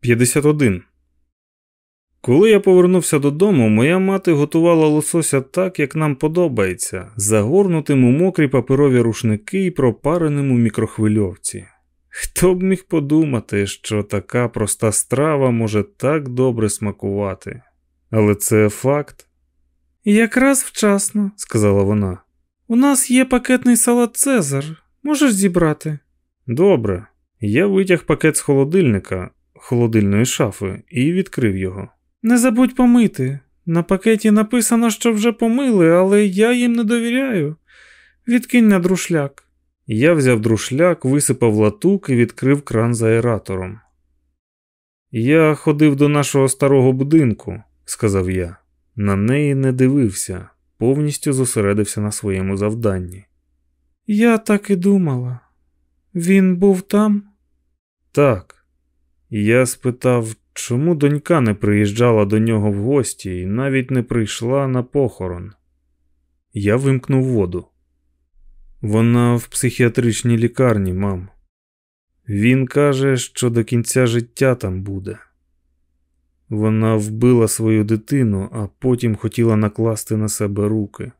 51. Коли я повернувся додому, моя мати готувала лосося так, як нам подобається, загорнутим у мокрі паперові рушники і пропареним у мікрохвильовці. Хто б міг подумати, що така проста страва може так добре смакувати? Але це факт. Якраз вчасно, сказала вона. У нас є пакетний салат Цезар. Можеш зібрати? Добре. Я витяг пакет з холодильника, холодильної шафи, і відкрив його. Не забудь помити. На пакеті написано, що вже помили, але я їм не довіряю. Відкинь на друшляк. Я взяв друшляк, висипав латук і відкрив кран з аератором. Я ходив до нашого старого будинку, сказав я. На неї не дивився, повністю зосередився на своєму завданні. Я так і думала. Він був там? Так. Я спитав, чому донька не приїжджала до нього в гості і навіть не прийшла на похорон. Я вимкнув воду. Вона в психіатричній лікарні, мам. Він каже, що до кінця життя там буде. Вона вбила свою дитину, а потім хотіла накласти на себе руки.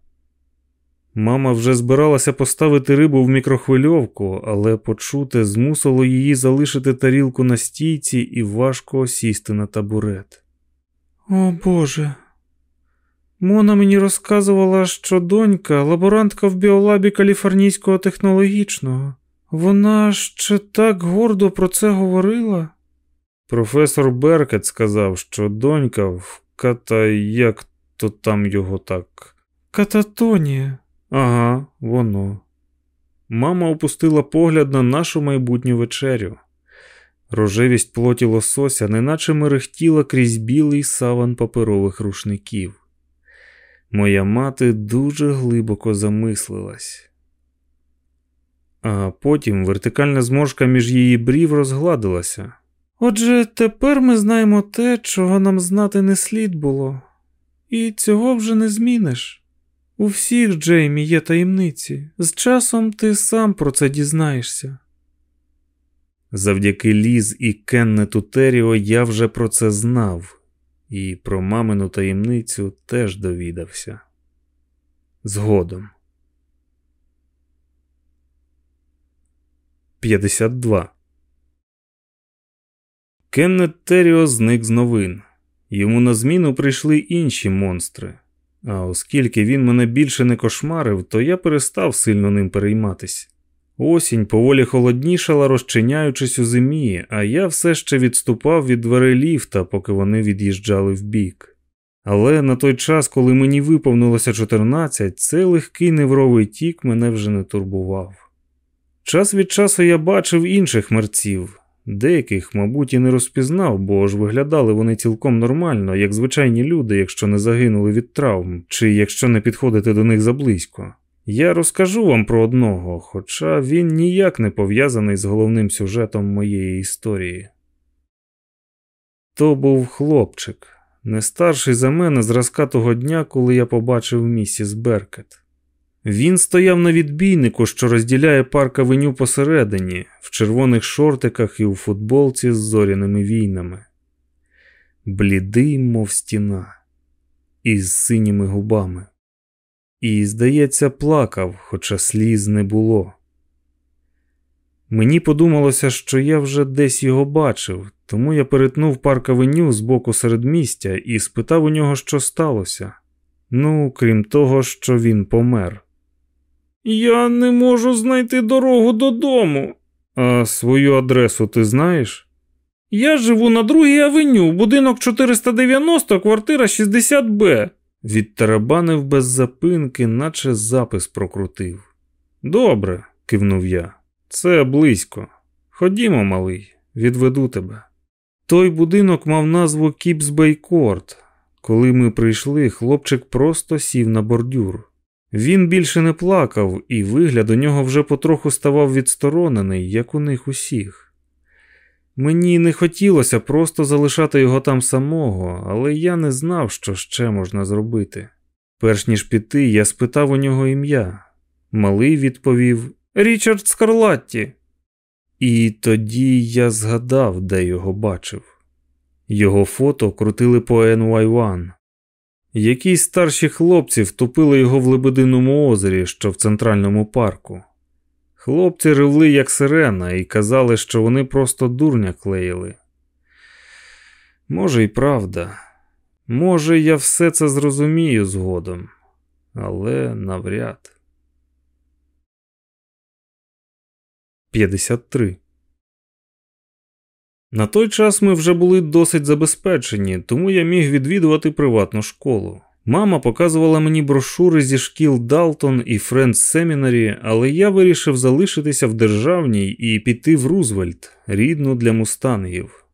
Мама вже збиралася поставити рибу в мікрохвильовку, але почуте змусило її залишити тарілку на стійці і важко сісти на табурет. О Боже. Мона мені розказувала, що донька лаборантка в біолабі Каліфорнійського технологічного. Вона ще так гордо про це говорила. Професор Беркет сказав, що донька в ката як то там його так. Кататонія. Ага, воно. Мама опустила погляд на нашу майбутню вечерю. Рожевість плоті лосося неначе мерехтіла крізь білий саван паперових рушників. Моя мати дуже глибоко замислилась. А потім вертикальна зморшка між її брів розгладилася. Отже, тепер ми знаємо те, чого нам знати не слід було, і цього вже не зміниш. У всіх, Джеймі, є таємниці. З часом ти сам про це дізнаєшся. Завдяки Ліз і Кеннету Теріо я вже про це знав, і про мамину таємницю теж довідався. Згодом. 52 Кеннет Теріо зник з новин. Йому на зміну прийшли інші монстри. А оскільки він мене більше не кошмарив, то я перестав сильно ним перейматись. Осінь поволі холоднішала, розчиняючись у зимі, а я все ще відступав від дверей ліфта, поки вони від'їжджали вбік. Але на той час, коли мені виповнилося 14, цей легкий невровий тік мене вже не турбував. Час від часу я бачив інших мерців, деяких, мабуть, і не розпізнав, бо ж виглядали вони цілком нормально, як звичайні люди, якщо не загинули від травм, чи якщо не підходити до них заблизько. Я розкажу вам про одного, хоча він ніяк не пов'язаний з головним сюжетом моєї історії. То був хлопчик, не старший за мене зразка того дня, коли я побачив місіс Беркет. Він стояв на відбійнику, що розділяє парк авеню посередині, в червоних шортиках і у футболці з зоряними війнами. Блідий, мов стіна, із синіми губами. І, здається, плакав, хоча сліз не було. Мені подумалося, що я вже десь його бачив, тому я перетнув парк авеню з боку середмістя і спитав у нього, що сталося. Ну, крім того, що він помер. Я не можу знайти дорогу додому. А свою адресу ти знаєш? Я живу на другій авеню, будинок 490, квартира 60Б. Відтарабанив без запинки, наче запис прокрутив. Добре, кивнув я. Це близько. Ходімо, малий, відведу тебе. Той будинок мав назву Кіпсбейкорт. Коли ми прийшли, хлопчик просто сів на бордюр. Він більше не плакав, і вигляд у нього вже потроху ставав відсторонений, як у них усіх. Мені не хотілося просто залишати його там самого, але я не знав, що ще можна зробити. Перш ніж піти, я спитав у нього ім'я. Малий відповів Річард Скарлатті. І тоді я згадав, де його бачив. Його фото крутили по NY1. Якісь старші хлопці втопили його в Лебединому озері, що в центральному парку. Хлопці ревли, як сирена, і казали, що вони просто дурня клеїли. Може, і правда, може, я все це зрозумію згодом, але навряд. 53 на той час ми вже були досить забезпечені, тому я міг відвідувати приватну школу. Мама показувала мені брошури зі шкіл Далтон і Френдс Семінарі, але я вирішив залишитися в державній і піти в Рузвельт, рідну для мустангів.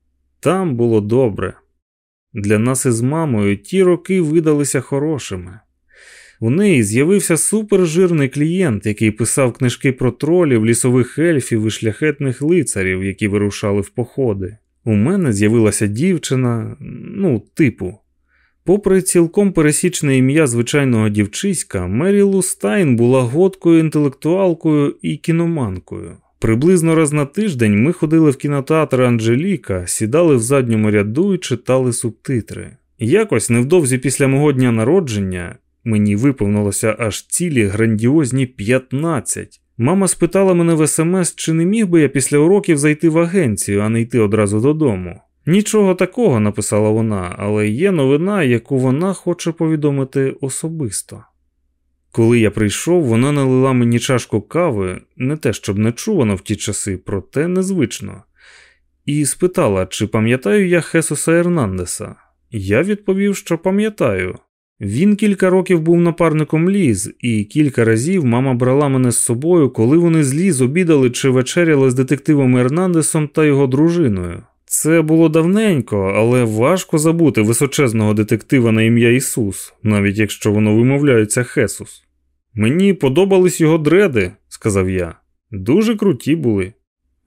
Там було добре. Для нас із мамою ті роки видалися хорошими. У неї з'явився супержирний клієнт, який писав книжки про тролів, лісових ельфів і шляхетних лицарів, які вирушали в походи. У мене з'явилася дівчина, ну, типу. Попри цілком пересічне ім'я звичайного дівчиська, Мері Лу Стайн була годкою інтелектуалкою і кіноманкою. Приблизно раз на тиждень ми ходили в кінотеатр Анжеліка, сідали в задньому ряду і читали субтитри. Якось невдовзі після мого дня народження Мені виповнилося аж цілі грандіозні 15. Мама спитала мене в смс, чи не міг би я після уроків зайти в агенцію, а не йти одразу додому. Нічого такого, написала вона, але є новина, яку вона хоче повідомити особисто. Коли я прийшов, вона налила мені чашку кави, не те, щоб не чувано в ті часи, проте незвично, і спитала, чи пам'ятаю я Хесуса Ернандеса. Я відповів, що пам'ятаю. Він кілька років був напарником ліз, і кілька разів мама брала мене з собою, коли вони з ліз обідали чи вечеряли з детективом Ернандесом та його дружиною. Це було давненько, але важко забути височезного детектива на ім'я Ісус, навіть якщо воно вимовляється Хесус. Мені подобались його дреди, сказав я. Дуже круті були.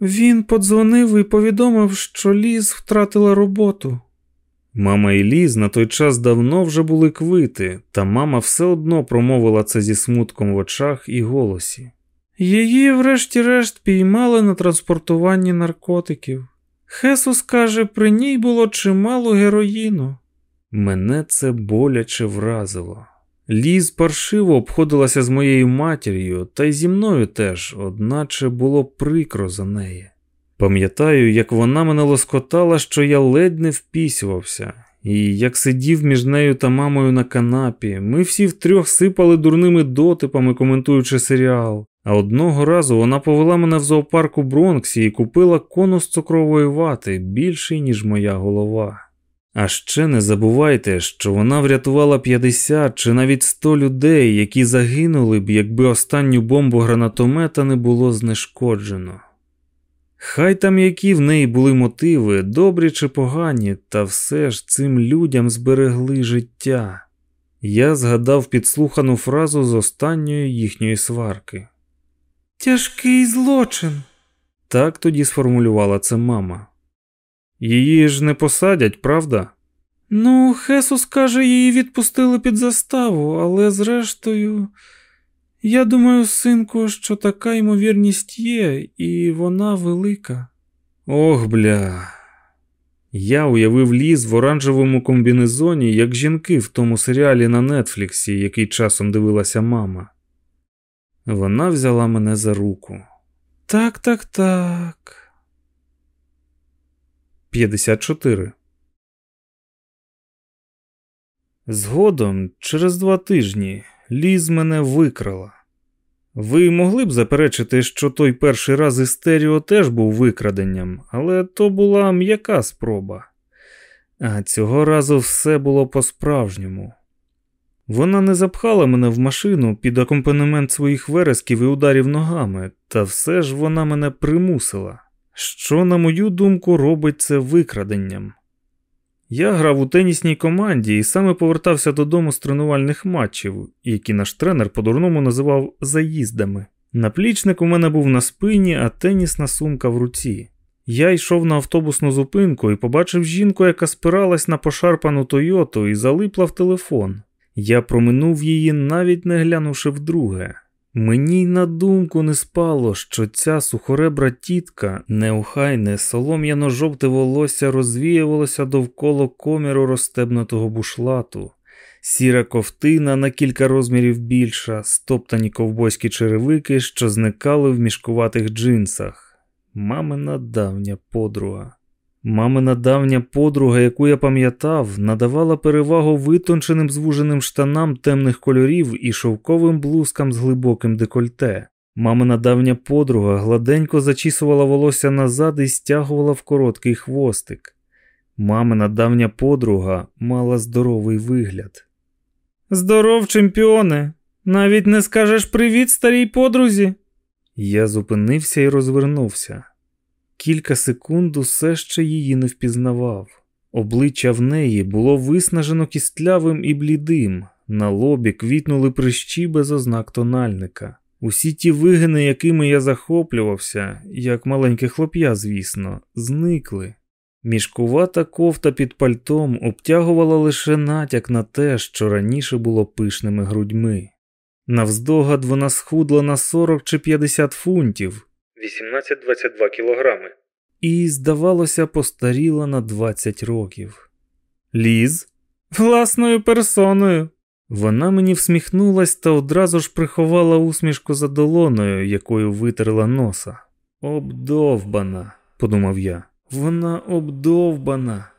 Він подзвонив і повідомив, що ліз втратила роботу. Мама і Ліз на той час давно вже були квити, та мама все одно промовила це зі смутком в очах і голосі. Її, врешті-решт, піймали на транспортуванні наркотиків. Хесус каже, при ній було чимало героїну. Мене це боляче вразило. Ліз паршиво обходилася з моєю матір'ю, та й зі мною теж, одначе було прикро за неї. Пам'ятаю, як вона мене лоскотала, що я ледь не впісювався, і як сидів між нею та мамою на канапі, ми всі втрьох сипали дурними дотипами, коментуючи серіал. А одного разу вона повела мене в зоопарк у Бронксі і купила конус цукрової вати більший, ніж моя голова. А ще не забувайте, що вона врятувала 50 чи навіть 100 людей, які загинули б, якби останню бомбу гранатомета не було знешкоджено. Хай там які в неї були мотиви, добрі чи погані, та все ж цим людям зберегли життя. Я згадав підслухану фразу з останньої їхньої сварки. Тяжкий злочин. Так тоді сформулювала це мама. Її ж не посадять, правда? Ну, Хесус каже, її відпустили під заставу, але зрештою. Я думаю, синку, що така ймовірність є, і вона велика. Ох, бля. Я уявив ліз в оранжевому комбінезоні, як жінки в тому серіалі на Нетфліксі, який часом дивилася мама. Вона взяла мене за руку. Так, так, так. 54. Згодом, через два тижні, ліз мене викрала. Ви могли б заперечити, що той перший раз із стеріо теж був викраденням, але то була м'яка спроба. А цього разу все було по-справжньому. Вона не запхала мене в машину під акомпанемент своїх вересків і ударів ногами, та все ж вона мене примусила, що, на мою думку, робить це викраденням. Я грав у тенісній команді і саме повертався додому з тренувальних матчів, які наш тренер по-дурному називав заїздами. Наплічник у мене був на спині, а тенісна сумка в руці. Я йшов на автобусну зупинку і побачив жінку, яка спиралась на пошарпану Тойоту і залипла в телефон. Я проминув її, навіть не глянувши вдруге. Мені й на думку не спало, що ця сухоребра тітка, неохайне, солом'яно жовте волосся розвіювалося довкола коміру розстебнутого бушлату, сіра ковтина на кілька розмірів більша, стоптані ковбойські черевики, що зникали в мішкуватих джинсах. Мамина давня подруга. Мамина давня подруга, яку я пам'ятав, надавала перевагу витонченим звуженим штанам темних кольорів і шовковим блузкам з глибоким декольте. Мамина давня подруга гладенько зачісувала волосся назад і стягувала в короткий хвостик. Мамина давня подруга мала здоровий вигляд. Здоров, чемпіоне! Навіть не скажеш привіт старій подрузі. Я зупинився і розвернувся. Кілька секунд усе ще її не впізнавав. Обличчя в неї було виснажено кістлявим і блідим, на лобі квітнули прищі без ознак тональника. Усі ті вигини, якими я захоплювався, як маленьке хлоп'я, звісно, зникли. Мішкувата кофта під пальтом обтягувала лише натяк на те, що раніше було пишними грудьми. Навздогад вона схудла на 40 чи 50 фунтів, 18-22 кілограми. І, здавалося, постаріла на 20 років. Ліз? Власною персоною. Вона мені всміхнулась та одразу ж приховала усмішку за долоною, якою витерла носа. Обдовбана, подумав я. Вона обдовбана.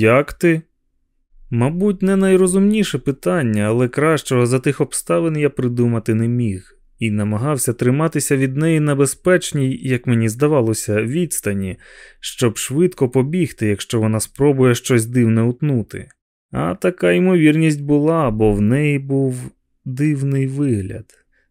Як ти? Мабуть, не найрозумніше питання, але кращого за тих обставин я придумати не міг і намагався триматися від неї на безпечній, як мені здавалося, відстані, щоб швидко побігти, якщо вона спробує щось дивне утнути. А така ймовірність була, бо в неї був дивний вигляд,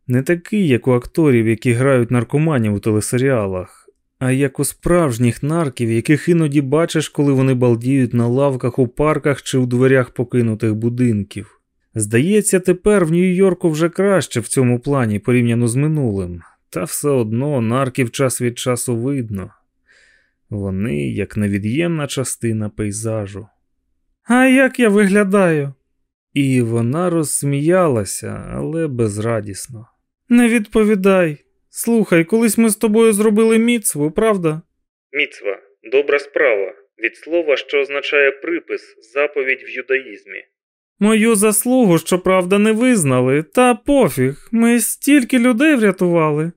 не такий, як у акторів, які грають наркоманів у телесеріалах, а як у справжніх нарків, яких іноді бачиш, коли вони балдіють на лавках у парках чи у дверях покинутих будинків. Здається, тепер в Нью-Йорку вже краще в цьому плані порівняно з минулим, та все одно нарків час від часу видно. Вони як невід'ємна частина пейзажу. А як я виглядаю? І вона розсміялася, але безрадісно. Не відповідай. Слухай, колись ми з тобою зробили міцву, правда? Міцва добра справа. Від слова, що означає припис, заповідь в юдаїзмі. Мою заслугу, щоправда, не визнали, та пофіг, ми стільки людей врятували.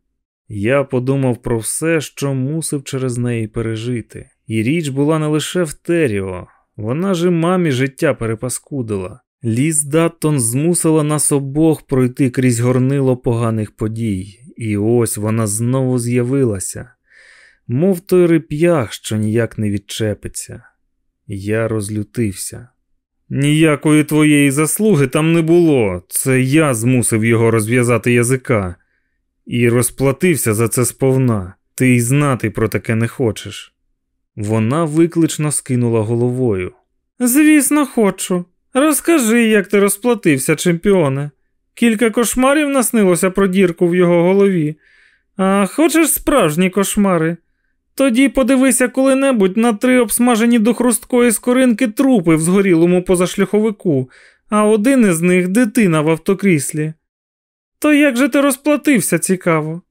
Я подумав про все, що мусив через неї пережити. І річ була не лише в Теріо, вона ж і мамі життя перепаскудила. Ліз Даттон змусила нас обох пройти крізь горнило поганих подій, і ось вона знову з'явилася, мов той реп'ях, що ніяк не відчепиться. Я розлютився. Ніякої твоєї заслуги там не було. Це я змусив його розв'язати язика і розплатився за це сповна. Ти й знати про таке не хочеш. Вона виклично скинула головою. Звісно, хочу. Розкажи, як ти розплатився, чемпіоне. Кілька кошмарів наснилося про дірку в його голові. А хочеш справжні кошмари? Тоді подивися коли-небудь на три обсмажені до хрусткої скоринки трупи в згорілому позашляховику, а один із них дитина в автокріслі. То як же ти розплатився цікаво?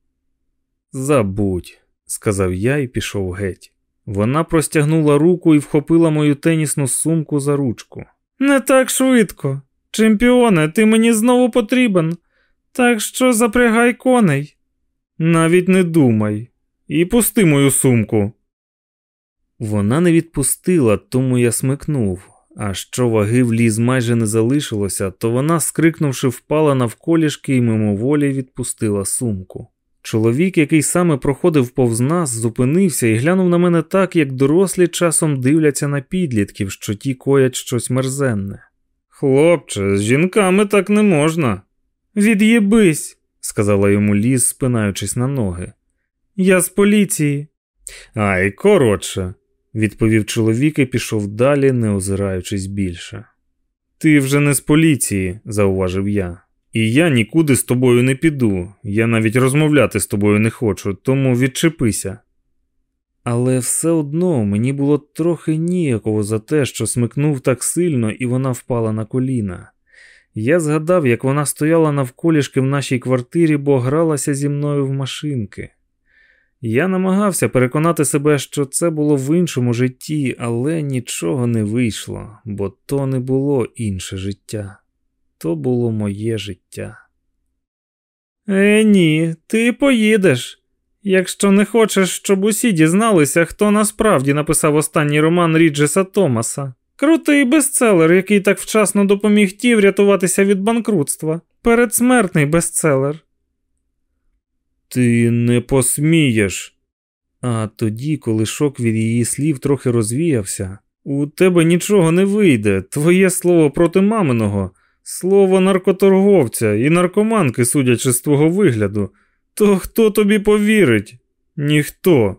Забудь, сказав я і пішов геть. Вона простягнула руку і вхопила мою тенісну сумку за ручку. Не так швидко. Чемпіоне, ти мені знову потрібен. Так що запрягай коней. Навіть не думай і пусти мою сумку. Вона не відпустила, тому я смикнув. А що ваги в ліз майже не залишилося, то вона, скрикнувши, впала навколішки і мимоволі відпустила сумку. Чоловік, який саме проходив повз нас, зупинився і глянув на мене так, як дорослі часом дивляться на підлітків, що ті коять щось мерзенне. Хлопче, з жінками так не можна. Від'єбись, сказала йому ліз, спинаючись на ноги. Я з поліції. Ай, коротше, відповів чоловік і пішов далі, не озираючись більше. Ти вже не з поліції, зауважив я. І я нікуди з тобою не піду. Я навіть розмовляти з тобою не хочу, тому відчепися. Але все одно мені було трохи ніяково за те, що смикнув так сильно, і вона впала на коліна. Я згадав, як вона стояла навколішки в нашій квартирі, бо гралася зі мною в машинки. Я намагався переконати себе, що це було в іншому житті, але нічого не вийшло, бо то не було інше життя, то було моє життя. Е, ні, ти поїдеш. Якщо не хочеш, щоб усі дізналися, хто насправді написав останній роман Ріджеса Томаса. Крутий бестселер, який так вчасно допоміг ті врятуватися від банкрутства. Передсмертний бестселер. Ти не посмієш. А тоді, коли шок від її слів трохи розвіявся, у тебе нічого не вийде. Твоє слово проти маминого, слово наркоторговця і наркоманки, судячи з твого вигляду. То хто тобі повірить? Ніхто.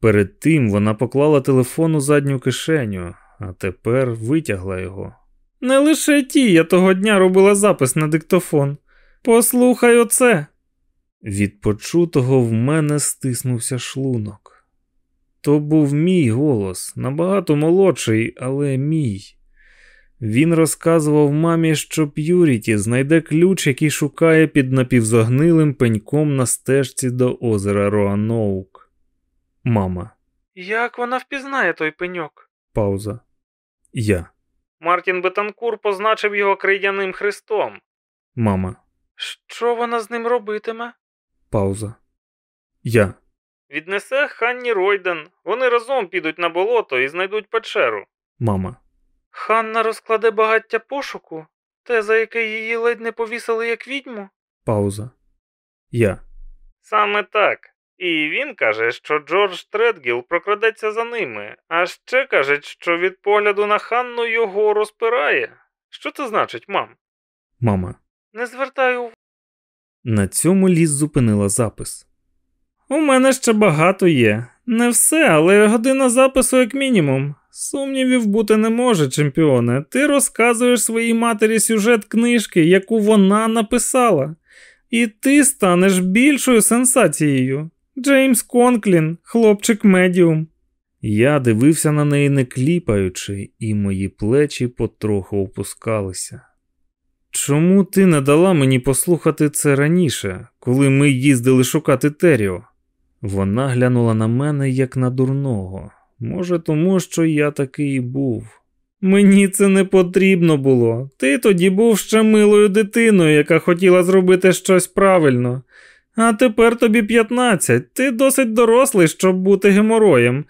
Перед тим вона поклала телефон у задню кишеню, а тепер витягла його. Не лише ті, я того дня робила запис на диктофон. Послухай оце. Від почутого в мене стиснувся шлунок. То був мій голос, набагато молодший, але мій. Він розказував мамі, що П'юріті знайде ключ, який шукає під напівзогнилим пеньком на стежці до озера Роаноук. Мама. Як вона впізнає той пеньок? Пауза. Я. Мартін Бетанкур позначив його крейдяним хрестом. Мама. Що вона з ним робитиме? Пауза. Я. Віднесе Ханні Ройден. Вони разом підуть на болото і знайдуть печеру. Мама. Ханна розкладе багаття пошуку, те, за яке її ледь не повісили як відьму. Пауза. Я. Саме так. І він каже, що Джордж Тредгіл прокрадеться за ними, а ще кажуть, що від погляду на Ханну його розпирає. Що це значить, мам? Мама. Не звертаю. На цьому ліс зупинила запис. У мене ще багато є. Не все, але година запису, як мінімум. Сумнівів бути не може, чемпіоне. Ти розказуєш своїй матері сюжет книжки, яку вона написала, і ти станеш більшою сенсацією. Джеймс Конклін, хлопчик медіум. Я дивився на неї не кліпаючи, і мої плечі потроху опускалися. Чому ти не дала мені послухати це раніше, коли ми їздили шукати Теріо? Вона глянула на мене як на дурного. Може, тому що я такий був. Мені це не потрібно було. Ти тоді був ще милою дитиною, яка хотіла зробити щось правильно. А тепер тобі 15, ти досить дорослий, щоб бути гемороєм.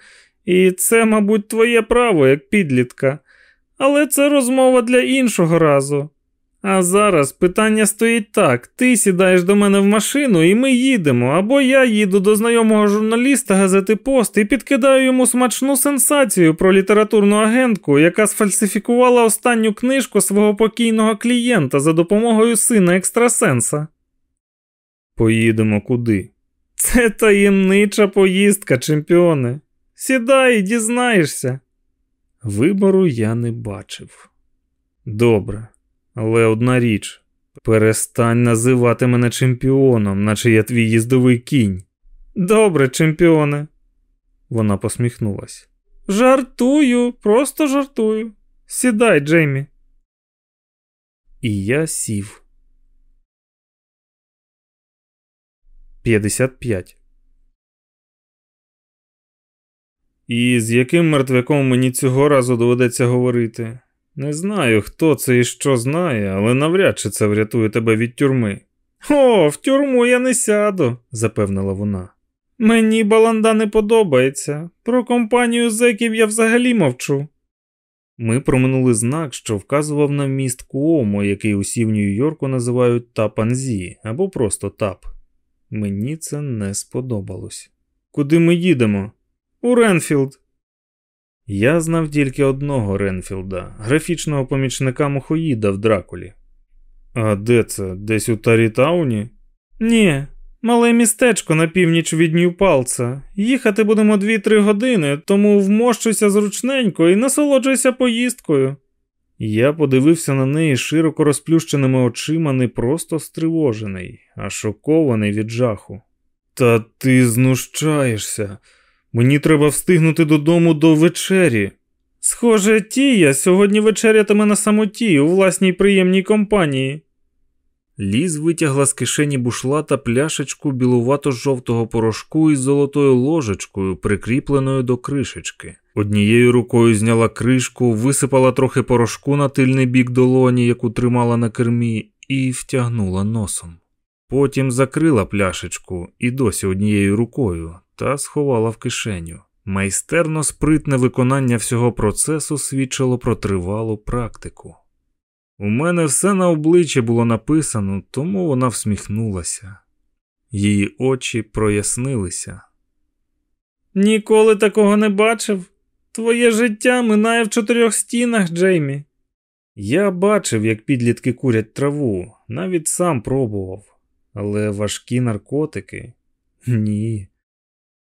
І це, мабуть, твоє право, як підлітка. Але це розмова для іншого разу. А зараз питання стоїть так: ти сідаєш до мене в машину, і ми їдемо, або я їду до знайомого журналіста газети Пост і підкидаю йому смачну сенсацію про літературну агентку, яка сфальсифікувала останню книжку свого покійного клієнта за допомогою сина екстрасенса. Поїдемо куди? Це таємнича поїздка, чемпіоне. Сідай і дізнаєшся. Вибору я не бачив. Добре. Але одна річ перестань називати мене чемпіоном, наче я твій їздовий кінь. Добре, чемпіоне. Вона посміхнулась. Жартую, просто жартую. Сідай, Джеймі. І я сів. 55. І з яким мертвяком мені цього разу доведеться говорити? Не знаю, хто це і що знає, але навряд чи це врятує тебе від тюрми. О, в тюрму я не сяду, запевнила вона. Мені баланда не подобається. Про компанію зеків я взагалі мовчу. Ми проминули знак, що вказував на міст Куомо, який усі в Нью-Йорку називають Тапанзі або просто Тап. Мені це не сподобалось. Куди ми їдемо? У Ренфілд. Я знав тільки одного Ренфілда, графічного помічника Мухоїда в Дракулі. А де це? Десь у Тарітауні? Ні, мале містечко на північ від Нью-Палца. Їхати будемо 2-3 години, тому вмощуйся зручненько і насолоджуйся поїздкою. Я подивився на неї широко розплющеними очима, не просто стривожений, а шокований від жаху. Та ти знущаєшся. Мені треба встигнути додому до вечері. Схоже, Тія сьогодні вечерятиме на самоті у власній приємній компанії. Ліз витягла з кишені бушлата пляшечку білувато-жовтого порошку із золотою ложечкою, прикріпленою до кришечки. Однією рукою зняла кришку, висипала трохи порошку на тильний бік долоні, яку тримала на кермі, і втягнула носом. Потім закрила пляшечку і досі однією рукою та сховала в кишеню. Майстерно спритне виконання всього процесу свідчило про тривалу практику. У мене все на обличчі було написано, тому вона всміхнулася. Її очі прояснилися. Ніколи такого не бачив. Твоє життя минає в чотирьох стінах, Джеймі. Я бачив, як підлітки курять траву, навіть сам пробував, але важкі наркотики ні.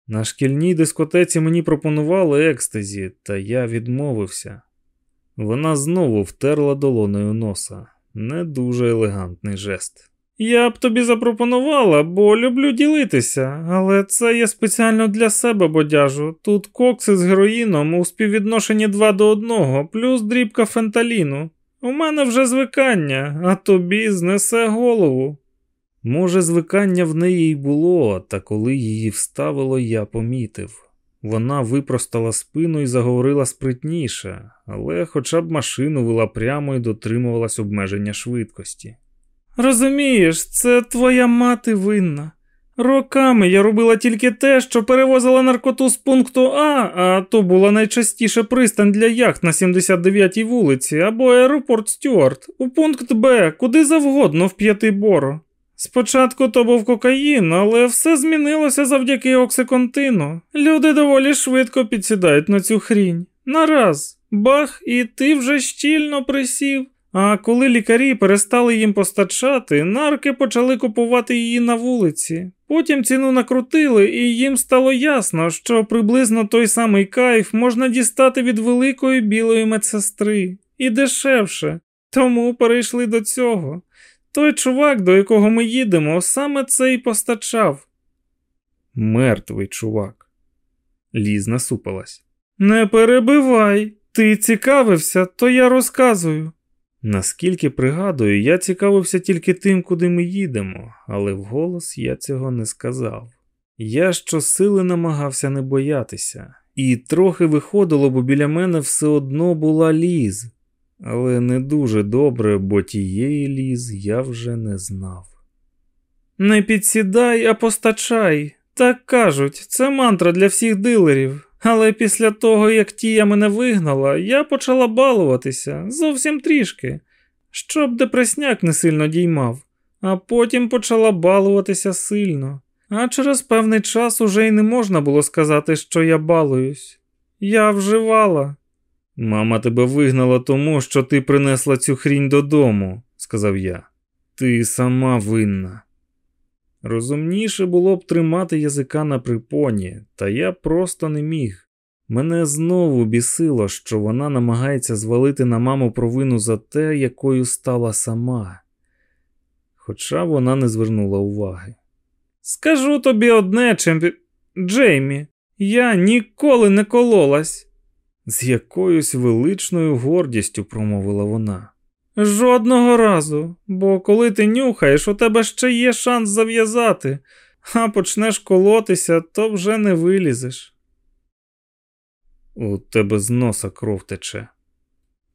На шкільній дискотеці мені пропонували екстазі, та я відмовився. Вона знову втерла долоною носа. Не дуже елегантний жест. Я б тобі запропонувала, бо люблю ділитися, але це є спеціально для себе бодяжу. Тут кокси з героїном у співвідношенні 2 до 1, плюс дрібка фенталіну. У мене вже звикання, а тобі знесе голову. Може, звикання в неї й було, та коли її вставило, я помітив. Вона випростала спину і заговорила спритніше, але хоча б машину вела прямо і дотримувалась обмеження швидкості. Розумієш, це твоя мати винна. Роками я робила тільки те, що перевозила наркоту з пункту А, а то була найчастіше пристань для яхт на 79-й вулиці або аеропорт Стюарт, у пункт Б, куди завгодно в П'ятиборо. Спочатку то був кокаїн, але все змінилося завдяки оксиконтину. Люди доволі швидко підсідають на цю хрінь. Нараз, бах, і ти вже щільно присів. А коли лікарі перестали їм постачати, нарки почали купувати її на вулиці. Потім ціну накрутили, і їм стало ясно, що приблизно той самий кайф можна дістати від великої білої медсестри і дешевше. Тому перейшли до цього. Той чувак, до якого ми їдемо, саме це й постачав. Мертвий чувак. Ліз насупилась. Не перебивай, ти цікавився, то я розказую. Наскільки пригадую, я цікавився тільки тим, куди ми їдемо, але вголос я цього не сказав. Я щосили намагався не боятися, і трохи виходило, бо біля мене все одно була ліз, але не дуже добре, бо тієї ліз я вже не знав. Не підсідай, а постачай. Так кажуть, це мантра для всіх дилерів. Але після того, як тія мене вигнала, я почала балуватися зовсім трішки, щоб депресняк не сильно діймав, а потім почала балуватися сильно. А через певний час уже й не можна було сказати, що я балуюсь. Я вживала. Мама тебе вигнала тому, що ти принесла цю хрінь додому, сказав я. Ти сама винна. Розумніше було б тримати язика на припоні, та я просто не міг. Мене знову бісило, що вона намагається звалити на маму провину за те, якою стала сама, хоча вона не звернула уваги. Скажу тобі одне, чемпі... Джеймі, я ніколи не кололась, з якоюсь величною гордістю промовила вона. Жодного разу, бо коли ти нюхаєш, у тебе ще є шанс зав'язати, а почнеш колотися, то вже не вилізеш. У тебе з носа кров тече.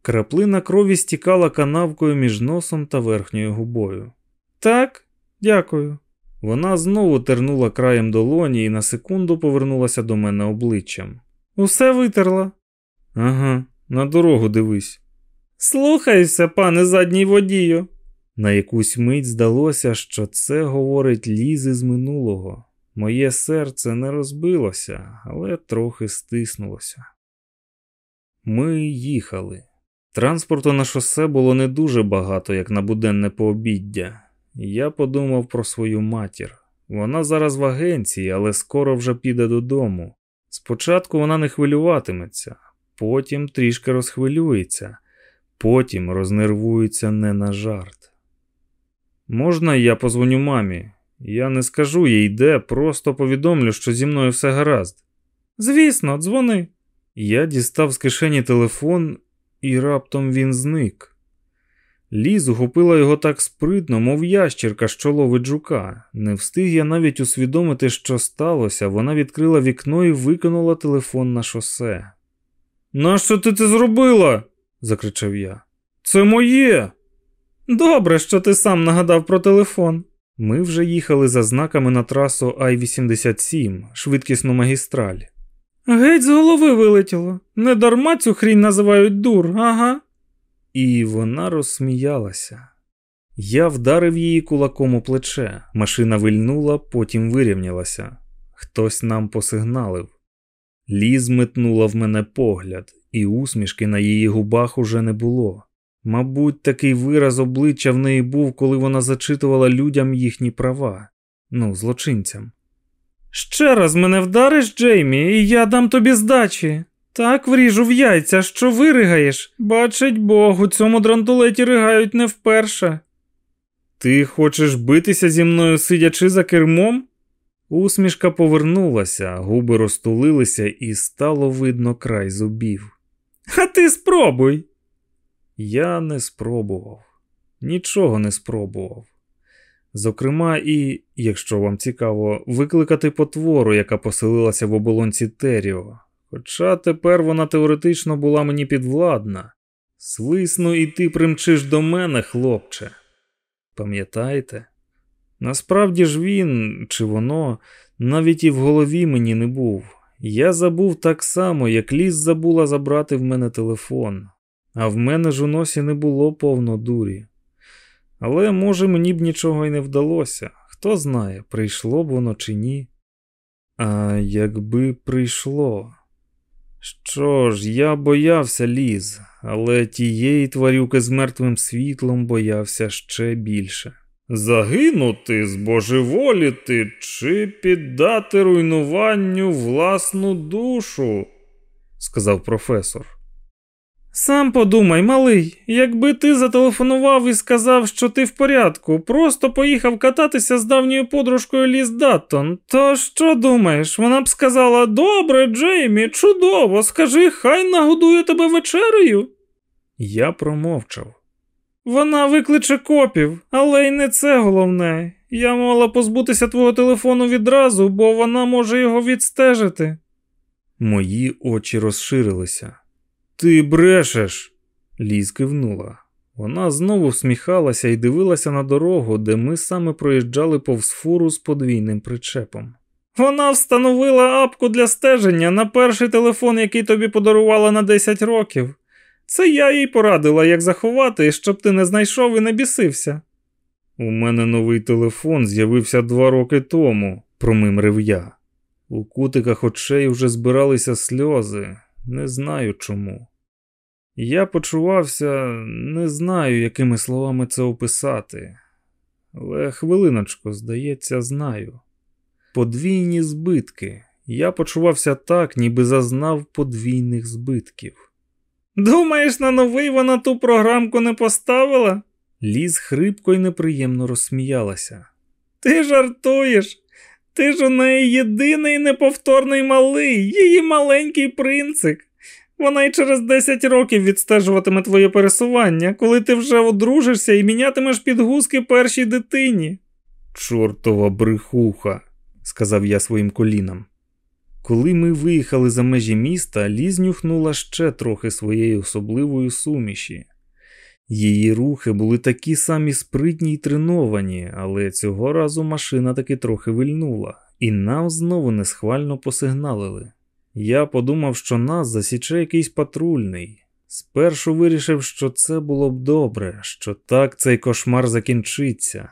Краплина крові стікала канавкою між носом та верхньою губою. Так, дякую. Вона знову тернула краєм долоні і на секунду повернулася до мене обличчям. Усе витерла. Ага, на дорогу дивись. Слухайся, пане задній водію. На якусь мить здалося, що це говорить лізи з минулого. Моє серце не розбилося, але трохи стиснулося. Ми їхали. Транспорту на шосе було не дуже багато, як на буденне пообіддя. Я подумав про свою матір. Вона зараз в агенції, але скоро вже піде додому. Спочатку вона не хвилюватиметься, потім трішки розхвилюється, потім рознервується не на жарт. Можна я позвоню мамі? Я не скажу їй де, просто повідомлю, що зі мною все гаразд. Звісно, дзвони. Я дістав з кишені телефон, і раптом він зник. Ліз ухопила його так спритно, мов ящірка, що ловить жука. Не встиг я навіть усвідомити, що сталося. Вона відкрила вікно і викинула телефон на шосе. Нащо ти це зробила? закричав я. Це моє. Добре, що ти сам нагадав про телефон. Ми вже їхали за знаками на трасу Ай-87, швидкісну магістраль. Геть з голови вилетіло. Не дарма цю хрінь називають дур, ага. І вона розсміялася. Я вдарив її кулаком у плече. Машина вильнула, потім вирівнялася. Хтось нам посигналив. Ліз метнула в мене погляд, і усмішки на її губах уже не було. Мабуть, такий вираз обличчя в неї був, коли вона зачитувала людям їхні права, ну, злочинцям. Ще раз мене вдариш, Джеймі, і я дам тобі здачі. Так вріжу в яйця, що виригаєш. Бачить Бог, у цьому дрантулеті ригають не вперше. Ти хочеш битися зі мною, сидячи за кермом? Усмішка повернулася, губи розтулилися, і стало видно край зубів. А ти спробуй. Я не спробував, нічого не спробував. Зокрема, і, якщо вам цікаво, викликати потвору, яка поселилася в оболонці Теріо, Хоча тепер вона теоретично була мені підвладна. Свисну, і ти примчиш до мене, хлопче. Пам'ятаєте? Насправді ж він, чи воно, навіть і в голові мені не був. Я забув так само, як ліс забула забрати в мене телефон, а в мене ж у носі не було повно дурі. Але, може, мені б нічого й не вдалося. Хто знає, прийшло б воно чи ні. А якби прийшло. Що ж, я боявся ліз, але тієї тварюки з мертвим світлом боявся ще більше. Загинути, збожеволіти чи піддати руйнуванню власну душу, сказав професор. Сам подумай, малий, якби ти зателефонував і сказав, що ти в порядку, просто поїхав кататися з давньою подружкою Ліз Даттон, то що думаєш? Вона б сказала: Добре, Джеймі, чудово, скажи, хай нагодує тебе вечерею. Я промовчав. Вона викличе копів, але й не це головне. Я мала позбутися твого телефону відразу, бо вона може його відстежити. Мої очі розширилися. Ти брешеш, Ліз кивнула. Вона знову всміхалася і дивилася на дорогу, де ми саме проїжджали повз фуру з подвійним причепом. Вона встановила апку для стеження на перший телефон, який тобі подарувала на 10 років. Це я їй порадила, як заховати, щоб ти не знайшов і не бісився. У мене новий телефон з'явився два роки тому, промимрив я. У кутиках очей вже збиралися сльози, не знаю чому. Я почувався, не знаю, якими словами це описати, але хвилиночку, здається, знаю. Подвійні збитки. Я почувався так, ніби зазнав подвійних збитків. Думаєш, на новий вона ту програмку не поставила? Ліз хрипко й неприємно розсміялася. Ти жартуєш? Ти ж у неї єдиний неповторний малий, її маленький принцик. Вона й через 10 років відстежуватиме твоє пересування, коли ти вже одружишся і мінятимеш підгузки першій дитині. Чортова брехуха, сказав я своїм колінам. Коли ми виїхали за межі міста, Ліз нюхнула ще трохи своєї особливої суміші. Її рухи були такі самі спритні й треновані, але цього разу машина таки трохи вильнула, і нам знову несхвально посигналили. Я подумав, що нас засіче якийсь патрульний. Спершу вирішив, що це було б добре, що так цей кошмар закінчиться,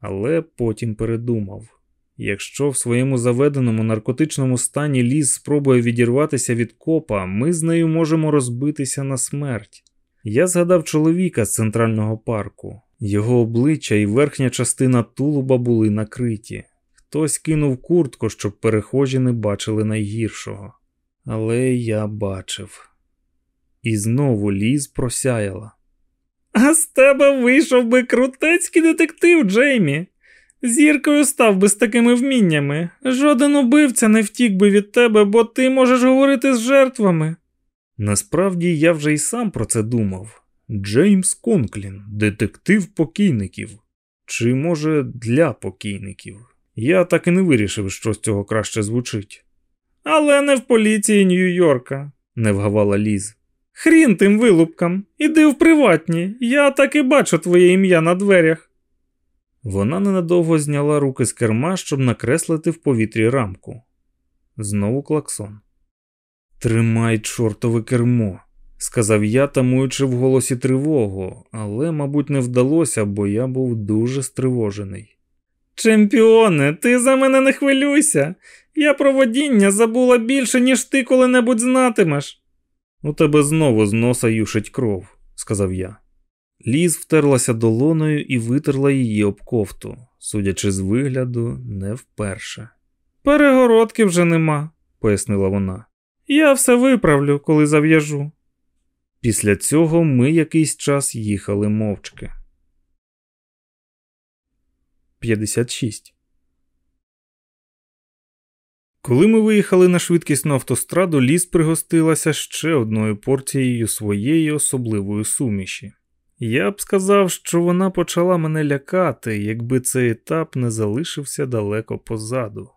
але потім передумав. Якщо в своєму заведеному наркотичному стані ліс спробує відірватися від копа, ми з нею можемо розбитися на смерть. Я згадав чоловіка з центрального парку. Його обличчя і верхня частина тулуба були накриті. Хтось кинув куртку, щоб перехожі не бачили найгіршого. Але я бачив. І знову ліз просяяла. А з тебе вийшов би крутецький детектив, Джеймі. Зіркою став би з такими вміннями. Жоден убивця не втік би від тебе, бо ти можеш говорити з жертвами. Насправді я вже й сам про це думав. Джеймс Конклін, детектив покійників. Чи, може, для покійників. Я так і не вирішив, що з цього краще звучить. Але не в поліції Нью-Йорка, не вгавала Ліз. Хрін тим вилупкам, іди в приватні, я так і бачу твоє ім'я на дверях. Вона ненадовго зняла руки з керма, щоб накреслити в повітрі рамку. Знову клаксон. Тримай чортове кермо, сказав я, тамуючи в голосі тривогу, але, мабуть, не вдалося, бо я був дуже стривожений. Чемпіоне, ти за мене не хвилюйся. Я про водіння забула більше, ніж ти коли-небудь знатимеш. У тебе знову з носа юшить кров, сказав я. Ліз втерлася долоною і витерла її об кофту, судячи з вигляду, не вперше. Перегородки вже нема, пояснила вона. Я все виправлю, коли зав'яжу. Після цього ми якийсь час їхали мовчки. 56 Коли ми виїхали на швидкісну автостраду, ліс пригостилася ще одною порцією своєї особливої суміші. Я б сказав, що вона почала мене лякати, якби цей етап не залишився далеко позаду.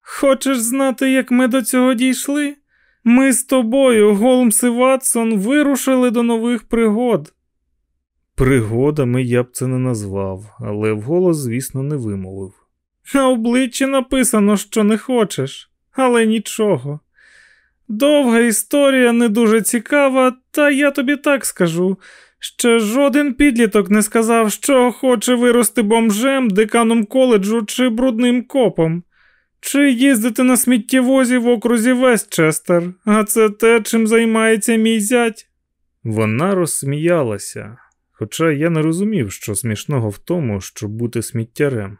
Хочеш знати, як ми до цього дійшли? Ми з тобою, Голмс і Ватсон, вирушили до нових пригод. Пригодами я б це не назвав, але вголос, звісно, не вимовив. На обличчі написано, що не хочеш, але нічого. Довга історія не дуже цікава, та я тобі так скажу. Ще жоден підліток не сказав, що хоче вирости бомжем, деканом коледжу чи брудним копом, чи їздити на сміттєвозі в окрузі Вестчестер, а це те, чим займається мій зять. Вона розсміялася, хоча я не розумів, що смішного в тому, щоб бути сміттярем.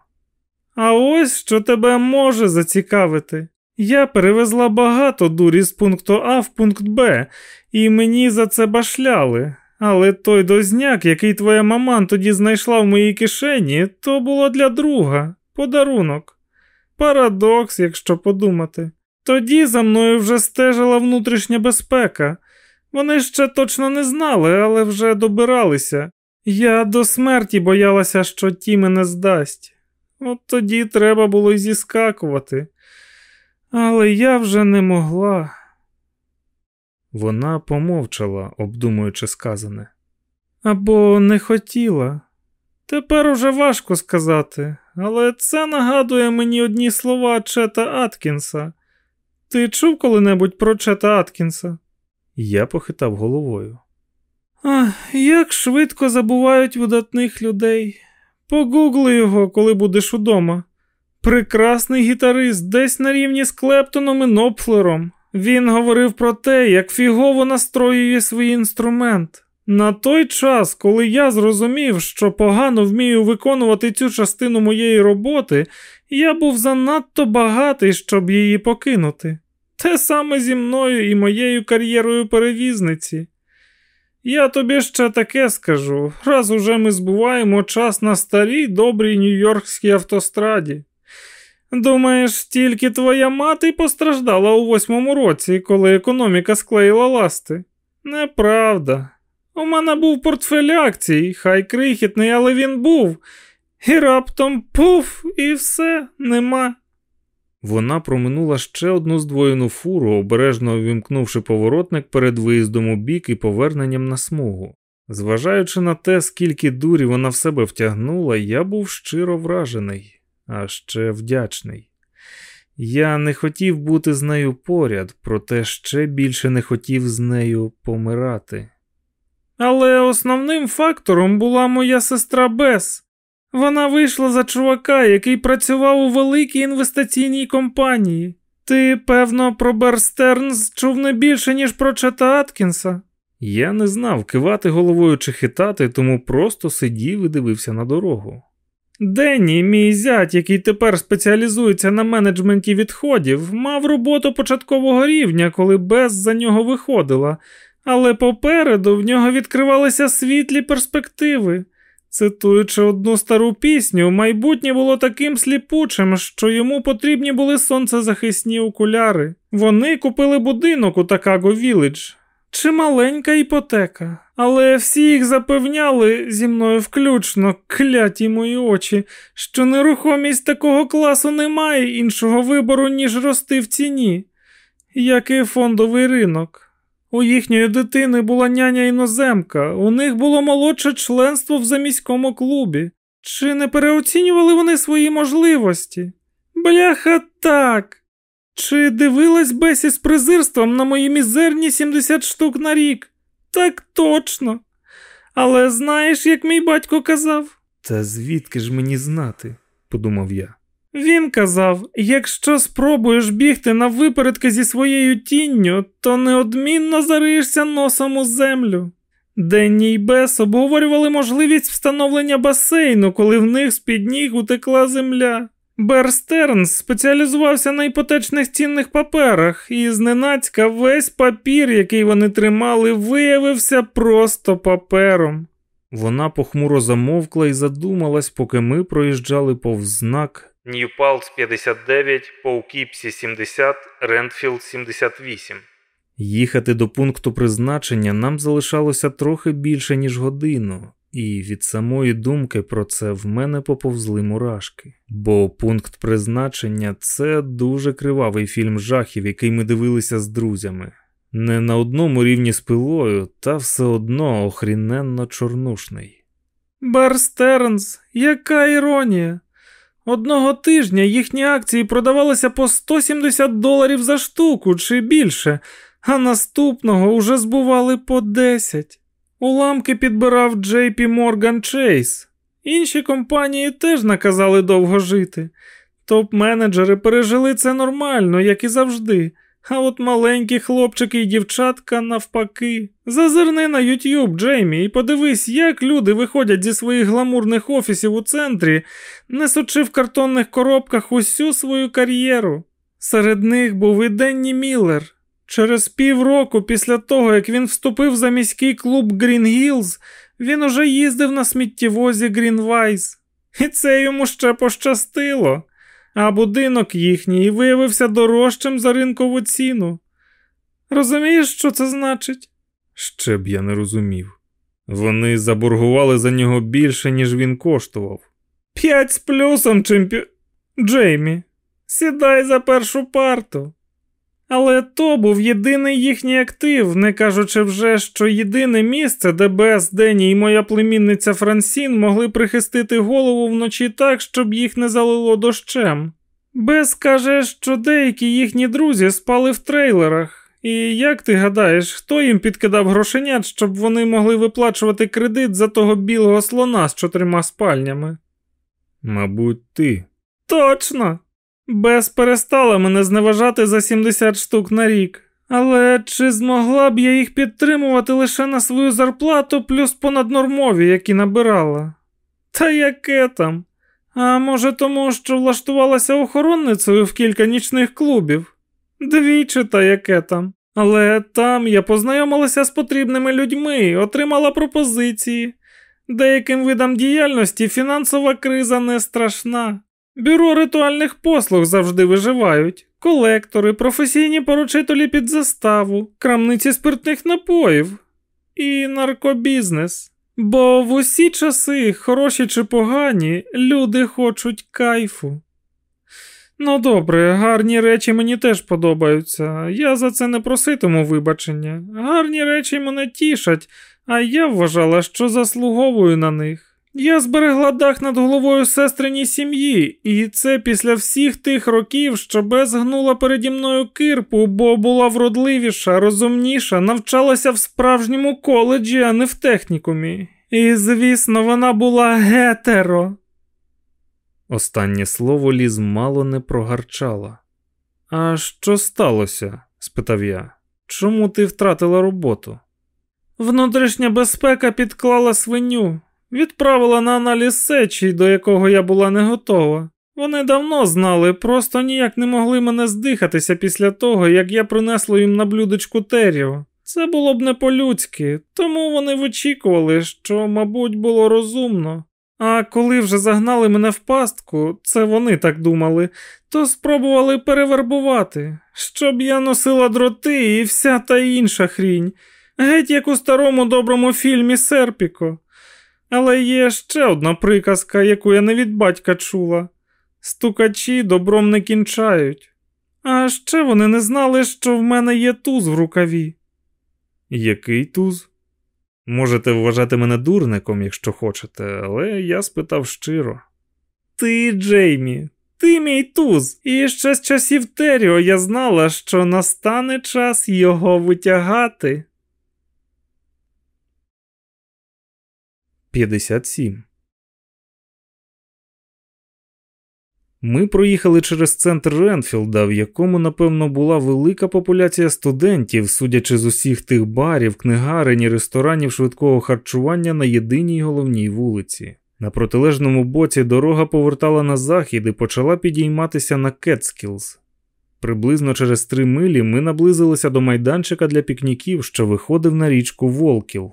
А ось що тебе може зацікавити. Я перевезла багато дурі з пункту А в пункт Б, і мені за це башляли. Але той дозняк, який твоя маман тоді знайшла в моїй кишені, то було для друга, подарунок. Парадокс, якщо подумати. Тоді за мною вже стежила внутрішня безпека. Вони ще точно не знали, але вже добиралися. Я до смерті боялася, що ті мене здасть. От тоді треба було й зіскакувати. Але я вже не могла. Вона помовчала, обдумуючи сказане. Або не хотіла. Тепер уже важко сказати, але це нагадує мені одні слова Чета Аткінса. Ти чув коли-небудь про Чета Аткінса? Я похитав головою. Ах, як швидко забувають видатних людей. Погугли його, коли будеш удома. Прекрасний гітарист, десь на рівні з Клептоном і Нопфлером. Він говорив про те, як фігово настроює свій інструмент. На той час, коли я зрозумів, що погано вмію виконувати цю частину моєї роботи, я був занадто багатий, щоб її покинути. Те саме зі мною і моєю кар'єрою перевізниці. Я тобі ще таке скажу, раз уже ми збуваємо час на старій добрій нью-йоркській автостраді. Думаєш, тільки твоя мати постраждала у восьмому році, коли економіка склеїла ласти? Неправда. У мене був портфель акцій, хай крихітний, але він був. І раптом пуф, і все нема. Вона проминула ще одну здвоєну фуру, обережно увімкнувши поворотник перед виїздом у бік і поверненням на смугу. Зважаючи на те, скільки дурі вона в себе втягнула, я був щиро вражений, а ще вдячний. Я не хотів бути з нею поряд, проте ще більше не хотів з нею помирати. Але основним фактором була моя сестра Бес. Вона вийшла за чувака, який працював у великій інвестиційній компанії. Ти, певно, про Бер Стернс чув не більше, ніж про Чета Аткінса. Я не знав, кивати головою чи хитати, тому просто сидів і дивився на дорогу. Денні, мій зять, який тепер спеціалізується на менеджменті відходів, мав роботу початкового рівня, коли Бес за нього виходила, але попереду в нього відкривалися світлі перспективи. Цитуючи одну стару пісню, майбутнє було таким сліпучим, що йому потрібні були сонцезахисні окуляри. Вони купили будинок у Такаго Вілледж. Чималенька іпотека, але всі їх запевняли зі мною включно, кляті мої очі, що нерухомість такого класу не має іншого вибору, ніж рости в ціні, як і фондовий ринок. У їхньої дитини була няня іноземка, у них було молодше членство в заміському клубі. Чи не переоцінювали вони свої можливості? Бляха, так. Чи дивилась Бесі з презирством на мої мізерні 70 штук на рік? Так точно. Але знаєш, як мій батько казав? Та звідки ж мені знати, подумав я. Він казав: якщо спробуєш бігти наввипередки зі своєю тінню, то неодмінно зариєшся носом у землю. Денні й Бес обговорювали можливість встановлення басейну, коли в них з-під ніг утекла земля. Бер Стернс спеціалізувався на іпотечних цінних паперах, і зненацька весь папір, який вони тримали, виявився просто папером. Вона похмуро замовкла і задумалась, поки ми проїжджали повз знак Нью-Палц 59, Поукіпсі 70, Ренфілд 78. Їхати до пункту призначення нам залишалося трохи більше, ніж годину, і від самої думки про це в мене поповзли мурашки. Бо пункт призначення це дуже кривавий фільм жахів, який ми дивилися з друзями. Не на одному рівні з пилою, та все одно охріненно чорнушний. Бар Стернс, яка іронія! Одного тижня їхні акції продавалися по 170 доларів за штуку чи більше, а наступного уже збували по 10. Уламки підбирав JP Morgan Chase. Інші компанії теж наказали довго жити. Топ-менеджери пережили це нормально, як і завжди. А от маленькі хлопчики і дівчатка навпаки. Зазирни на YouTube, Джеймі, і подивись, як люди виходять зі своїх гламурних офісів у центрі, несучи в картонних коробках усю свою кар'єру. Серед них був і Денні Міллер. Через півроку після того, як він вступив за міський клуб Green Hills, він уже їздив на сміттєвозі Greenwise. І це йому ще пощастило а будинок їхній виявився дорожчим за ринкову ціну. Розумієш, що це значить? Ще б я не розумів. Вони заборгували за нього більше, ніж він коштував. П'ять з плюсом, чемпі... Джеймі, сідай за першу парту. Але то був єдиний їхній актив, не кажучи вже, що єдине місце, де Бес, Дені і моя племінниця Франсін могли прихистити голову вночі так, щоб їх не залило дощем. Бес каже, що деякі їхні друзі спали в трейлерах. І як ти гадаєш, хто їм підкидав грошенят, щоб вони могли виплачувати кредит за того білого слона з чотирма спальнями? Мабуть, ти. Точно. Бес перестала мене зневажати за 70 штук на рік. Але чи змогла б я їх підтримувати лише на свою зарплату плюс понаднормові, які набирала? Та яке там? А може, тому що влаштувалася охоронницею в кілька нічних клубів? Двічі та яке там. Але там я познайомилася з потрібними людьми, отримала пропозиції. Деяким видам діяльності фінансова криза не страшна. Бюро ритуальних послуг завжди виживають, колектори, професійні поручителі під заставу, крамниці спиртних напоїв і наркобізнес. Бо в усі часи, хороші чи погані, люди хочуть кайфу. Ну добре, гарні речі мені теж подобаються. Я за це не проситиму вибачення. Гарні речі мене тішать, а я вважала, що заслуговую на них. Я зберегла дах над головою сестриній сім'ї, і це після всіх тих років, що без гнула переді мною кирпу, бо була вродливіша, розумніша, навчалася в справжньому коледжі, а не в технікумі. І, звісно, вона була гетеро. Останнє слово ліз мало не прогарчала. А що сталося? спитав я. Чому ти втратила роботу? Внутрішня безпека підклала свиню. Відправила на аналіз сечі, до якого я була не готова. Вони давно знали, просто ніяк не могли мене здихатися після того, як я принесла їм на блюдечку теріо. Це було б не по-людськи, тому вони вичікували, що, мабуть, було розумно. А коли вже загнали мене в пастку, це вони так думали, то спробували перевербувати, щоб я носила дроти і вся та інша хрінь. Геть як у старому доброму фільмі Серпіко. Але є ще одна приказка, яку я не від батька чула: стукачі добром не кінчають. А ще вони не знали, що в мене є туз в рукаві. Який туз? Можете вважати мене дурником, якщо хочете, але я спитав щиро. Ти, Джеймі, ти мій туз, і ще з часів Теріо я знала, що настане час його витягати. 57 Ми проїхали через центр Ренфілда, в якому, напевно, була велика популяція студентів, судячи з усіх тих барів, книгарень і ресторанів швидкого харчування на єдиній головній вулиці. На протилежному боці дорога повертала на захід і почала підійматися на Кетскілз. Приблизно через три милі ми наблизилися до майданчика для пікніків, що виходив на річку Волкіл.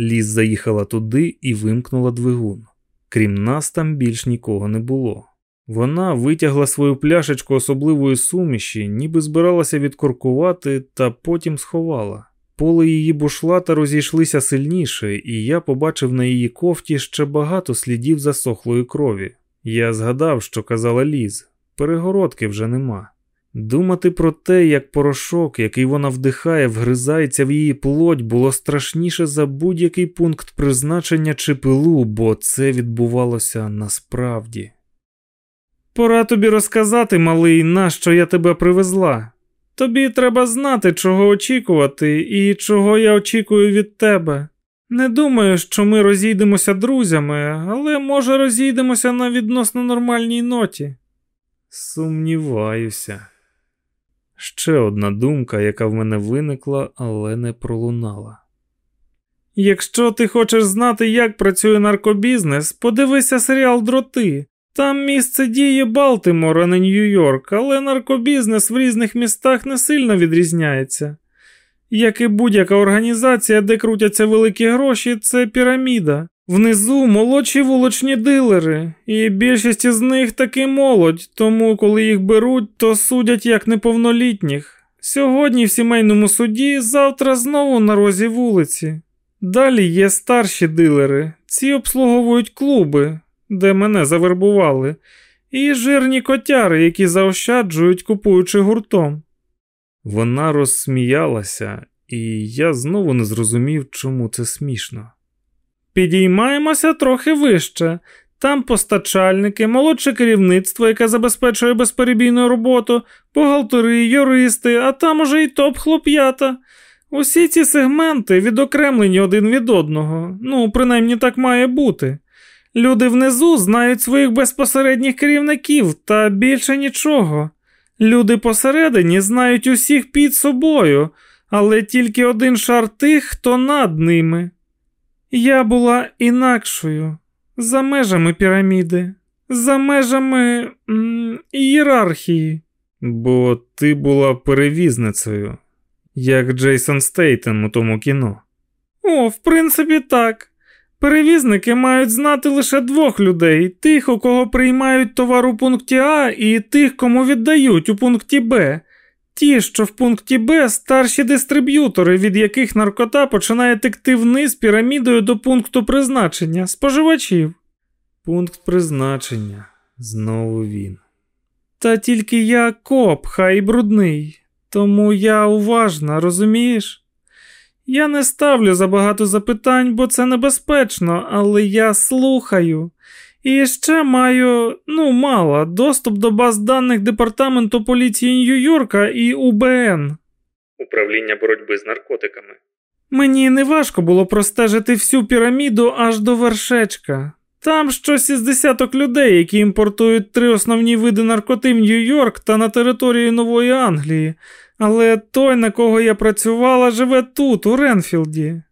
Ліс заїхала туди і вимкнула двигун. Крім нас, там більш нікого не було. Вона витягла свою пляшечку особливої суміші, ніби збиралася відкоркувати, та потім сховала. Поле її бушлата розійшлися сильніше, і я побачив на її кофті ще багато слідів засохлої крові. Я згадав, що казала Ліз, перегородки вже нема. Думати про те, як порошок, який вона вдихає, вгризається в її плоть, було страшніше за будь-який пункт призначення чи пилу, бо це відбувалося насправді. Пора тобі розказати, малий, нащо я тебе привезла. Тобі треба знати, чого очікувати, і чого я очікую від тебе. Не думаю, що ми розійдемося друзями, але може розійдемося на відносно нормальній ноті. Сумніваюся. Ще одна думка, яка в мене виникла, але не пролунала. Якщо ти хочеш знати, як працює наркобізнес, подивися серіал Дроти. Там місце діє Балтимор, а не Нью-Йорк, але наркобізнес в різних містах не сильно відрізняється. Як і будь-яка організація, де крутяться великі гроші, це піраміда. Внизу молодші вуличні дилери, і більшість із них таки молодь, тому коли їх беруть, то судять як неповнолітніх. Сьогодні в сімейному суді, завтра знову на розі вулиці. Далі є старші дилери, ці обслуговують клуби, де мене завербували, і жирні котяри, які заощаджують, купуючи гуртом. Вона розсміялася, і я знову не зрозумів, чому це смішно. Підіймаємося трохи вище. Там постачальники, молодше керівництво, яке забезпечує безперебійну роботу, бухгалтери, юристи, а там уже й топ хлоп'ята. Усі ці сегменти відокремлені один від одного, ну, принаймні так має бути. Люди внизу знають своїх безпосередніх керівників та більше нічого. Люди посередині знають усіх під собою, але тільки один шар тих, хто над ними. Я була інакшою, за межами піраміди, за межами м ієрархії. Бо ти була перевізницею, як Джейсон Стейтен у тому кіно. О, в принципі, так. Перевізники мають знати лише двох людей: тих, у кого приймають товар у пункті А, і тих, кому віддають у пункті Б. Ті, що в пункті Б старші дистриб'ютори, від яких наркота починає текти вниз пірамідою до пункту призначення, споживачів. Пункт призначення, знову він. Та тільки я коп, хай брудний, тому я уважна, розумієш? Я не ставлю забагато запитань, бо це небезпечно, але я слухаю. І ще маю, ну, мало, доступ до баз даних Департаменту поліції Нью-Йорка і УБН. Управління боротьби з наркотиками. Мені не важко було простежити всю піраміду аж до вершечка. Там щось із десяток людей, які імпортують три основні види наркоти Нью-Йорк та на території Нової Англії, але той, на кого я працювала, живе тут, у Ренфілді.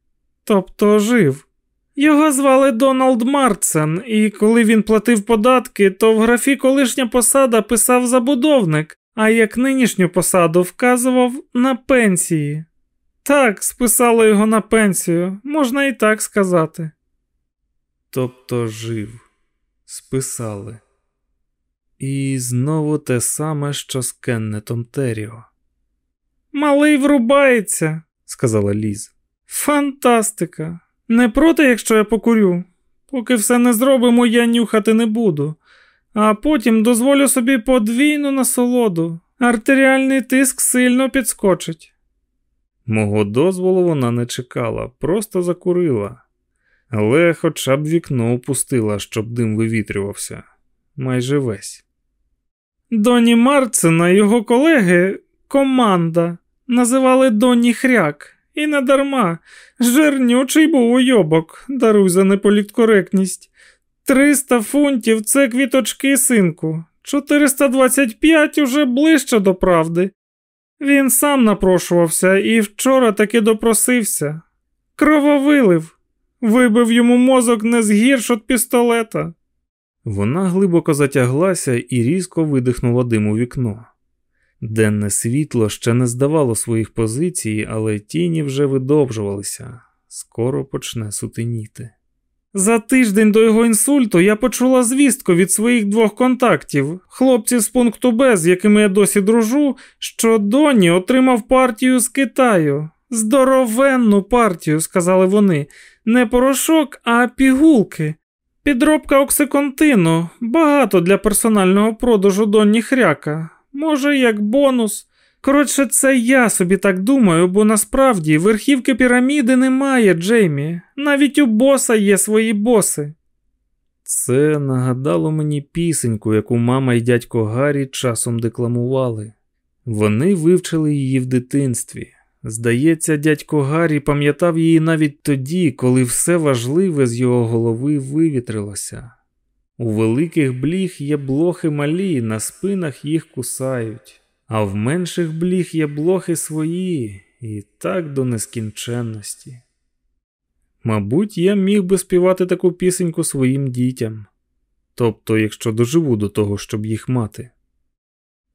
Тобто жив. Його звали Доналд Марцен, і коли він платив податки, то в графі колишня посада писав забудовник, а як нинішню посаду вказував на пенсії. Так, списало його на пенсію, можна і так сказати. Тобто жив, списали. І знову те саме, що з Кеннетом Теріо. Малий врубається, сказала Ліз. Фантастика! Не проти, якщо я покурю. Поки все не зробимо, я нюхати не буду, а потім дозволю собі подвійну насолоду. Артеріальний тиск сильно підскочить. Мого дозволу вона не чекала, просто закурила, але хоча б вікно опустила, щоб дим вивітрювався майже весь. Доні Марцена, його колеги, команда, називали Доні Хряк. І не дарма. Жирнючий був уйобок, даруй за неполіткоректність. Триста фунтів це квіточки, синку. 425 уже ближче до правди. Він сам напрошувався і вчора таки допросився. Крововилив, вибив йому мозок не згірш від пістолета. Вона глибоко затяглася і різко видихнула дим у вікно. Денне світло ще не здавало своїх позицій, але тіні вже видовжувалися, скоро почне сутеніти. За тиждень до його інсульту я почула звістку від своїх двох контактів, хлопців з пункту Б, з якими я досі дружу, що Доні отримав партію з Китаю. Здоровенну партію, сказали вони, не порошок, а пігулки. Підробка оксиконтину, багато для персонального продажу Донні Хряка. Може, як бонус. Коротше, це я собі так думаю, бо насправді верхівки піраміди немає, Джеймі. Навіть у боса є свої боси. Це нагадало мені пісеньку, яку мама і дядько Гаррі часом декламували. Вони вивчили її в дитинстві. Здається, дядько Гаррі пам'ятав її навіть тоді, коли все важливе з його голови вивітрилося. У великих бліг є блохи малі, на спинах їх кусають, а в менших бліг є блохи свої, і так до нескінченності. Мабуть, я міг би співати таку пісеньку своїм дітям, тобто, якщо доживу до того, щоб їх мати.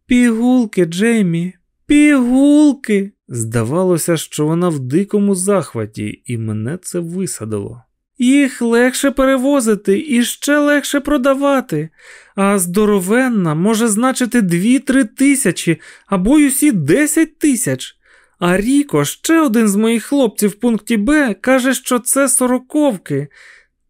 Пігулки, Джеймі, пігулки. Здавалося, що вона в дикому захваті, і мене це висадило. Їх легше перевозити і ще легше продавати, а здоровенна може значити 2-3 тисячі або й усі 10 тисяч. А Ріко, ще один з моїх хлопців в пункті Б, каже, що це сороковки.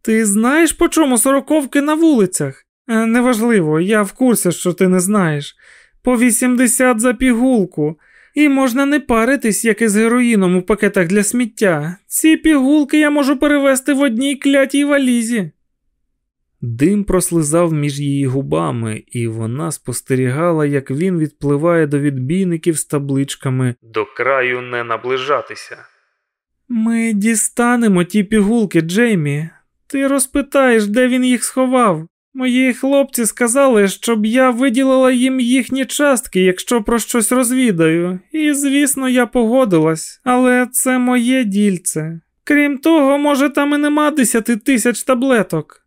Ти знаєш, по чому сороковки на вулицях? Е, неважливо, я в курсі, що ти не знаєш. По 80 за пігулку. І можна не паритись, як із героїном у пакетах для сміття. Ці пігулки я можу перевезти в одній клятій валізі. Дим прослизав між її губами, і вона спостерігала, як він відпливає до відбійників з табличками до краю не наближатися. Ми дістанемо ті пігулки, Джеймі. Ти розпитаєш, де він їх сховав. Мої хлопці сказали, щоб я виділила їм їхні частки, якщо про щось розвідаю, і, звісно, я погодилась, але це моє дільце. Крім того, може, там і нема десяти тисяч таблеток.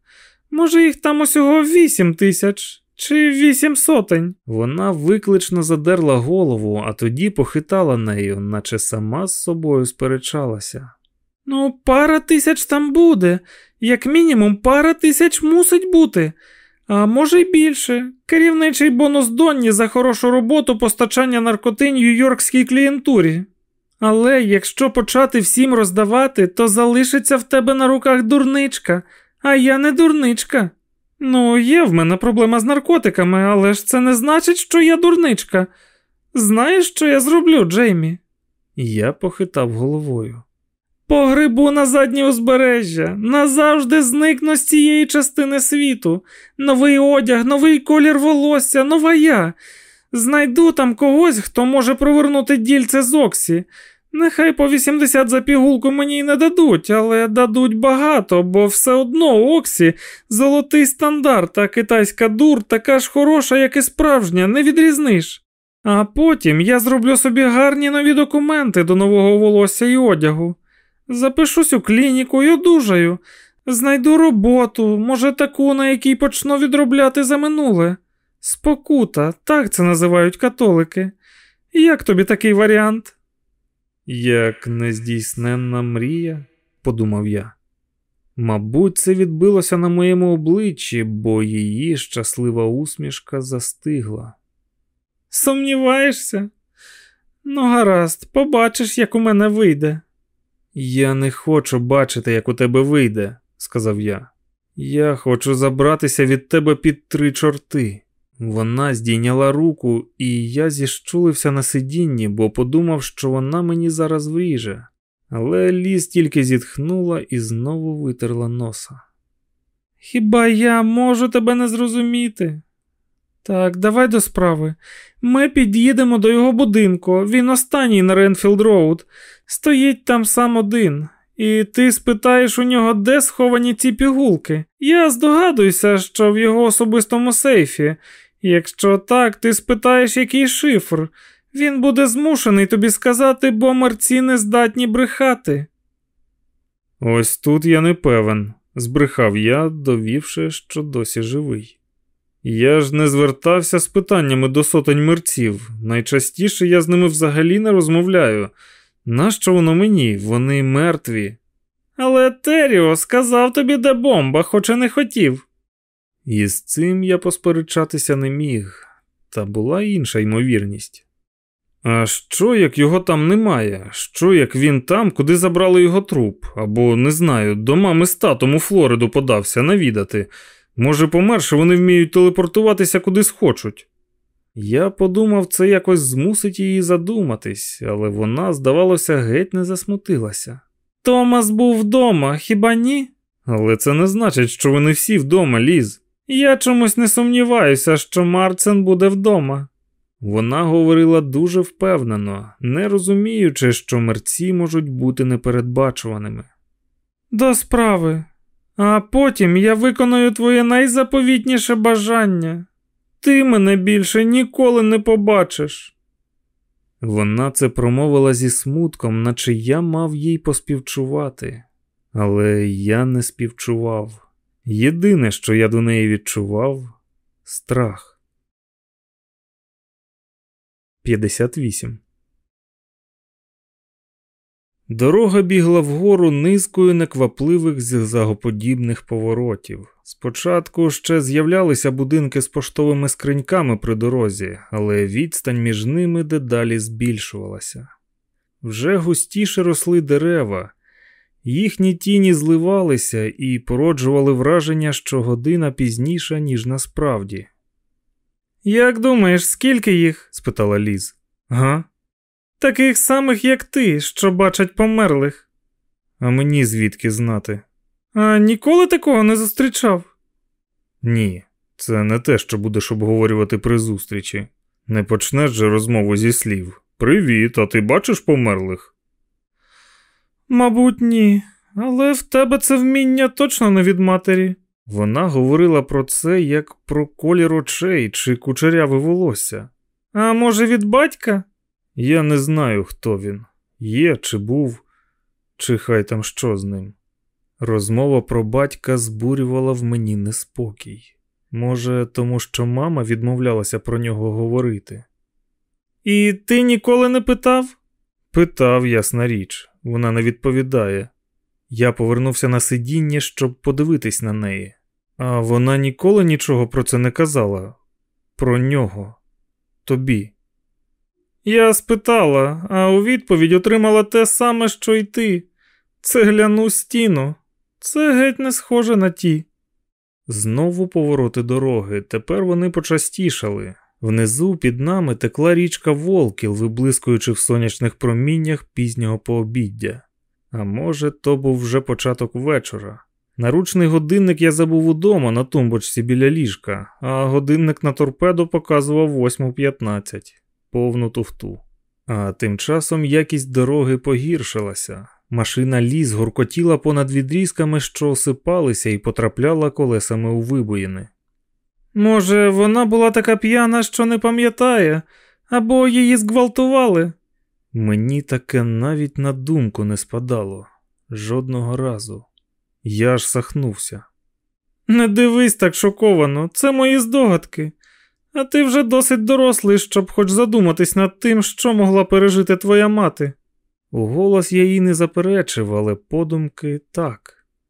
Може, їх там усього вісім тисяч чи вісім сотень. Вона виклично задерла голову, а тоді похитала нею, наче сама з собою сперечалася. Ну, пара тисяч там буде, як мінімум, пара тисяч мусить бути, а може й більше. Керівничий бонус Донні за хорошу роботу постачання наркотин нью-йоркській клієнтурі. Але якщо почати всім роздавати, то залишиться в тебе на руках дурничка, а я не дурничка. Ну, є в мене проблема з наркотиками, але ж це не значить, що я дурничка. Знаєш, що я зроблю, Джеймі? Я похитав головою. Погрибу на заднє узбережжя, назавжди зникну з цієї частини світу. Новий одяг, новий колір волосся, нова я. Знайду там когось, хто може провернути дільце з Оксі. Нехай по 80 за пігулку мені й не дадуть, але дадуть багато, бо все одно Оксі золотий стандарт, а китайська дур така ж хороша, як і справжня, не відрізниш. А потім я зроблю собі гарні нові документи до нового волосся і одягу. Запишусь у клініку і одужаю. Знайду роботу, може, таку, на якій почну відробляти за минуле. Спокута, так це називають католики. Як тобі такий варіант? Як нездійсненна мрія, подумав я. Мабуть, це відбилося на моєму обличчі, бо її щаслива усмішка застигла. Сумніваєшся? Ну, гаразд, побачиш, як у мене вийде. Я не хочу бачити, як у тебе вийде, сказав я. Я хочу забратися від тебе під три чорти. Вона здійняла руку, і я зіщулився на сидінні, бо подумав, що вона мені зараз вріже. Але ліс тільки зітхнула і знову витерла носа. Хіба я можу тебе не зрозуміти? Так, давай до справи. Ми під'їдемо до його будинку, він останній на Ренфілд Роуд, стоїть там сам один. І ти спитаєш у нього, де сховані ці пігулки. Я здогадуюся, що в його особистому сейфі. Якщо так, ти спитаєш, який шифр. Він буде змушений тобі сказати, бо мерці не здатні брехати. Ось тут я не певен, збрехав я, довівши, що досі живий. Я ж не звертався з питаннями до сотень мерців. Найчастіше я з ними взагалі не розмовляю. Нащо воно мені? Вони мертві. Але Теріо сказав тобі, де бомба, хоч і не хотів. І з цим я посперечатися не міг, та була інша ймовірність. А що, як його там немає? Що, як він там, куди забрали його труп? Або, не знаю, до мами з татом у Флориду подався навідати. Може, померше, вони вміють телепортуватися куди схочуть. Я подумав, це якось змусить її задуматись, але вона, здавалося, геть не засмутилася. Томас був вдома, хіба ні? Але це не значить, що вони всі вдома, Ліз. Я чомусь не сумніваюся, що Марцен буде вдома. Вона говорила дуже впевнено, не розуміючи, що мерці можуть бути непередбачуваними. До справи, а потім я виконую твоє найзаповітніше бажання. Ти мене більше ніколи не побачиш. Вона це промовила зі смутком, наче я мав їй поспівчувати, але я не співчував. Єдине, що я до неї відчував страх. 58 Дорога бігла вгору низкою неквапливих зигзагоподібних поворотів. Спочатку ще з'являлися будинки з поштовими скриньками при дорозі, але відстань між ними дедалі збільшувалася. Вже густіше росли дерева, їхні тіні зливалися і породжували враження, що година пізніша, ніж насправді. Як думаєш, скільки їх? спитала Ліз. Га? Таких самих, як ти, що бачать померлих. А мені звідки знати? А ніколи такого не зустрічав? Ні, це не те, що будеш обговорювати при зустрічі. Не почнеш же розмову зі слів. Привіт, а ти бачиш померлих? Мабуть, ні, але в тебе це вміння точно не від матері. Вона говорила про це як про колір очей чи кучеряве волосся. А може, від батька? Я не знаю, хто він. Є чи був, чи хай там що з ним. Розмова про батька збурювала в мені неспокій. Може, тому що мама відмовлялася про нього говорити. І ти ніколи не питав? Питав, ясна річ, вона не відповідає. Я повернувся на сидіння, щоб подивитись на неї, а вона ніколи нічого про це не казала. Про нього, тобі. Я спитала, а у відповідь отримала те саме, що й ти. Цегляну стіну. Це геть не схоже на ті. Знову повороти дороги. Тепер вони почастішали. Внизу під нами текла річка Волкіл, виблискуючи в сонячних проміннях пізнього пообіддя. А може, то був вже початок вечора. Наручний годинник я забув удома на тумбочці біля ліжка, а годинник на торпедо показував 8.15 повну туфту. А тим часом якість дороги погіршилася. Машина Ліз гуркотіла понад відрізками, що осипалися, і потрапляла колесами у вибоїни. Може, вона була така п'яна, що не пам'ятає, або її зґвалтували? Мені таке навіть на думку не спадало жодного разу. Я ж сахнувся. Не дивись так шоковано, це мої здогадки. А ти вже досить дорослий, щоб хоч задуматись над тим, що могла пережити твоя мати. У голос я їй не заперечив, але подумки так.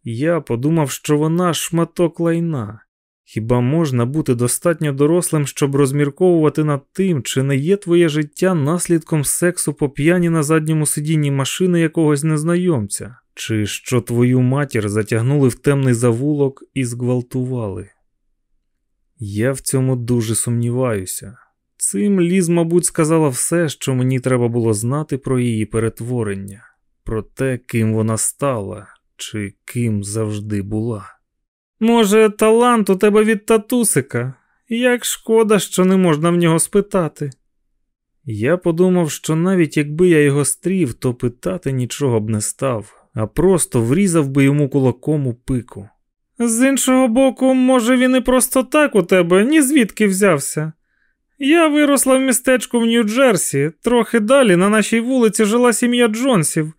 Я подумав, що вона шматок лайна. Хіба можна бути достатньо дорослим, щоб розмірковувати над тим, чи не є твоє життя наслідком сексу по п'яні на задньому сидінні машини якогось незнайомця, чи що твою матір затягнули в темний завулок і зґвалтували? Я в цьому дуже сумніваюся. Цим Ліз, мабуть, сказала все, що мені треба було знати про її перетворення, про те, ким вона стала, чи ким завжди була. Може, талант у тебе від татусика? Як шкода, що не можна в нього спитати. Я подумав, що навіть якби я його стрів, то питати нічого б не став, а просто врізав би йому кулаком у пику. З іншого боку, може, він і просто так у тебе ні звідки взявся. Я виросла в містечку в Нью-Джерсі, трохи далі на нашій вулиці жила сім'я Джонсів,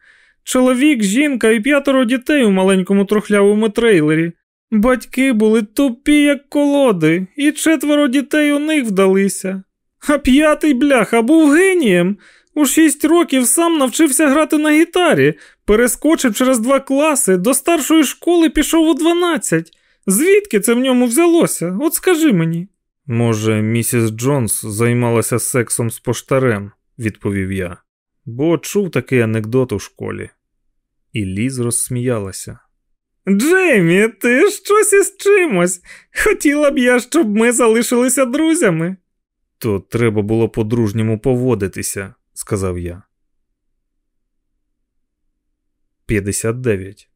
чоловік, жінка і п'ятеро дітей у маленькому трухлявому трейлері. Батьки були тупі, як колоди, і четверо дітей у них вдалися. А п'ятий бляха був генієм. У шість років сам навчився грати на гітарі, перескочив через два класи, до старшої школи пішов у дванадцять. Звідки це в ньому взялося? От скажи мені. Може, місіс Джонс займалася сексом з поштарем, відповів я, бо чув такий анекдот у школі. І Ліз розсміялася. Джеймі, ти щось із чимось. Хотіла б я, щоб ми залишилися друзями. То треба було по-дружньому поводитися, сказав я. 59.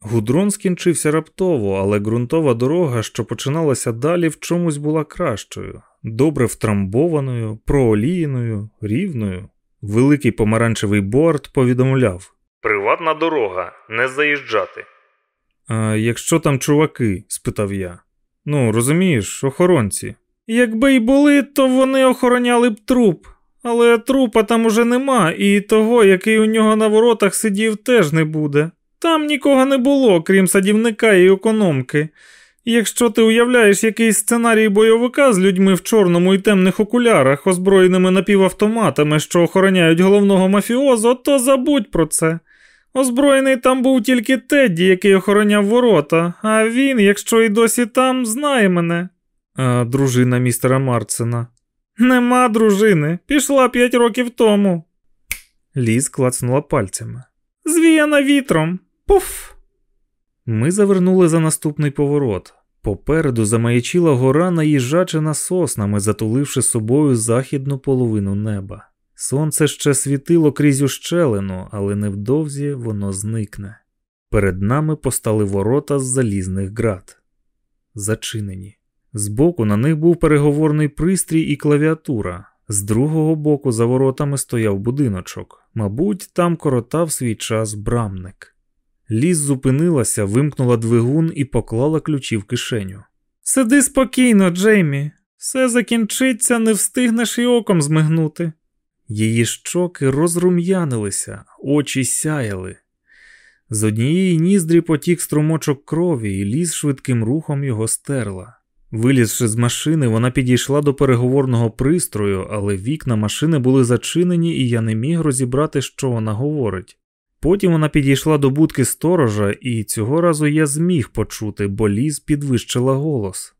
Гудрон скінчився раптово, але ґрунтова дорога, що починалася далі, в чомусь була кращою, добре втрамбованою, проолієною, рівною. Великий помаранчевий борт повідомляв Приватна дорога, не заїжджати. А якщо там чуваки? спитав я. Ну, розумієш, охоронці. Якби й були, то вони охороняли б труп, але трупа там уже нема, і того, який у нього на воротах сидів, теж не буде. Там нікого не було, крім садівника і економки. Якщо ти уявляєш якийсь сценарій бойовика з людьми в чорному і темних окулярах, озброєними напівавтоматами, що охороняють головного мафіозо, то забудь про це. Озброєний там був тільки Тедді, який охороняв ворота, а він, якщо й досі там, знає мене. А дружина містера Марцена. Нема дружини, пішла п'ять років тому. Ліз клацнула пальцями. Звіяна вітром. Пуф. Ми завернули за наступний поворот. Попереду замаячила гора, наїжджачена соснами, затуливши собою західну половину неба. Сонце ще світило крізь ущелину, але невдовзі воно зникне. Перед нами постали ворота з залізних град. Зачинені. Збоку на них був переговорний пристрій і клавіатура. З другого боку за воротами стояв будиночок. Мабуть, там коротав свій час брамник. Ліз зупинилася, вимкнула двигун і поклала ключі в кишеню. Сиди спокійно, Джеймі, все закінчиться, не встигнеш і оком змигнути. Її щоки розрум'янилися, очі сяяли. З однієї ніздрі потік струмочок крові, і ліз швидким рухом його стерла. Вилізши з машини, вона підійшла до переговорного пристрою, але вікна машини були зачинені, і я не міг розібрати, що вона говорить. Потім вона підійшла до будки сторожа, і цього разу я зміг почути, бо ліз підвищила голос.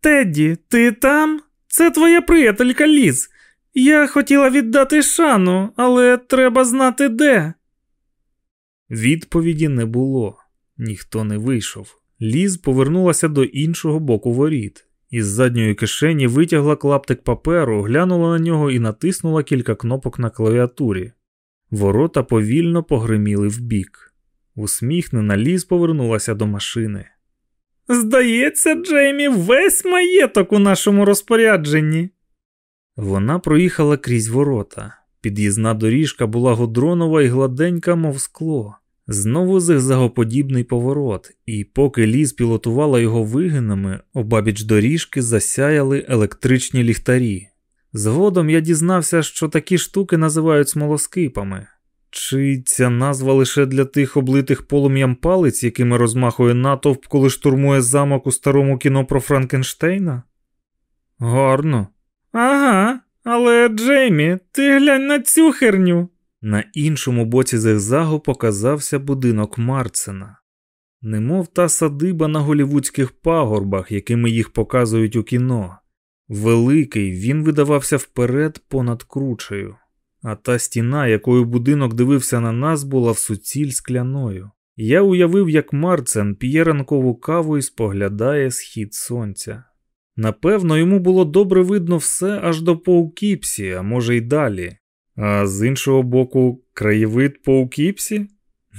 Тедді, ти там? Це твоя приятелька Ліз. Я хотіла віддати шану, але треба знати де. Відповіді не було, ніхто не вийшов. Ліз повернулася до іншого боку воріт. Із задньої кишені витягла клаптик паперу, глянула на нього і натиснула кілька кнопок на клавіатурі. Ворота повільно погриміли вбік. Усміхнена Ліз повернулася до машини. Здається, Джеймі, весь маєток у нашому розпорядженні. Вона проїхала крізь ворота. Під'їзна доріжка була гудронова і гладенька, мов скло. Знову зигзагоподібний поворот, і поки ліс пілотувала його вигинами, обабіч доріжки засяяли електричні ліхтарі. Згодом я дізнався, що такі штуки називають смолоскипами. Чи ця назва лише для тих облитих полум'ям палиць, якими розмахує натовп, коли штурмує замок у старому кіно про Франкенштейна? Гарно. Ага, але Джеймі, ти глянь на цю херню. На іншому боці зигзагу показався будинок Марцена. немов та садиба на голівудських пагорбах, якими їх показують у кіно. Великий він видавався вперед понад кручею, а та стіна, якою будинок дивився на нас, була в суціль скляною. Я уявив, як Марцен п'є ранкову каву і споглядає схід сонця. Напевно, йому було добре видно все аж до Поукіпсі, а може й далі. А з іншого боку, краєвид Поукіпсі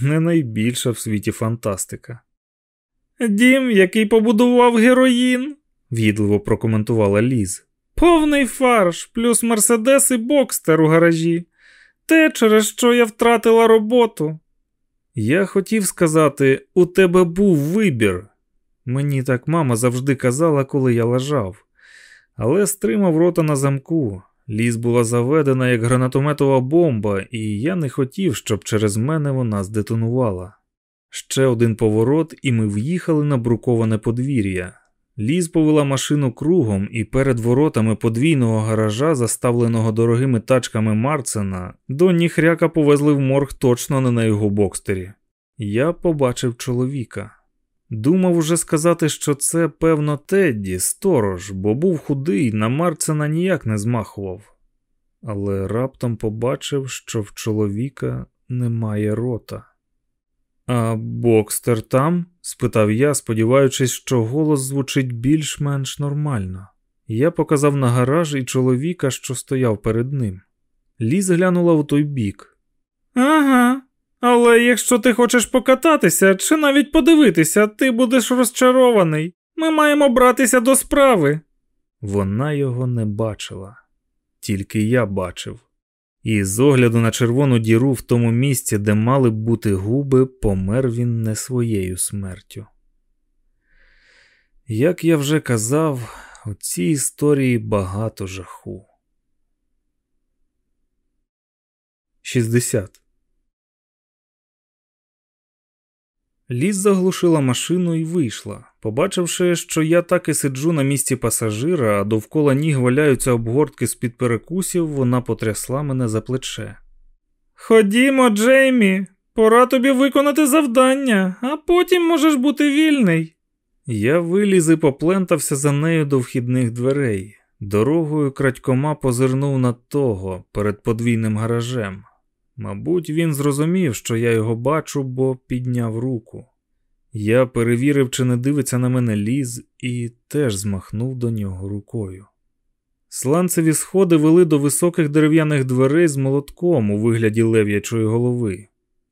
не найбільша в світі фантастика. Дім, який побудував героїн, в'їдливо прокоментувала Ліз. Повний фарш, плюс Мерседес і Бокстер у гаражі. Те, через що я втратила роботу. Я хотів сказати, у тебе був вибір. Мені так мама завжди казала, коли я лежав, але стримав рота на замку. Ліс була заведена як гранатометова бомба, і я не хотів, щоб через мене вона здетонувала. Ще один поворот, і ми в'їхали на бруковане подвір'я. Ліз повела машину кругом, і перед воротами подвійного гаража, заставленого дорогими тачками Марцена, до ніхряка повезли в морг точно не на його бокстері. Я побачив чоловіка. Думав уже сказати, що це, певно, Тедді, сторож, бо був худий, на Марцена ніяк не змахував. Але раптом побачив, що в чоловіка немає рота. А Бокстер там? спитав я, сподіваючись, що голос звучить більш-менш нормально. Я показав на гараж і чоловіка, що стояв перед ним. Ліз глянула у той бік. Ага, але якщо ти хочеш покататися чи навіть подивитися, ти будеш розчарований. Ми маємо братися до справи. Вона його не бачила, тільки я бачив. І з огляду на червону діру в тому місці, де мали б бути губи, помер він не своєю смертю. Як я вже казав, у цій історії багато жаху. 60 Ліс заглушила машину і вийшла, побачивши, що я так і сиджу на місці пасажира, а довкола ніг валяються обгортки з під перекусів, вона потрясла мене за плече. Ходімо, Джеймі, пора тобі виконати завдання, а потім можеш бути вільний. Я виліз і поплентався за нею до вхідних дверей. Дорогою крадькома позирнув на того перед подвійним гаражем. Мабуть, він зрозумів, що я його бачу, бо підняв руку. Я перевірив, чи не дивиться на мене ліз, і теж змахнув до нього рукою. Сланцеві сходи вели до високих дерев'яних дверей з молотком у вигляді лев'ячої голови.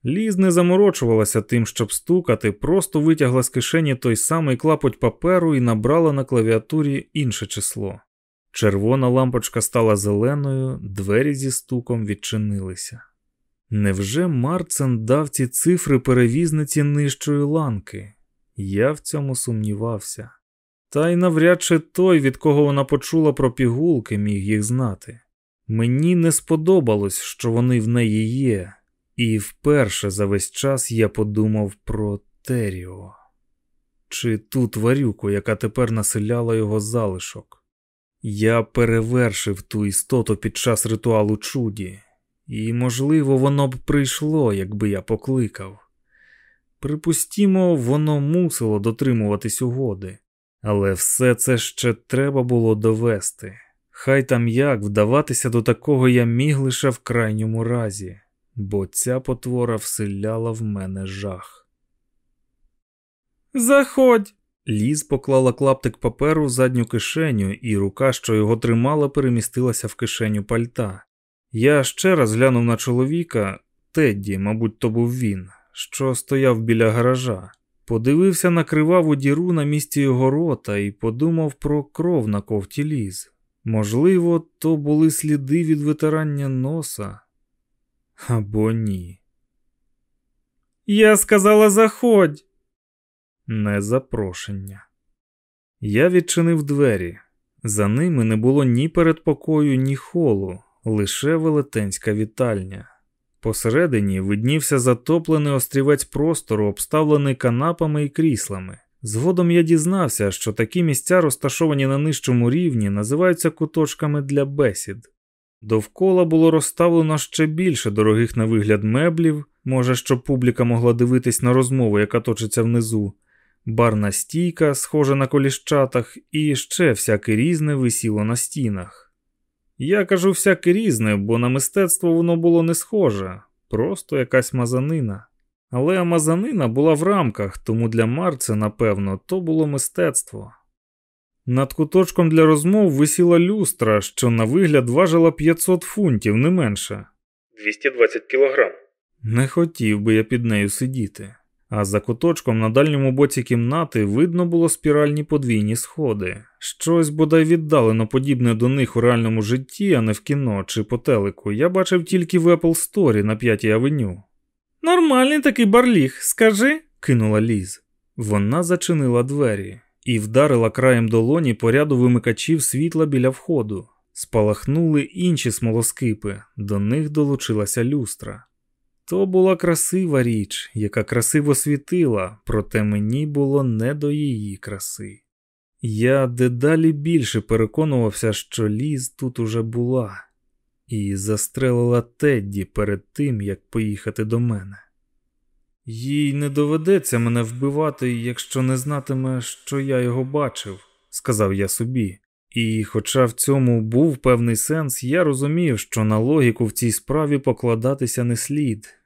Ліз не заморочувалася тим, щоб стукати, просто витягла з кишені той самий клапоть паперу і набрала на клавіатурі інше число. Червона лампочка стала зеленою, двері зі стуком відчинилися. Невже Марцен дав ці цифри перевізниці нижчої ланки? Я в цьому сумнівався. Та й навряд чи той, від кого вона почула про пігулки, міг їх знати. Мені не сподобалось, що вони в неї є, і вперше за весь час я подумав про Теріо. Чи ту тварюку, яка тепер населяла його залишок. Я перевершив ту істоту під час ритуалу чуді. І, можливо, воно б прийшло, якби я покликав. Припустімо, воно мусило дотримуватись угоди, але все це ще треба було довести. Хай там як вдаватися до такого я міг лише в крайньому разі, бо ця потвора вселяла в мене жах. Заходь! Ліз поклала клаптик паперу в задню кишеню, і рука, що його тримала, перемістилася в кишеню пальта. Я ще раз глянув на чоловіка, Тедді, мабуть, то був він, що стояв біля гаража, подивився на криваву діру на місці його рота і подумав про кров на ковті ліз. Можливо, то були сліди від витирання носа або ні. Я сказала, заходь. Не запрошення. Я відчинив двері. За ними не було ні передпокою, ні холу лише велетенська вітальня. Посередині виднівся затоплений острівець простору, обставлений канапами і кріслами. Згодом я дізнався, що такі місця, розташовані на нижчому рівні, називаються куточками для бесід. Довкола було розставлено ще більше дорогих на вигляд меблів, може, щоб публіка могла дивитись на розмову, яка точиться внизу, барна стійка, схожа на коліщатах, і ще всяке різне висіло на стінах. Я кажу всяке різне, бо на мистецтво воно було не схоже, просто якась мазанина. Але мазанина була в рамках, тому для Марце, напевно, то було мистецтво. Над куточком для розмов висіла люстра, що на вигляд важила 500 фунтів, не менше. 220 кілограм. Не хотів би я під нею сидіти. А за куточком на дальньому боці кімнати видно було спіральні подвійні сходи. Щось бодай віддалено подібне до них у реальному житті, а не в кіно чи по телеку, я бачив тільки в Apple Store на п'ятій авеню. Нормальний такий барліг, скажи, кинула Ліз. Вона зачинила двері і вдарила краєм долоні по ряду вимикачів світла біля входу. Спалахнули інші смолоскипи, до них долучилася люстра. То була красива річ, яка красиво світила, проте мені було не до її краси. Я дедалі більше переконувався, що ліз тут уже була, і застрелила Тедді перед тим, як поїхати до мене. Їй не доведеться мене вбивати, якщо не знатиме, що я його бачив, сказав я собі. І, хоча в цьому був певний сенс, я розумів, що на логіку в цій справі покладатися не слід,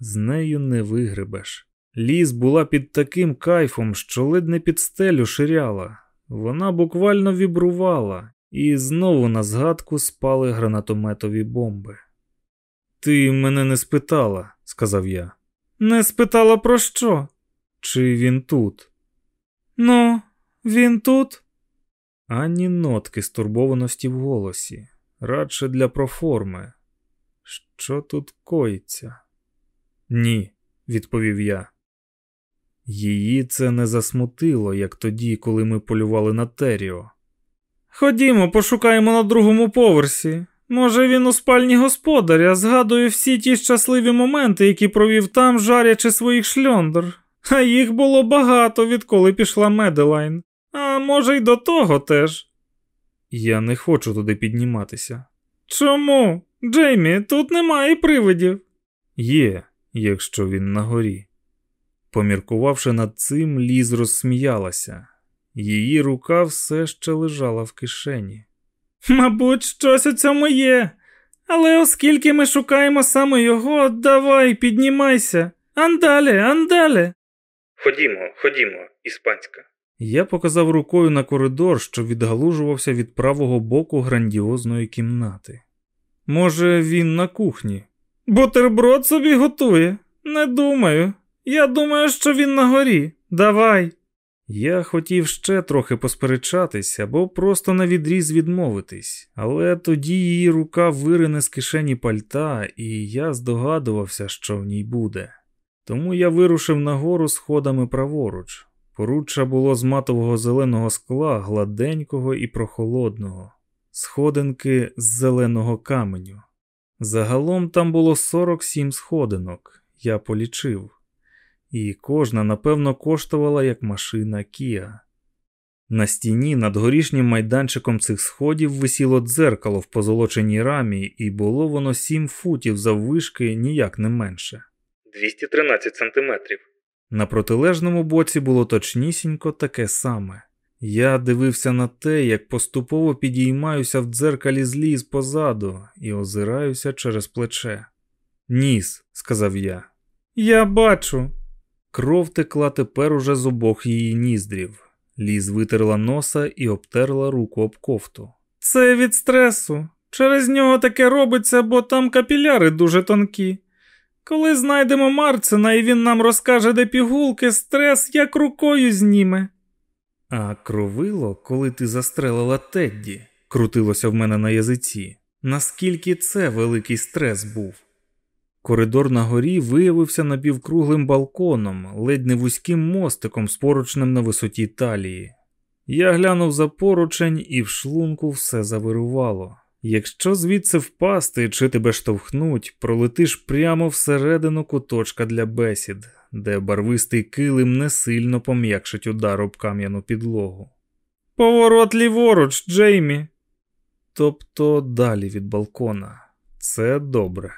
з нею не вигребеш. Ліз була під таким кайфом, що ледь не під стелю ширяла. Вона буквально вібрувала, і знову на згадку спали гранатометові бомби. Ти мене не спитала, сказав я. Не спитала про що? Чи він тут? Ну, він тут? Ані нотки стурбованості в голосі, радше для проформи. Що тут коїться? Ні, відповів я. Її це не засмутило, як тоді, коли ми полювали на Теріо. Ходімо, пошукаємо на другому поверсі. Може, він у спальні господаря згадує всі ті щасливі моменти, які провів там, жарячи своїх шльондр. А їх було багато, відколи пішла Меделайн. А може, й до того теж. Я не хочу туди підніматися. Чому? Джеймі, тут немає привидів. Є, якщо він на горі. Поміркувавши над цим, Ліз розсміялася. Її рука все ще лежала в кишені. Мабуть, щось у цьому є. Але оскільки ми шукаємо саме його, давай піднімайся. Андале, андале. Ходімо, ходімо, іспанська. Я показав рукою на коридор, що відгалужувався від правого боку грандіозної кімнати. Може, він на кухні. Бутерброд собі готує. Не думаю. Я думаю, що він на горі. Давай. Я хотів ще трохи посперечатись або просто на відріз відмовитись, але тоді її рука вирине з кишені пальта, і я здогадувався, що в ній буде. Тому я вирушив нагору сходами праворуч. Поруччя було з матового зеленого скла, гладенького і прохолодного, сходинки з зеленого каменю. Загалом там було 47 сходинок, я полічив і кожна, напевно, коштувала як машина Кіа. На стіні над горішнім майданчиком цих сходів висіло дзеркало в позолоченій рамі, і було воно сім футів заввишки ніяк не менше. 213 сантиметрів. На протилежному боці було точнісінько таке саме. Я дивився на те, як поступово підіймаюся в дзеркалі зліз позаду і озираюся через плече. Ніс, сказав я. Я бачу, Кров текла тепер уже з обох її ніздрів. Ліз витерла носа і обтерла руку об кофту. Це від стресу. Через нього таке робиться, бо там капіляри дуже тонкі. Коли знайдемо Марцина і він нам розкаже, де пігулки, стрес як рукою зніме. А кровило, коли ти застрелила Тедді, крутилося в мене на язиці. Наскільки це великий стрес був? Коридор на горі виявився напівкруглим балконом, ледь не вузьким мостиком з поручнем на висоті талії. Я глянув за поручень, і в шлунку все завирувало. Якщо звідси впасти чи тебе штовхнуть, пролетиш прямо всередину куточка для бесід, де барвистий килим не сильно пом'якшить удар об кам'яну підлогу. Поворот ліворуч, Джеймі. Тобто далі від балкона. Це добре.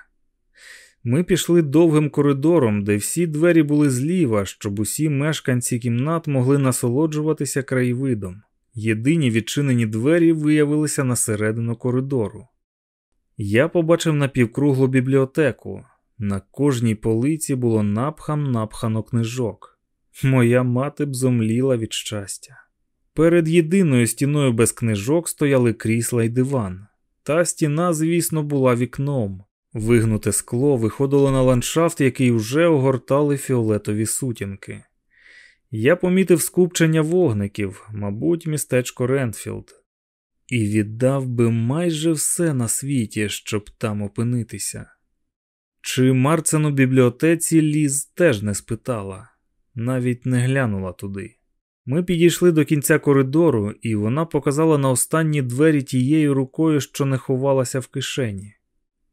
Ми пішли довгим коридором, де всі двері були зліва, щоб усі мешканці кімнат могли насолоджуватися краєвидом. Єдині відчинені двері виявилися на середину коридору. Я побачив напівкруглу бібліотеку. На кожній полиці було напхам напхано книжок. Моя мати б зомліла від щастя. Перед єдиною стіною без книжок стояли крісла й диван. Та стіна, звісно, була вікном. Вигнуте скло виходило на ландшафт, який вже огортали фіолетові сутінки. Я помітив скупчення вогників, мабуть, містечко Ренфілд, і віддав би майже все на світі, щоб там опинитися. Чи Марцен у бібліотеці, Ліз теж не спитала, навіть не глянула туди. Ми підійшли до кінця коридору, і вона показала на останні двері тією рукою, що не ховалася в кишені.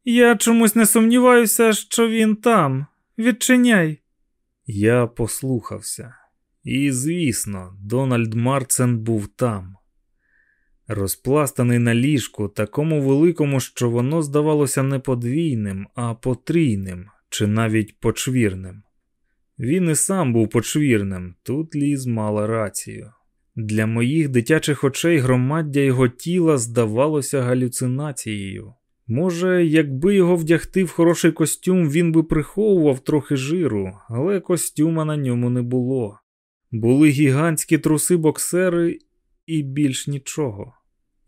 Я чомусь не сумніваюся, що він там. Відчиняй. Я послухався. І, звісно, Дональд Марцен був там, розпластаний на ліжку, такому великому, що воно здавалося не подвійним, а потрійним чи навіть почвірним. Він і сам був почвірним, тут ліз мала рацію. Для моїх дитячих очей громаддя його тіла здавалося галюцинацією. Може, якби його вдягти в хороший костюм, він би приховував трохи жиру, але костюма на ньому не було. Були гігантські труси боксери і більш нічого.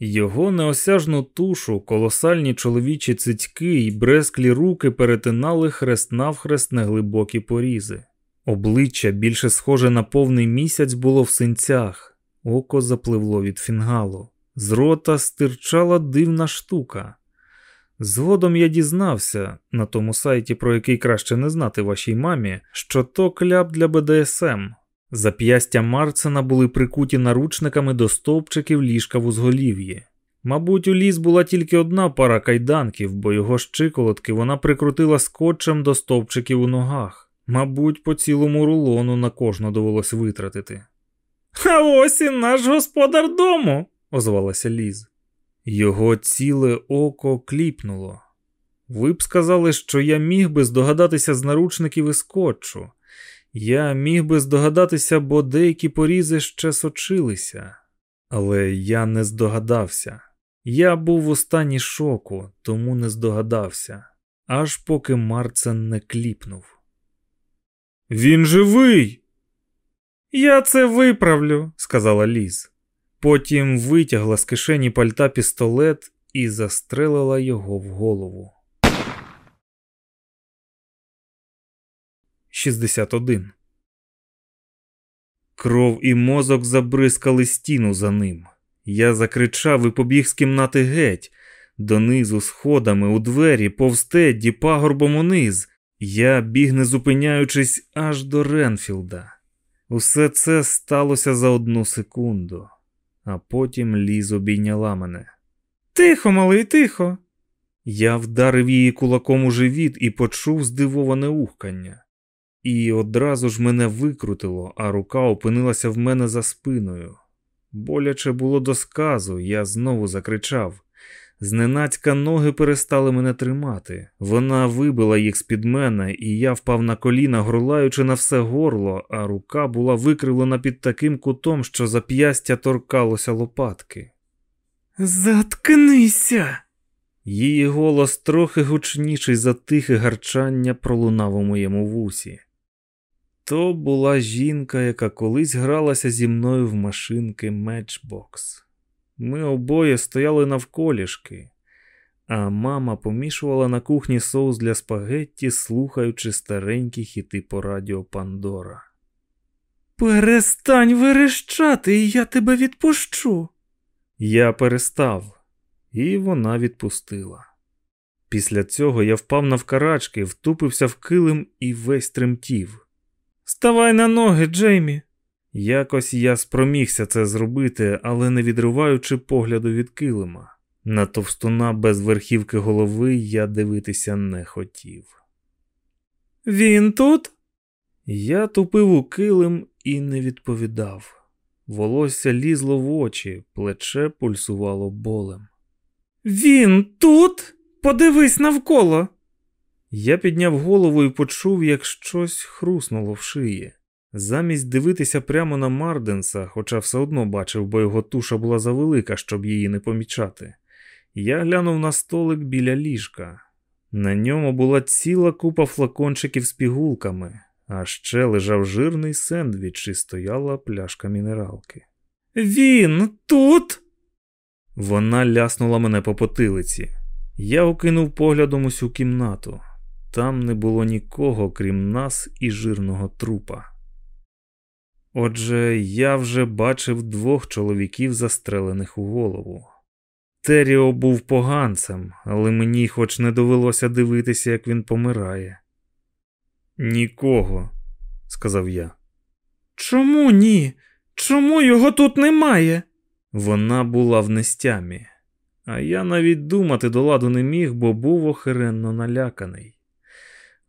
Його неосяжну тушу, колосальні чоловічі цицьки і бресклі руки перетинали хрест навхрест неглибокі порізи. Обличчя, більше схоже на повний місяць, було в синцях, око запливло від фінгалу. З рота стирчала дивна штука. Згодом я дізнався на тому сайті, про який краще не знати вашій мамі, що то кляп для БДСМ. Зап'ястя Марцена були прикуті наручниками до стовпчиків ліжка в узголів'ї. Мабуть, у ліс була тільки одна пара кайданків, бо його щиколотки вона прикрутила скотчем до стовпчиків у ногах. Мабуть, по цілому рулону на кожну довелось витратити. А ось і наш господар дому, озвалася Ліз. Його ціле око кліпнуло. Ви б сказали, що я міг би здогадатися з наручників і скотчу. Я міг би здогадатися, бо деякі порізи ще сочилися, але я не здогадався. Я був у стані шоку, тому не здогадався, аж поки Марцен не кліпнув. Він живий. Я це виправлю, сказала Ліз. Потім витягла з кишені пальта пістолет і застрелила його в голову. 61. Кров і мозок забризкали стіну за ним. Я закричав і побіг з кімнати геть, донизу сходами у двері, повстедді, пагорбом униз. Я біг, не зупиняючись, аж до Ренфілда. Усе це сталося за одну секунду, а потім Ліз обійняла мене. Тихо, малий, тихо. Я вдарив її кулаком у живіт і почув здивоване ухкання. І одразу ж мене викрутило, а рука опинилася в мене за спиною. Боляче було до сказу, я знову закричав. Зненацька ноги перестали мене тримати. Вона вибила їх з-під мене, і я впав на коліна, горлаючи на все горло, а рука була викривлена під таким кутом, що зап'ястя торкалося лопатки. Заткнися. Її голос трохи гучніший за тихе гарчання пролунав у моєму вусі. То була жінка, яка колись гралася зі мною в машинки Matchbox. Ми обоє стояли навколішки, а мама помішувала на кухні соус для спагетті, слухаючи старенькі хіти по радіо Пандора. Перестань верещати, і я тебе відпущу. Я перестав, і вона відпустила. Після цього я впав навкарачки, втупився в килим і весь тремтів. Ставай на ноги, Джеймі. Якось я спромігся це зробити, але не відриваючи погляду від килима. На товстуна без верхівки голови я дивитися не хотів. Він тут? Я тупив у килим і не відповідав. Волосся лізло в очі, плече пульсувало болем. Він тут? Подивись навколо. Я підняв голову і почув, як щось хруснуло в шиї. Замість дивитися прямо на Марденса, хоча все одно бачив, бо його туша була завелика, щоб її не помічати. Я глянув на столик біля ліжка. На ньому була ціла купа флакончиків з пігулками, а ще лежав жирний сендвіч і стояла пляшка мінералки. Він тут? Вона ляснула мене по потилиці. Я окинув поглядом усю кімнату. Там не було нікого, крім нас і жирного трупа. Отже, я вже бачив двох чоловіків, застрелених у голову. Теріо був поганцем, але мені хоч не довелося дивитися, як він помирає. Нікого, сказав я. Чому ні? Чому його тут немає? Вона була в нестямі, а я навіть думати до ладу не міг, бо був охеренно наляканий.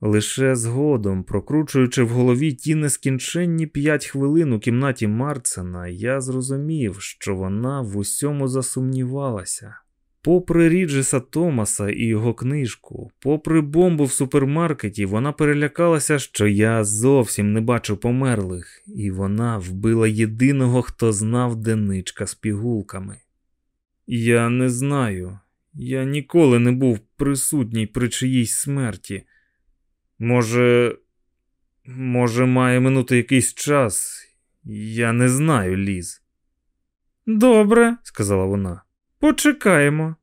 Лише згодом, прокручуючи в голові ті нескінченні п'ять хвилин у кімнаті Марцена, я зрозумів, що вона в усьому засумнівалася. Попри Ріджеса Томаса і його книжку, попри бомбу в супермаркеті, вона перелякалася, що я зовсім не бачу померлих, і вона вбила єдиного, хто знав деничка з пігулками. Я не знаю, я ніколи не був присутній при чиїсь смерті. Може, може, має минути якийсь час. Я не знаю, Ліз. Добре, сказала вона. Почекаємо.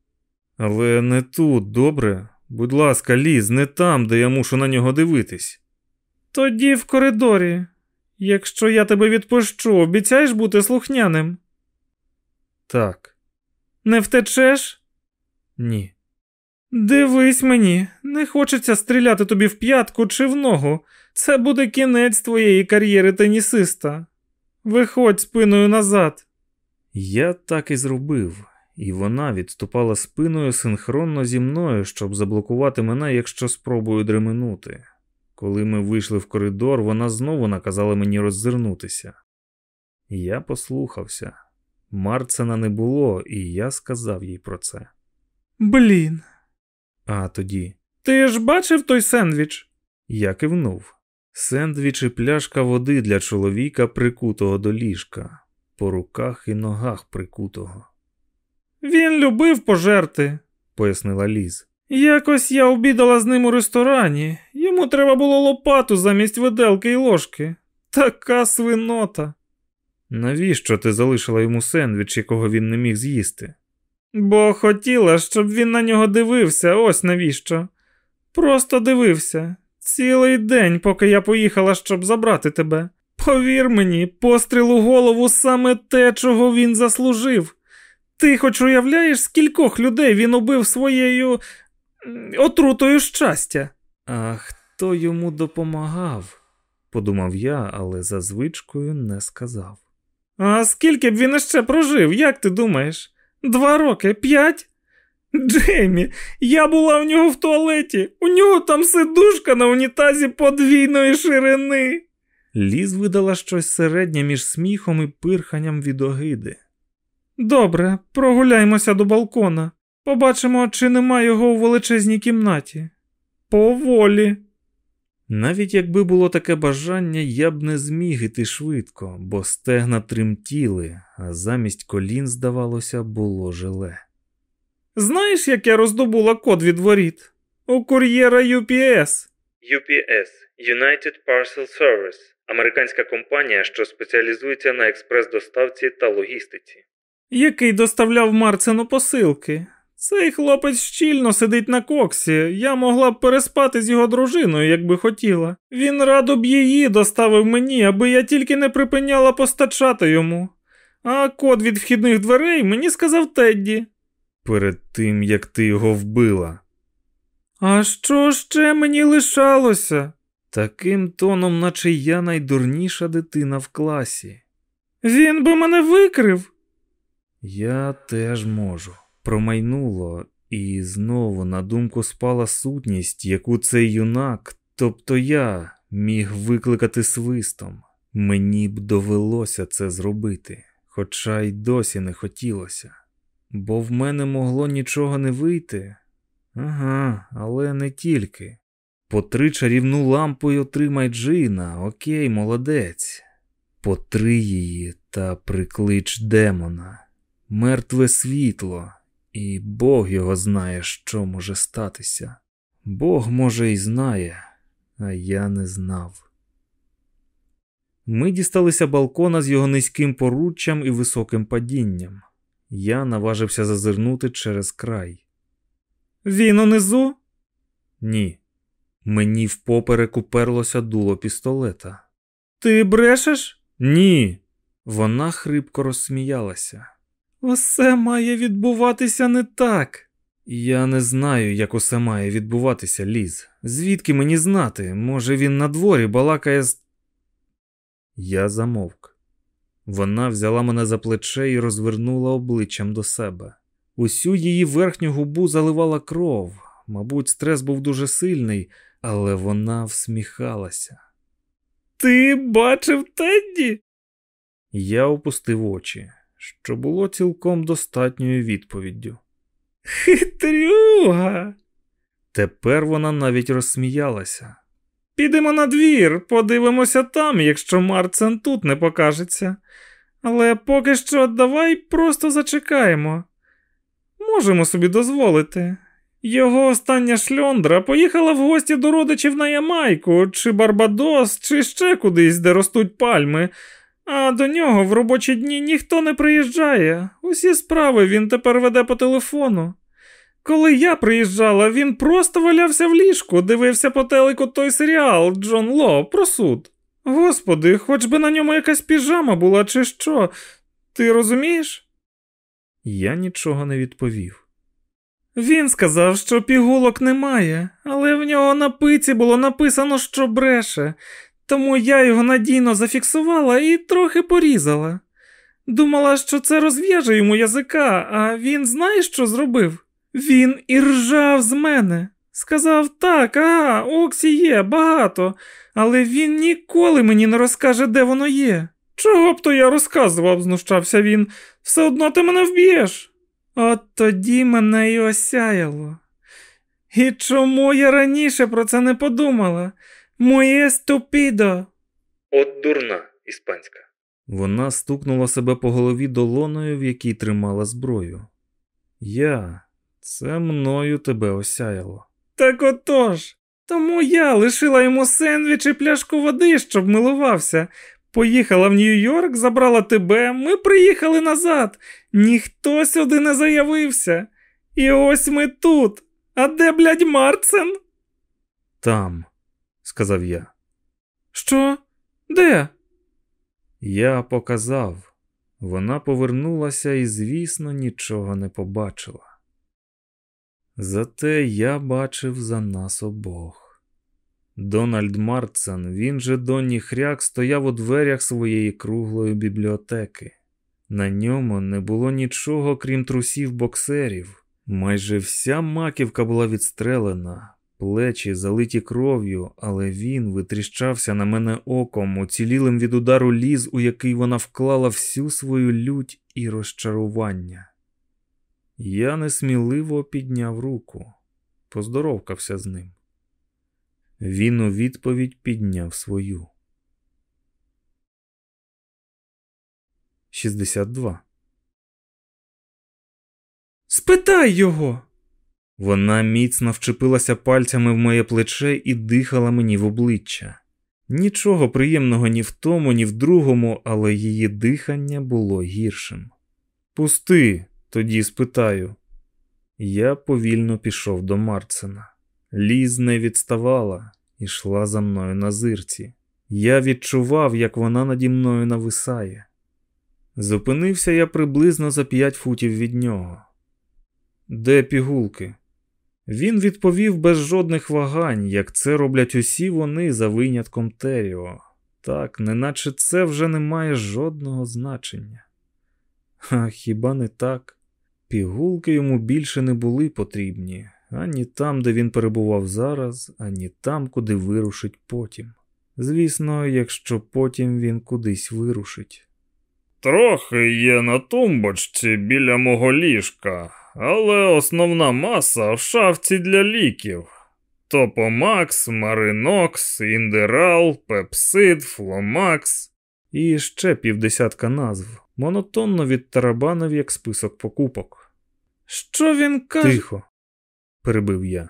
Але не тут, добре. Будь ласка, Ліз, не там, де я мушу на нього дивитись. Тоді в коридорі. Якщо я тебе відпущу, обіцяєш бути слухняним? Так. Не втечеш? Ні. Дивись мені, не хочеться стріляти тобі в п'ятку чи в ногу. Це буде кінець твоєї кар'єри тенісиста. Виходь спиною назад. Я так і зробив, і вона відступала спиною синхронно зі мною, щоб заблокувати мене, якщо спробую дременути. Коли ми вийшли в коридор, вона знову наказала мені роззирнутися. Я послухався. Марцена не було, і я сказав їй про це. Блін. А тоді. Ти ж бачив той сендвіч? Я кивнув. Сендвіч і пляшка води для чоловіка, прикутого до ліжка, по руках і ногах прикутого. Він любив пожерти, пояснила Ліз. Якось я обідала з ним у ресторані. Йому треба було лопату замість виделки й ложки. Така свинота. Навіщо ти залишила йому сендвіч, якого він не міг з'їсти? Бо хотіла, щоб він на нього дивився, ось навіщо. Просто дивився. Цілий день, поки я поїхала, щоб забрати тебе. Повір мені, постріл у голову саме те, чого він заслужив. Ти хоч уявляєш, скількох людей він убив своєю отрутою щастя. А хто йому допомагав? подумав я, але за звичкою не сказав. А скільки б він іще прожив, як ти думаєш? Два роки, п'ять? Джеймі, я була в нього в туалеті. У нього там сидушка на унітазі подвійної ширини. Ліз видала щось середнє між сміхом і пирханням від огиди. Добре, прогуляймося до балкона. Побачимо, чи нема його у величезній кімнаті. Поволі. Навіть якби було таке бажання, я б не зміг іти швидко, бо стегна тремтіли, а замість колін, здавалося, було желе. Знаєш, як я роздобула код від воріт? У кур'єра UPS. UPS United Parcel Service американська компанія, що спеціалізується на експрес-доставці та логістиці. Який доставляв Марцину посилки. Цей хлопець щільно сидить на коксі. Я могла б переспати з його дружиною, якби хотіла. Він радо б її доставив мені, аби я тільки не припиняла постачати йому. А код від вхідних дверей мені сказав Тедді. Перед тим, як ти його вбила. А що ще мені лишалося? Таким тоном, наче я найдурніша дитина в класі. Він би мене викрив. Я теж можу. Промайнуло, і знову на думку спала сутність, яку цей юнак, тобто я, міг викликати свистом. Мені б довелося це зробити, хоча й досі не хотілося. Бо в мене могло нічого не вийти. Ага, але не тільки. Потри чарівну лампу й отримай джина, окей, молодець. Потри її та приклич демона, мертве світло, і Бог його знає, що може статися. Бог, може, і знає, а я не знав. Ми дісталися балкона з його низьким поруччям і високим падінням. Я наважився зазирнути через край. Він унизу? Ні. Мені впоперек уперлося дуло пістолета. Ти брешеш? Ні. Вона хрипко розсміялася. Усе має відбуватися не так. Я не знаю, як усе має відбуватися, Ліз. Звідки мені знати? Може, він на дворі балакає з. Я замовк. Вона взяла мене за плече і розвернула обличчям до себе. Усю її верхню губу заливала кров. Мабуть, стрес був дуже сильний, але вона всміхалася. Ти бачив Тедді? Я опустив очі, що було цілком достатньою відповіддю. Хитрюга. Тепер вона навіть розсміялася. Підемо на двір, подивимося там, якщо Марцен тут не покажеться. Але поки що давай просто зачекаємо. Можемо собі дозволити. Його остання шльондра поїхала в гості до родичів на Ямайку, чи Барбадос, чи ще кудись, де ростуть пальми, а до нього в робочі дні ніхто не приїжджає. Усі справи він тепер веде по телефону. Коли я приїжджала, він просто валявся в ліжку, дивився по телеку той серіал Джон Ло про суд. Господи, хоч би на ньому якась піжама була, чи що. Ти розумієш? Я нічого не відповів. Він сказав, що пігулок немає, але в нього на пиці було написано, що бреше, тому я його надійно зафіксувала і трохи порізала. Думала, що це розв'яже йому язика, а він знає, що зробив? Він і ржав з мене. Сказав так, а, Оксі є, багато, але він ніколи мені не розкаже, де воно є. Чого б то я розказував, знущався він, все одно ти мене вб'єш. От тоді мене й осяяло. І чому я раніше про це не подумала? Моє ступідо. От дурна іспанська. Вона стукнула себе по голові долоною, в якій тримала зброю. Я, це мною тебе осяяло. Так отож. Тому я лишила йому сендвіч і пляшку води, щоб милувався. Поїхала в Нью-Йорк, забрала тебе, ми приїхали назад. Ніхто сюди не заявився. І ось ми тут. А де, блядь, Марцен? Там, сказав я. Що? Де? Я показав. Вона повернулася і, звісно, нічого не побачила. Зате я бачив за нас обох. Дональд Марцен, він же Донні Хряк, стояв у дверях своєї круглої бібліотеки. На ньому не було нічого, крім трусів боксерів. Майже вся маківка була відстрелена, плечі залиті кров'ю, але він витріщався на мене оком, уцілілим від удару ліз, у який вона вклала всю свою лють і розчарування. Я несміливо підняв руку, поздоровкався з ним. Він у відповідь підняв свою. 62. Спитай його. Вона міцно вчепилася пальцями в моє плече і дихала мені в обличчя. Нічого приємного ні в тому, ні в другому, але її дихання було гіршим. Пусти, тоді спитаю. Я повільно пішов до Марцена. Ліз не відставала, ішла за мною на зирці. Я відчував, як вона наді мною нависає. Зупинився я приблизно за п'ять футів від нього. Де пігулки? Він відповів без жодних вагань, як це роблять усі вони за винятком Теріо. Так, неначе це вже не має жодного значення. А хіба не так? Пігулки йому більше не були потрібні ані там, де він перебував зараз, ані там, куди вирушить потім. Звісно, якщо потім він кудись вирушить. Трохи є на тумбочці біля мого ліжка, але основна маса в шафці для ліків. Топомакс, Маринокс, Індерал, Пепсид, Фломакс. І ще півдесятка назв, монотонно відтарабанив як список покупок. Що він каже? Тихо, перебив я.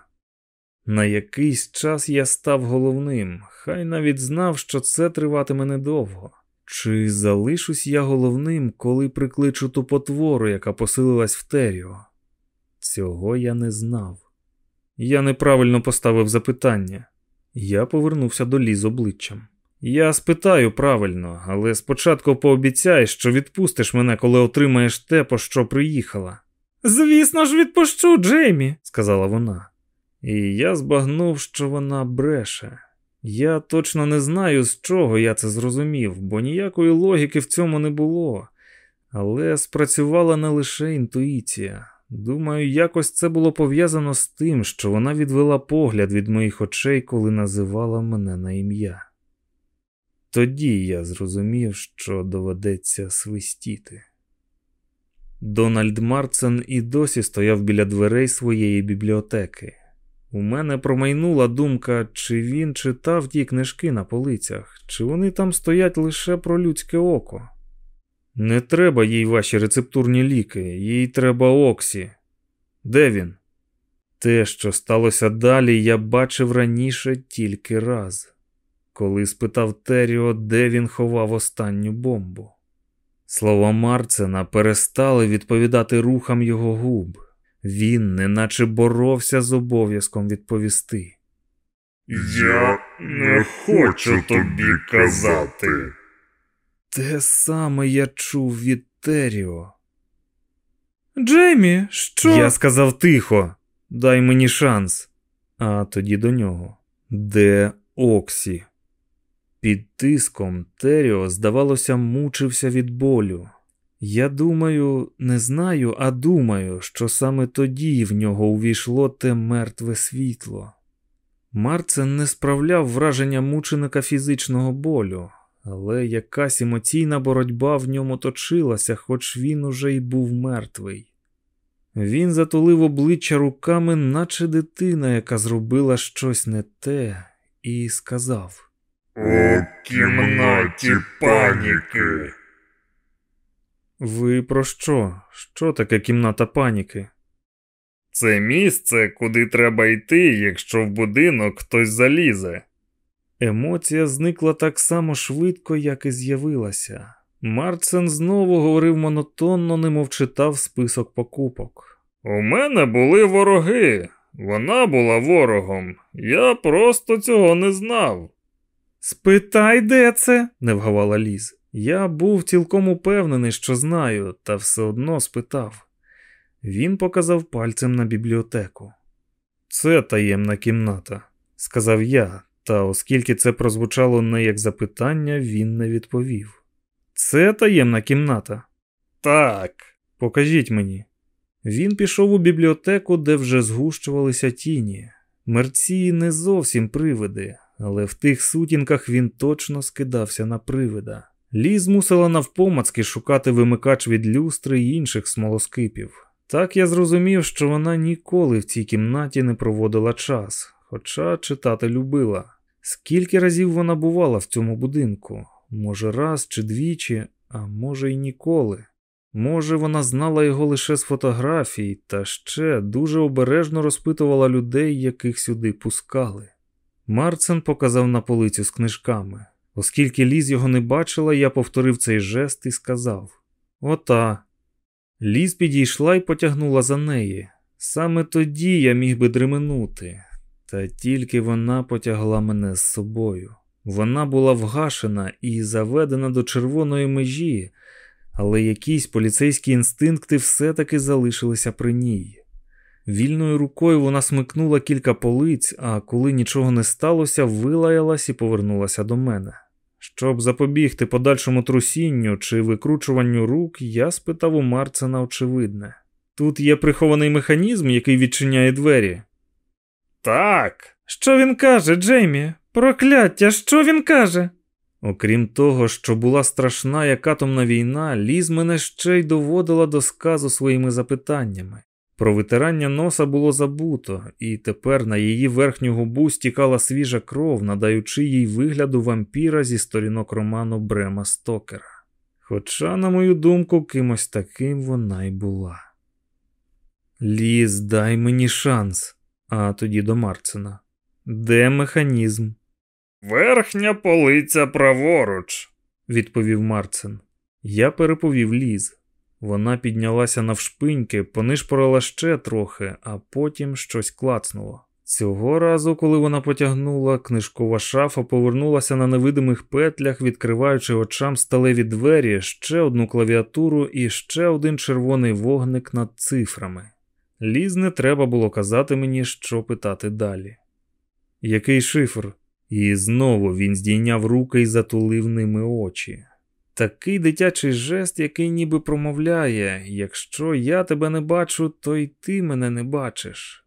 На якийсь час я став головним, хай навіть знав, що це триватиме недовго. Чи залишусь я головним, коли прикличу ту потвору, яка посилилась в Теріо? Цього я не знав. Я неправильно поставив запитання. Я повернувся до ліз обличчям. Я спитаю правильно, але спочатку пообіцяй, що відпустиш мене, коли отримаєш те, по що приїхала. Звісно ж, відпущу, Джеймі, сказала вона. І я збагнув, що вона бреше. Я точно не знаю, з чого я це зрозумів, бо ніякої логіки в цьому не було. Але спрацювала не лише інтуїція. Думаю, якось це було пов'язано з тим, що вона відвела погляд від моїх очей, коли називала мене на ім'я. Тоді я зрозумів, що доведеться свистіти. Дональд Марцен і досі стояв біля дверей своєї бібліотеки. У мене промайнула думка, чи він читав ті книжки на полицях, чи вони там стоять лише про людське око. Не треба їй ваші рецептурні ліки, їй треба Оксі. Де він? Те, що сталося далі, я бачив раніше тільки раз, коли спитав Теріо, де він ховав останню бомбу. Слова Марцена перестали відповідати рухам його губ. Він неначе боровся з обов'язком відповісти. Я не хочу тобі казати. Те саме я чув від Теріо. Джеймі, що? Я сказав тихо, дай мені шанс. А тоді до нього. Де Оксі? Під тиском Теріо, здавалося, мучився від болю. Я думаю, не знаю, а думаю, що саме тоді в нього увійшло те мертве світло. Марцен не справляв враження мученика фізичного болю, але якась емоційна боротьба в ньому точилася, хоч він уже й був мертвий. Він затулив обличчя руками, наче дитина, яка зробила щось не те, і сказав. У кімнаті паніки. Ви про що? Що таке кімната паніки? Це місце, куди треба йти, якщо в будинок хтось залізе. Емоція зникла так само швидко, як і з'явилася. Марцен знову говорив монотонно, немов читав список покупок. У мене були вороги. Вона була ворогом. Я просто цього не знав. Спитай, де це? не вгавала Ліз. Я був цілком упевнений, що знаю, та все одно спитав. Він показав пальцем на бібліотеку. Це таємна кімната, сказав я, та оскільки це прозвучало не як запитання, він не відповів. Це таємна кімната. Так, покажіть мені. Він пішов у бібліотеку, де вже згущувалися тіні. Мерці не зовсім привиди, але в тих сутінках він точно скидався на привида. Ліз мусила навпомацки шукати вимикач від люстри й інших смолоскипів. Так я зрозумів, що вона ніколи в цій кімнаті не проводила час, хоча читати любила. Скільки разів вона бувала в цьому будинку? Може, раз чи двічі, а може й ніколи. Може, вона знала його лише з фотографій, та ще дуже обережно розпитувала людей, яких сюди пускали. Марцен показав на полицю з книжками. Оскільки Ліз його не бачила, я повторив цей жест і сказав: Ота. Ліз підійшла і потягнула за неї. Саме тоді я міг би дременути, та тільки вона потягла мене з собою. Вона була вгашена і заведена до червоної межі, але якісь поліцейські інстинкти все-таки залишилися при ній. Вільною рукою вона смикнула кілька полиць, а коли нічого не сталося, вилаялась і повернулася до мене. Щоб запобігти подальшому трусінню чи викручуванню рук, я спитав у Марцена очевидне. Тут є прихований механізм, який відчиняє двері. Так. Що він каже, Джеймі? Прокляття, що він каже? Окрім того, що була страшна як атомна війна, Ліз мене ще й доводила до сказу своїми запитаннями. Про витирання носа було забуто, і тепер на її верхню губу стікала свіжа кров, надаючи їй вигляду вампіра зі сторінок роману Брема Стокера. Хоча, на мою думку, кимось таким вона й була. Ліз, дай мені шанс, а тоді до Марцина. Де механізм? Верхня полиця праворуч, відповів Марцин. Я переповів ліз. Вона піднялася навшпиньки, понишпорила ще трохи, а потім щось клацнуло. Цього разу, коли вона потягнула, книжкова шафа повернулася на невидимих петлях, відкриваючи очам сталеві двері, ще одну клавіатуру і ще один червоний вогник над цифрами. Ліз не треба було казати мені, що питати далі. Який шифр? І знову він здійняв руки і затулив ними очі. Такий дитячий жест, який ніби промовляє: якщо я тебе не бачу, то й ти мене не бачиш.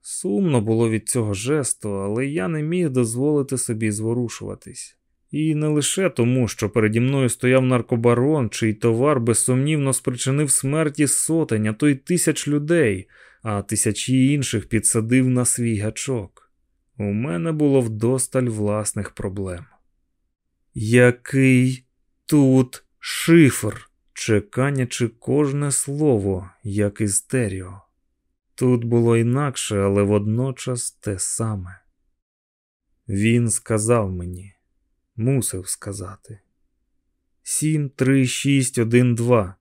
Сумно було від цього жесту, але я не міг дозволити собі зворушуватись. І не лише тому, що переді мною стояв наркобарон, чий товар безсумнівно спричинив смерті сотень, а то й тисяч людей, а тисячі інших підсадив на свій гачок. У мене було вдосталь власних проблем. Який тут шифр, чеканячи кожне слово, як і стерео. Тут було інакше, але водночас те саме. Він сказав мені, мусив сказати. Сім, три, шість, один, два.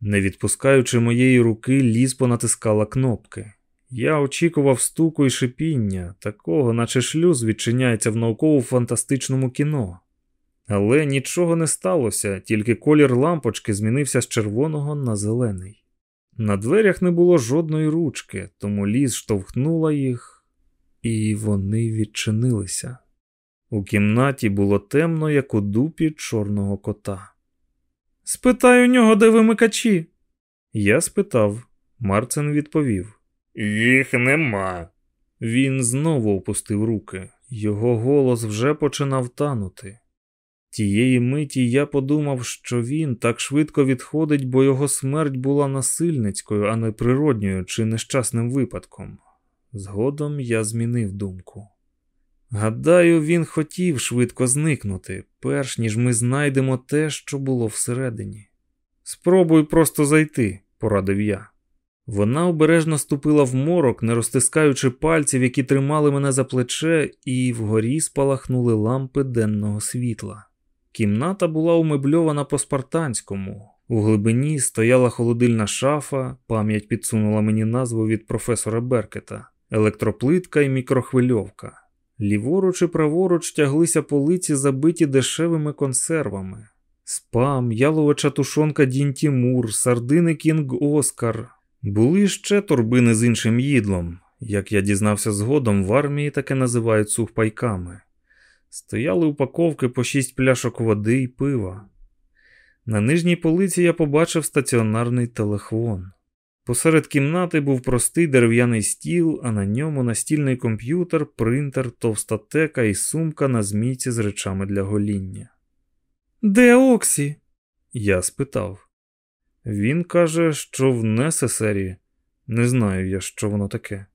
Не відпускаючи моєї руки, ліс понатискала кнопки. Я очікував стуку і шипіння, такого, наче шлюз відчиняється в науково-фантастичному кіно. Але нічого не сталося, тільки колір лампочки змінився з червоного на зелений. На дверях не було жодної ручки, тому ліс штовхнула їх, і вони відчинилися. У кімнаті було темно, як у дупі чорного кота. Спитай у нього, де вимикачі. Я спитав. Марцин відповів: Їх нема. Він знову опустив руки. Його голос вже починав танути. Тієї миті я подумав, що він так швидко відходить, бо його смерть була насильницькою, а не природньою чи нещасним випадком. Згодом я змінив думку. Гадаю, він хотів швидко зникнути, перш ніж ми знайдемо те, що було всередині. Спробуй просто зайти, порадив я. Вона обережно ступила в морок, не розтискаючи пальців, які тримали мене за плече, і вгорі спалахнули лампи денного світла. Кімната була умебльована по спартанському. У глибині стояла холодильна шафа, пам'ять підсунула мені назву від професора Беркета, електроплитка і мікрохвильовка. Ліворуч і праворуч тяглися полиці, забиті дешевими консервами. Спам, яловича тушонка Дін Тімур, сардини Кінг Оскар. Були ще торбини з іншим їдлом. Як я дізнався згодом, в армії таке називають сухпайками. Стояли упаковки по шість пляшок води і пива. На нижній полиці я побачив стаціонарний телефон. Посеред кімнати був простий дерев'яний стіл, а на ньому настільний комп'ютер, принтер, товста тека і сумка на змійці з речами для гоління. Де Оксі? Я спитав. Він каже, що в Несесері. Не знаю я, що воно таке.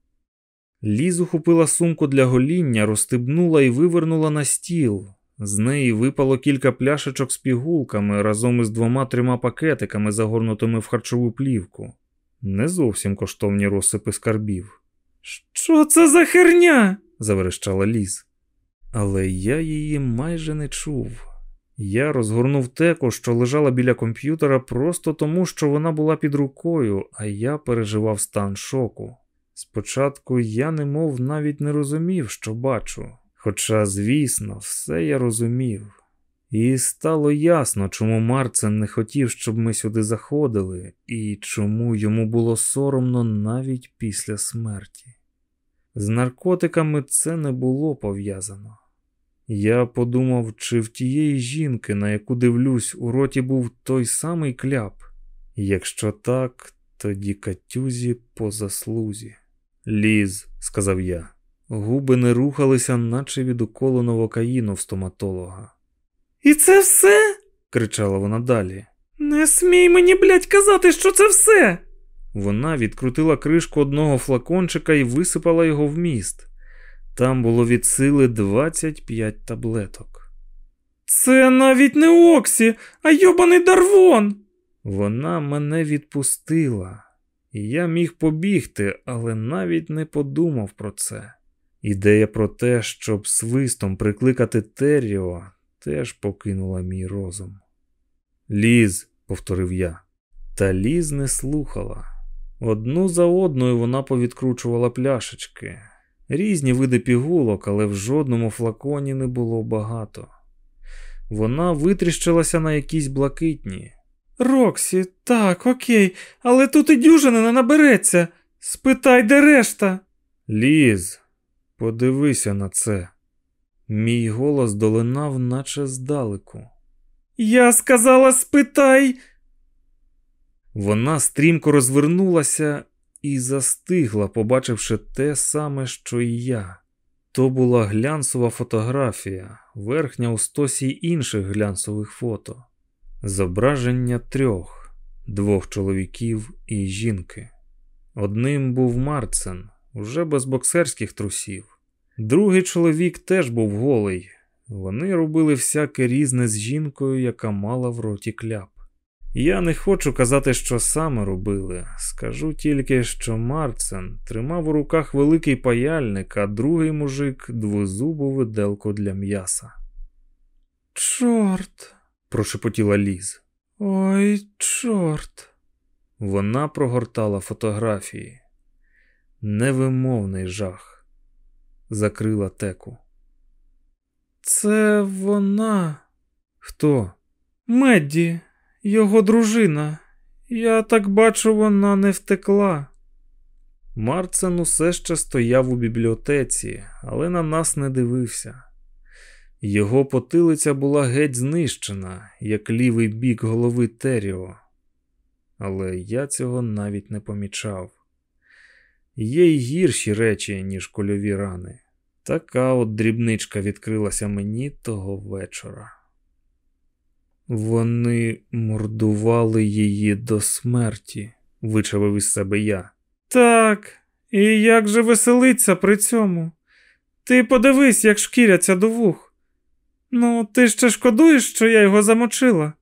Ліз ухопила сумку для гоління, розстебнула і вивернула на стіл. З неї випало кілька пляшечок з пігулками разом із двома трьома пакетиками, загорнутими в харчову плівку. Не зовсім коштовні розсипи скарбів. Що це за херня? заверещала ліз. Але я її майже не чув. Я розгорнув теку, що лежала біля комп'ютера, просто тому, що вона була під рукою, а я переживав стан шоку. Спочатку я немов навіть не розумів, що бачу. Хоча, звісно, все я розумів. І стало ясно, чому Марцен не хотів, щоб ми сюди заходили, і чому йому було соромно навіть після смерті. З наркотиками це не було пов'язано. Я подумав, чи в тієї жінки, на яку дивлюсь, у роті був той самий кляп. Якщо так, тоді катюзі по заслузі. Ліз, сказав я, губи не рухалися, наче від уколу новокаїну в стоматолога. І це все? кричала вона далі. Не смій мені, блядь, казати, що це все. Вона відкрутила кришку одного флакончика і висипала його в міст. Там було від сили 25 таблеток. Це навіть не Оксі, а йобаний Дарвон. Вона мене відпустила, і я міг побігти, але навіть не подумав про це. Ідея про те, щоб свистом прикликати Терріо, теж покинула мій розум. Ліз, повторив я, та Ліз не слухала. Одну за одною вона повідкручувала пляшечки. Різні види пігулок, але в жодному флаконі не було багато. Вона витріщилася на якісь блакитні. Роксі, так, окей, але тут і дюжини не набереться. Спитай, де решта. Ліз, подивися на це. Мій голос долинав, наче здалеку. Я сказала, спитай. Вона стрімко розвернулася і застигла, побачивши те саме, що і я. То була глянцева фотографія, верхня у стосі інших глянцевих фото. Зображення трьох, двох чоловіків і жінки. Одним був Марцен, уже без боксерських трусів. Другий чоловік теж був голий. Вони робили всяке різне з жінкою, яка мала в роті кляп. Я не хочу казати, що саме робили. Скажу тільки, що Марцен тримав у руках великий паяльник, а другий мужик двозубу виделку для м'яса. Чорт, прошепотіла Ліз. Ой, чорт. Вона прогортала фотографії. Невимовний жах. Закрила теку. Це вона. Хто? Медді, його дружина. Я так бачу, вона не втекла. Марцен усе ще стояв у бібліотеці, але на нас не дивився. Його потилиця була геть знищена, як лівий бік голови Теріо. Але я цього навіть не помічав. Є й гірші речі, ніж кольові рани. Така от дрібничка відкрилася мені того вечора. Вони мордували її до смерті, вичавив із себе я. Так, і як же веселиться при цьому? Ти подивись, як шкіряться до вух. Ну, ти ще шкодуєш, що я його замочила?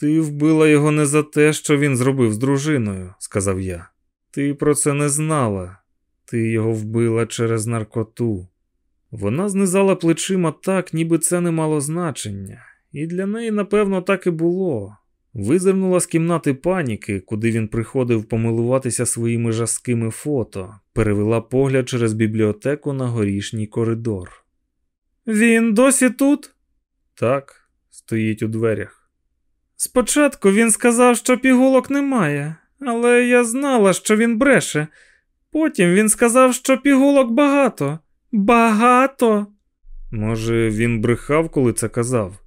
Ти вбила його не за те, що він зробив з дружиною, сказав я. Ти про це не знала. Ти його вбила через наркоту. Вона знизала плечима так, ніби це не мало значення, і для неї, напевно, так і було. Визирнула з кімнати паніки, куди він приходив помилуватися своїми жаскими фото, перевела погляд через бібліотеку на горішній коридор. Він досі тут? Так, стоїть у дверях. Спочатку він сказав, що пігулок немає, але я знала, що він бреше. Потім він сказав, що пігулок багато. Багато. Може, він брехав, коли це казав?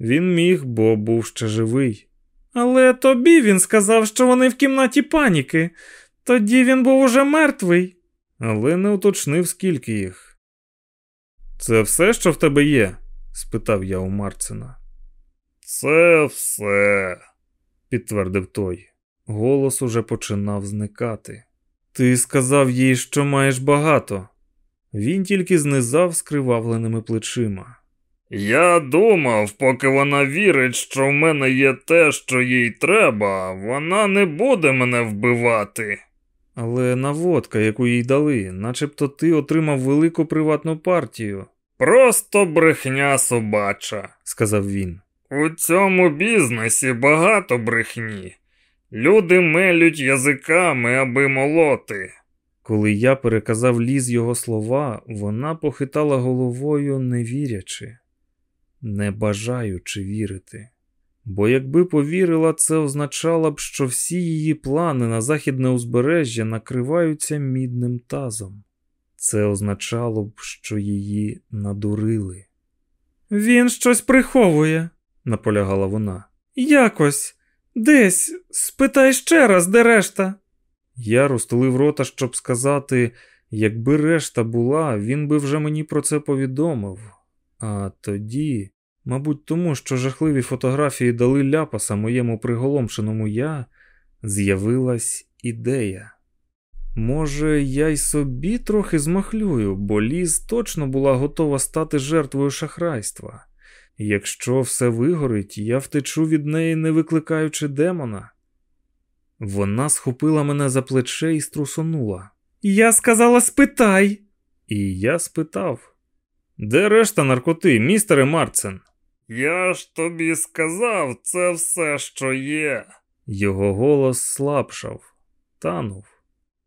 Він міг, бо був ще живий. Але тобі він сказав, що вони в кімнаті паніки. Тоді він був уже мертвий. Але не уточнив, скільки їх. Це все, що в тебе є? спитав я у Марцина. Це все, підтвердив той. Голос уже починав зникати. Ти сказав їй, що маєш багато. Він тільки знизав скривавленими плечима. Я думав, поки вона вірить, що в мене є те, що їй треба, вона не буде мене вбивати. Але наводка, яку їй дали, начебто ти отримав велику приватну партію. Просто брехня собача, сказав він. У цьому бізнесі багато брехні. Люди мелють язиками, аби молоти. Коли я переказав ліз його слова, вона похитала головою, не вірячи, не бажаючи вірити. Бо якби повірила, це означало б, що всі її плани на західне узбережжя накриваються мідним тазом. Це означало б, що її надурили. Він щось приховує, наполягала вона. Якось, десь, спитай ще раз, де решта. Я розтулив рота, щоб сказати, якби решта була, він би вже мені про це повідомив. А тоді, мабуть, тому що жахливі фотографії дали ляпаса моєму приголомшеному я, з'явилась ідея. Може, я й собі трохи змахлюю, бо ліз точно була готова стати жертвою шахрайства. Якщо все вигорить, я втечу від неї, не викликаючи демона. Вона схопила мене за плече і струсонула. Я сказала, спитай. І я спитав: Де решта наркоти, містере Марцен? Я ж тобі сказав, це все, що є. Його голос слабшав, танув.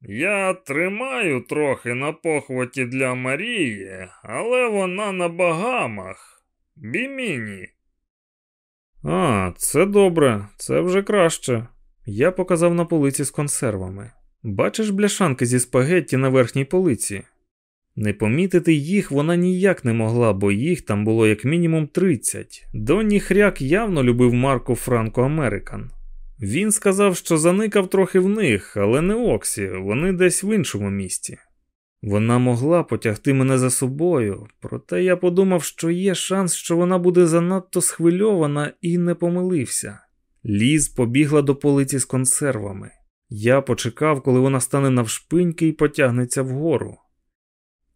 Я тримаю трохи на похваті для Марії, але вона на багамах. Біміні. А, це добре, це вже краще. Я показав на полиці з консервами. Бачиш бляшанки зі спагетті на верхній полиці? Не помітити їх вона ніяк не могла, бо їх там було як мінімум 30. Донні хряк явно любив марку Франко Американ. Він сказав, що заникав трохи в них, але не Оксі, вони десь в іншому місті. Вона могла потягти мене за собою, проте я подумав, що є шанс, що вона буде занадто схвильована і не помилився. Ліз побігла до полиці з консервами. Я почекав, коли вона стане навшпиньки і потягнеться вгору.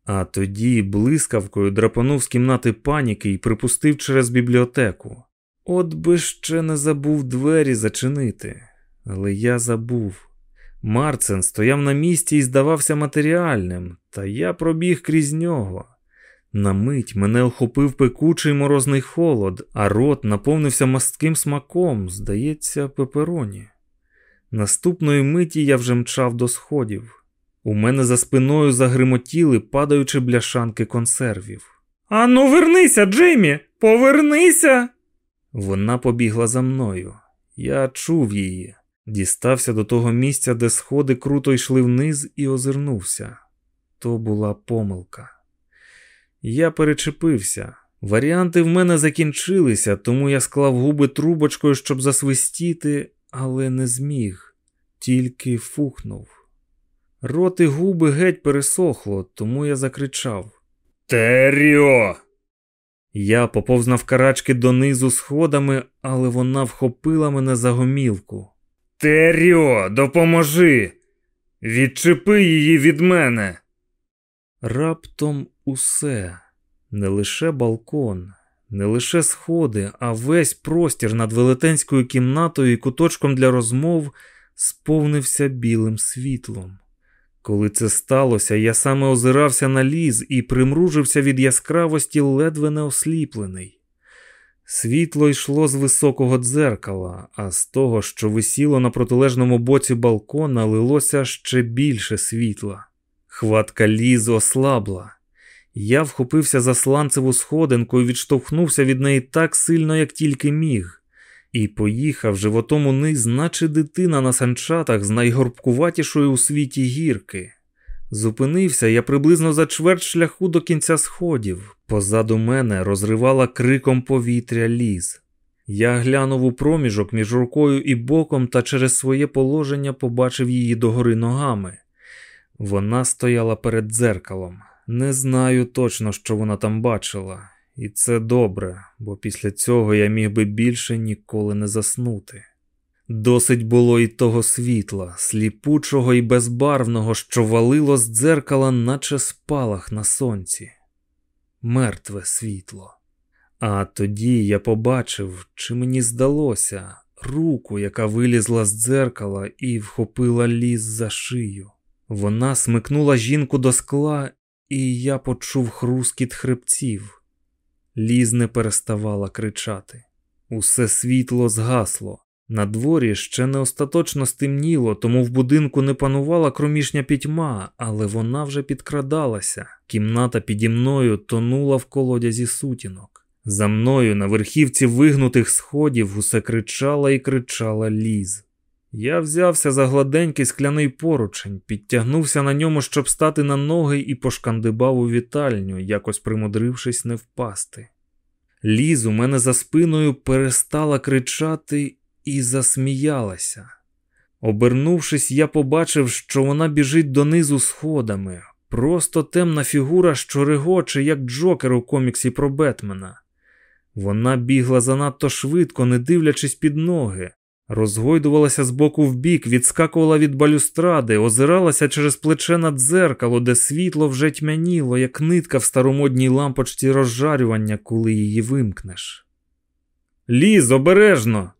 А тоді блискавкою драпанув з кімнати паніки і припустив через бібліотеку. От би ще не забув двері зачинити, але я забув. Марцен стояв на місці і здавався матеріальним, та я пробіг крізь нього. На мить мене охопив пекучий морозний холод, а рот наповнився мастким смаком, здається, пепероні. Наступної миті я вже мчав до сходів. У мене за спиною загримотіли, падаючи бляшанки консервів. Ану, вернися, Джеймі, повернися. Вона побігла за мною. Я чув її, дістався до того місця, де сходи круто йшли вниз, і озирнувся. То була помилка. Я перечепився. Варіанти в мене закінчилися, тому я склав губи трубочкою, щоб засвистіти, але не зміг, тільки фухнув. Рот і губи геть пересохло, тому я закричав: Теріо! Я поповз навкарачки донизу сходами, але вона вхопила мене за гомілку. Теріо, допоможи! Відчепи її від мене. Раптом усе, не лише балкон, не лише сходи, а весь простір над велетенською кімнатою і куточком для розмов сповнився білим світлом. Коли це сталося, я саме озирався на ліз і примружився від яскравості, ледве не осліплений. Світло йшло з високого дзеркала, а з того, що висіло на протилежному боці балкона, лилося ще більше світла. Хватка ліз ослабла. Я вхопився за сланцеву сходинку і відштовхнувся від неї так сильно, як тільки міг, і поїхав животом униз, наче дитина на санчатах з найгорбкуватішої у світі гірки. Зупинився я приблизно за чверть шляху до кінця сходів. Позаду мене розривала криком повітря ліз. Я глянув у проміжок між рукою і боком та через своє положення побачив її догори ногами. Вона стояла перед дзеркалом. Не знаю точно, що вона там бачила, і це добре, бо після цього я міг би більше ніколи не заснути. Досить було і того світла, сліпучого і безбарвного, що валило з дзеркала, наче спалах на сонці. Мертве світло. А тоді я побачив, чи мені здалося, руку, яка вилізла з дзеркала і вхопила ліз за шию. Вона смикнула жінку до скла, і я почув хрускіт хребців. Ліз не переставала кричати. Усе світло згасло. На дворі ще не остаточно стемніло, тому в будинку не панувала кромішня пітьма, але вона вже підкрадалася. Кімната піді мною тонула в колодязі сутінок. За мною на верхівці вигнутих сходів усе кричала і кричала ліз. Я взявся за гладенький скляний поручень, підтягнувся на ньому, щоб стати на ноги, і пошкандибав у вітальню, якось примудрившись не впасти. Ліз у мене за спиною перестала кричати і засміялася. Обернувшись, я побачив, що вона біжить донизу сходами, просто темна фігура, що регоче, як Джокер у коміксі про Бетмена. Вона бігла занадто швидко, не дивлячись під ноги. Розгойдувалася з боку в бік, відскакувала від балюстради, озиралася через плече на дзеркало, де світло вже тьмяніло, як нитка в старомодній лампочці розжарювання, коли її вимкнеш. Ліз, обережно!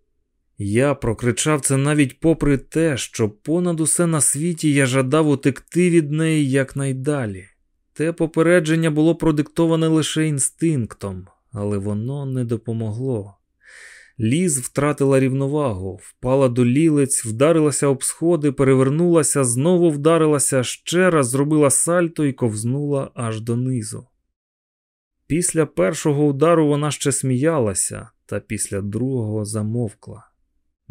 Я прокричав це навіть попри те, що понад усе на світі я жадав утекти від неї якнайдалі. Те попередження було продиктоване лише інстинктом, але воно не допомогло. Ліз втратила рівновагу, впала до лілиць, вдарилася об сходи, перевернулася, знову вдарилася, ще раз зробила сальто і ковзнула аж донизу. Після першого удару вона ще сміялася, та після другого замовкла,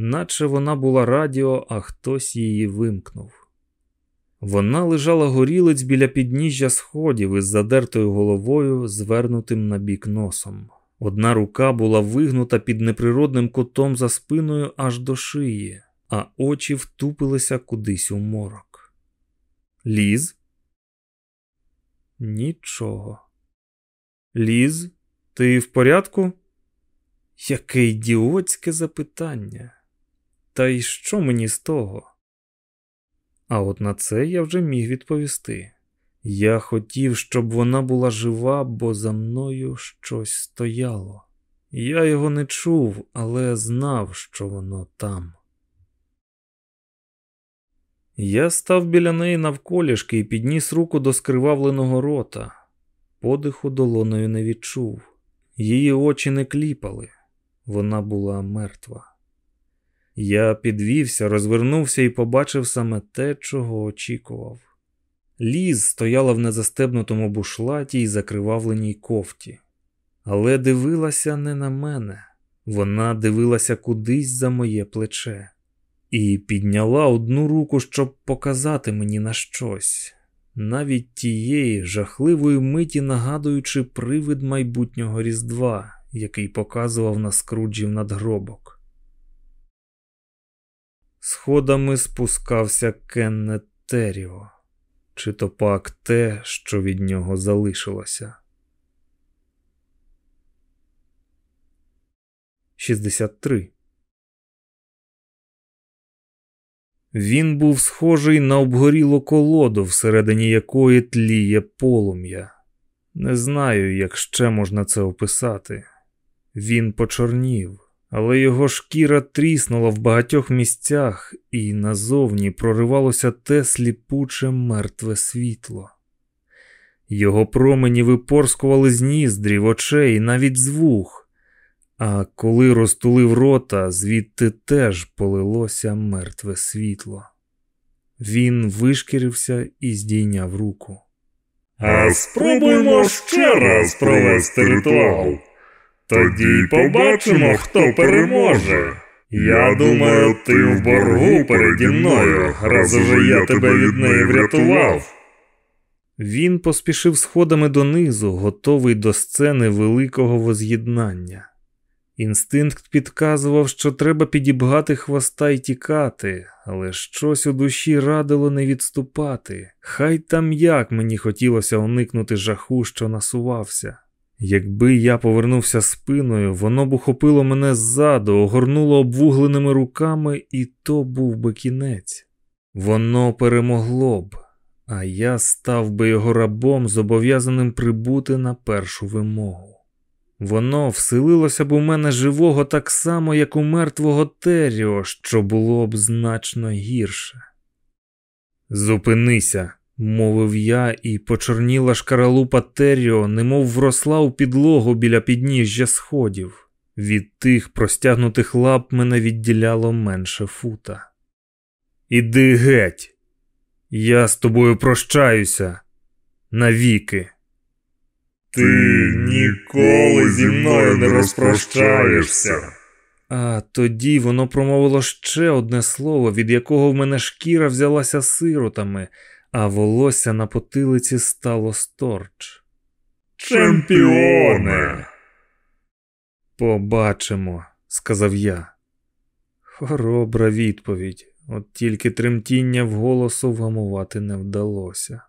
наче вона була радіо, а хтось її вимкнув. Вона лежала горілиць біля підніжжя сходів із задертою головою, звернутим на бік носом. Одна рука була вигнута під неприродним кутом за спиною аж до шиї, а очі втупилися кудись у морок. Ліз? Нічого. Ліз, ти в порядку? Яке ідіотське запитання. Та й що мені з того? А от на це я вже міг відповісти. Я хотів, щоб вона була жива, бо за мною щось стояло. Я його не чув, але знав, що воно там. Я став біля неї навколішки і підніс руку до скривавленого рота. Подиху долоною не відчув. Її очі не кліпали. Вона була мертва. Я підвівся, розвернувся і побачив саме те, чого очікував. Ліз стояла в незастебнутому бушлаті і закривавленій кофті, але дивилася не на мене, вона дивилася кудись за моє плече і підняла одну руку, щоб показати мені на щось, навіть тієї жахливої миті, нагадуючи привид майбутнього Різдва, який показував на скруджів надгробок. Сходами спускався Кеннет Теріо чи то пак те, що від нього залишилося. 63. Він був схожий на обгорілу колоду, всередині якої тліє полум'я. Не знаю, як ще можна це описати. Він почорнів але його шкіра тріснула в багатьох місцях, і назовні проривалося те сліпуче мертве світло. Його промені випорскували з ніздрів, очей, навіть з вух, а коли розтулив рота, звідти теж полилося мертве світло. Він вишкірився і здійняв руку. А спробуймо ще раз провести ритуал. Тоді побачимо, хто переможе. Я думаю, ти в боргу переді мною, раз уже я тебе від неї врятував. Він поспішив сходами донизу, готовий до сцени великого воз'єднання. Інстинкт підказував, що треба підібгати хвоста й тікати, але щось у душі радило не відступати. Хай там як мені хотілося уникнути жаху, що насувався. Якби я повернувся спиною, воно б ухопило мене ззаду, огорнуло обвугленими руками, і то був би кінець. Воно перемогло б, а я став би його рабом, зобов'язаним прибути на першу вимогу. Воно вселилося б у мене живого так само, як у мертвого Теріо, що було б значно гірше. Зупинися, мовив я, і почорніла шкаралупа Терріо, немов вросла у підлогу біля підніжжя сходів. Від тих простягнутих лап мене відділяло менше фута. Іди геть, я з тобою прощаюся навіки. Ти ніколи зі мною не розпрощаєшся. А тоді воно промовило ще одне слово, від якого в мене шкіра взялася сиротами, а волосся на потилиці стало сторч. Чемпіоне! Побачимо, сказав я. Хоробра відповідь, от тільки тремтіння вголосу вгамувати не вдалося.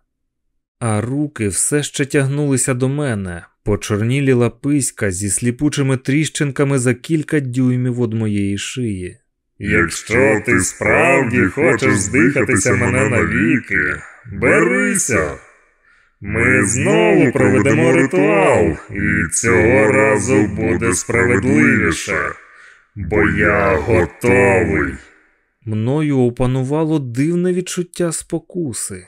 А руки все ще тягнулися до мене, почорнілі лаписька зі сліпучими тріщинками за кілька дюймів від моєї шиї. Якщо ти справді хочеш здихатися мене навіки, берися. Ми знову проведемо ритуал, і цього разу буде справедливіше, бо я готовий. Мною опанувало дивне відчуття спокуси.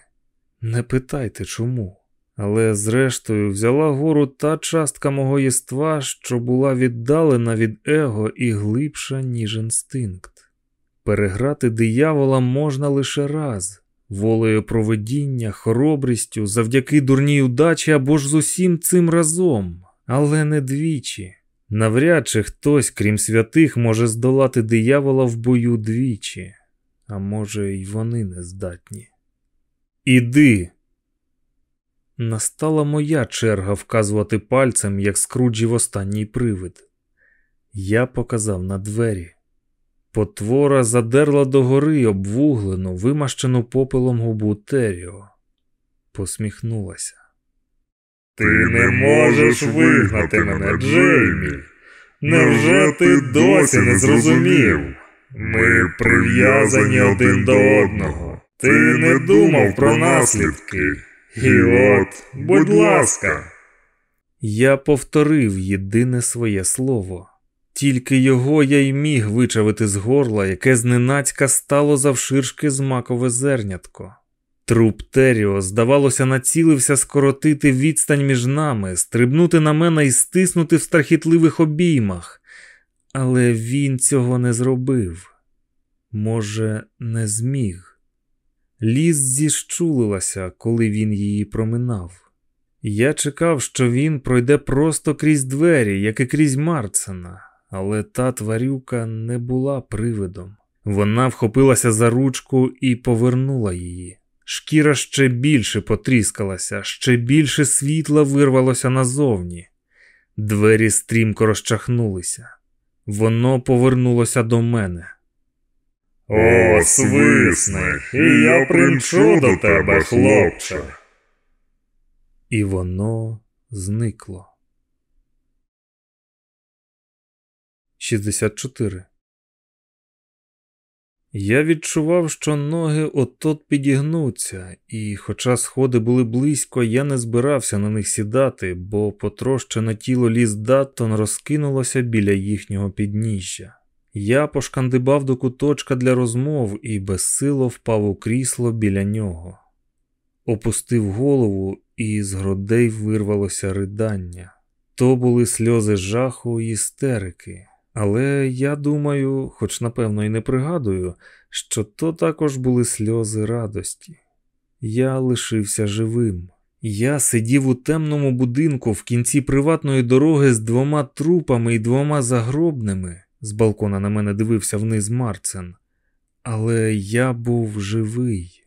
Не питайте чому. Але, зрештою, взяла гору та частка мого єства, що була віддалена від его і глибша, ніж інстинкт. Переграти диявола можна лише раз, волею проведіння, хоробрістю, завдяки дурній удачі або ж з усім цим разом, але не двічі. Навряд чи хтось, крім святих, може здолати диявола в бою двічі, а може, й вони не здатні. Іди. Настала моя черга вказувати пальцем, як скруджів останній привид. Я показав на двері. Потвора задерла догори обвуглену, вимащену попелом губу Теріо. Посміхнулася. Ти не можеш вигнати мене, Джеймі. Невже ти досі не зрозумів? Ми прив'язані один до одного. Ти не думав про наслідки. І от, будь ласка. Я повторив єдине своє слово. Тільки його я й міг вичавити з горла, яке зненацька стало завширшки з макове зернятко. Труп Теріо, здавалося, націлився скоротити відстань між нами, стрибнути на мене і стиснути в страхітливих обіймах, але він цього не зробив. Може, не зміг. Ліс зіщулилася, коли він її проминав. Я чекав, що він пройде просто крізь двері, як і крізь Марцена, але та тварюка не була привидом. Вона вхопилася за ручку і повернула її. Шкіра ще більше потріскалася, ще більше світла вирвалося назовні. Двері стрімко розчахнулися. Воно повернулося до мене. О, свисни, і я примчу до тебе, хлопче. І воно зникло. 64 я відчував, що ноги от-от підігнуться, і, хоча сходи були близько, я не збирався на них сідати, бо потрощене тіло ліс Даттон розкинулося біля їхнього підніжжя. Я пошкандибав до куточка для розмов і безсило впав у крісло біля нього. Опустив голову, і з грудей вирвалося ридання. То були сльози жаху і істерики. Але я думаю, хоч напевно і не пригадую, що то також були сльози радості. Я лишився живим. Я сидів у темному будинку в кінці приватної дороги з двома трупами і двома загробними. З балкона на мене дивився вниз Марцен. Але я був живий.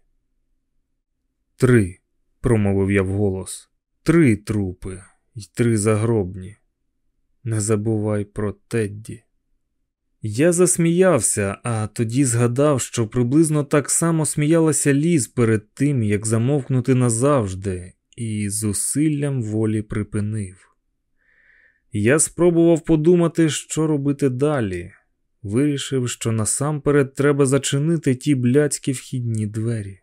Три, промовив я вголос. Три трупи і три загробні. Не забувай про Тедді. Я засміявся, а тоді згадав, що приблизно так само сміялася ліз перед тим, як замовкнути назавжди, і зусиллям волі припинив. Я спробував подумати, що робити далі. Вирішив, що насамперед треба зачинити ті блядські вхідні двері.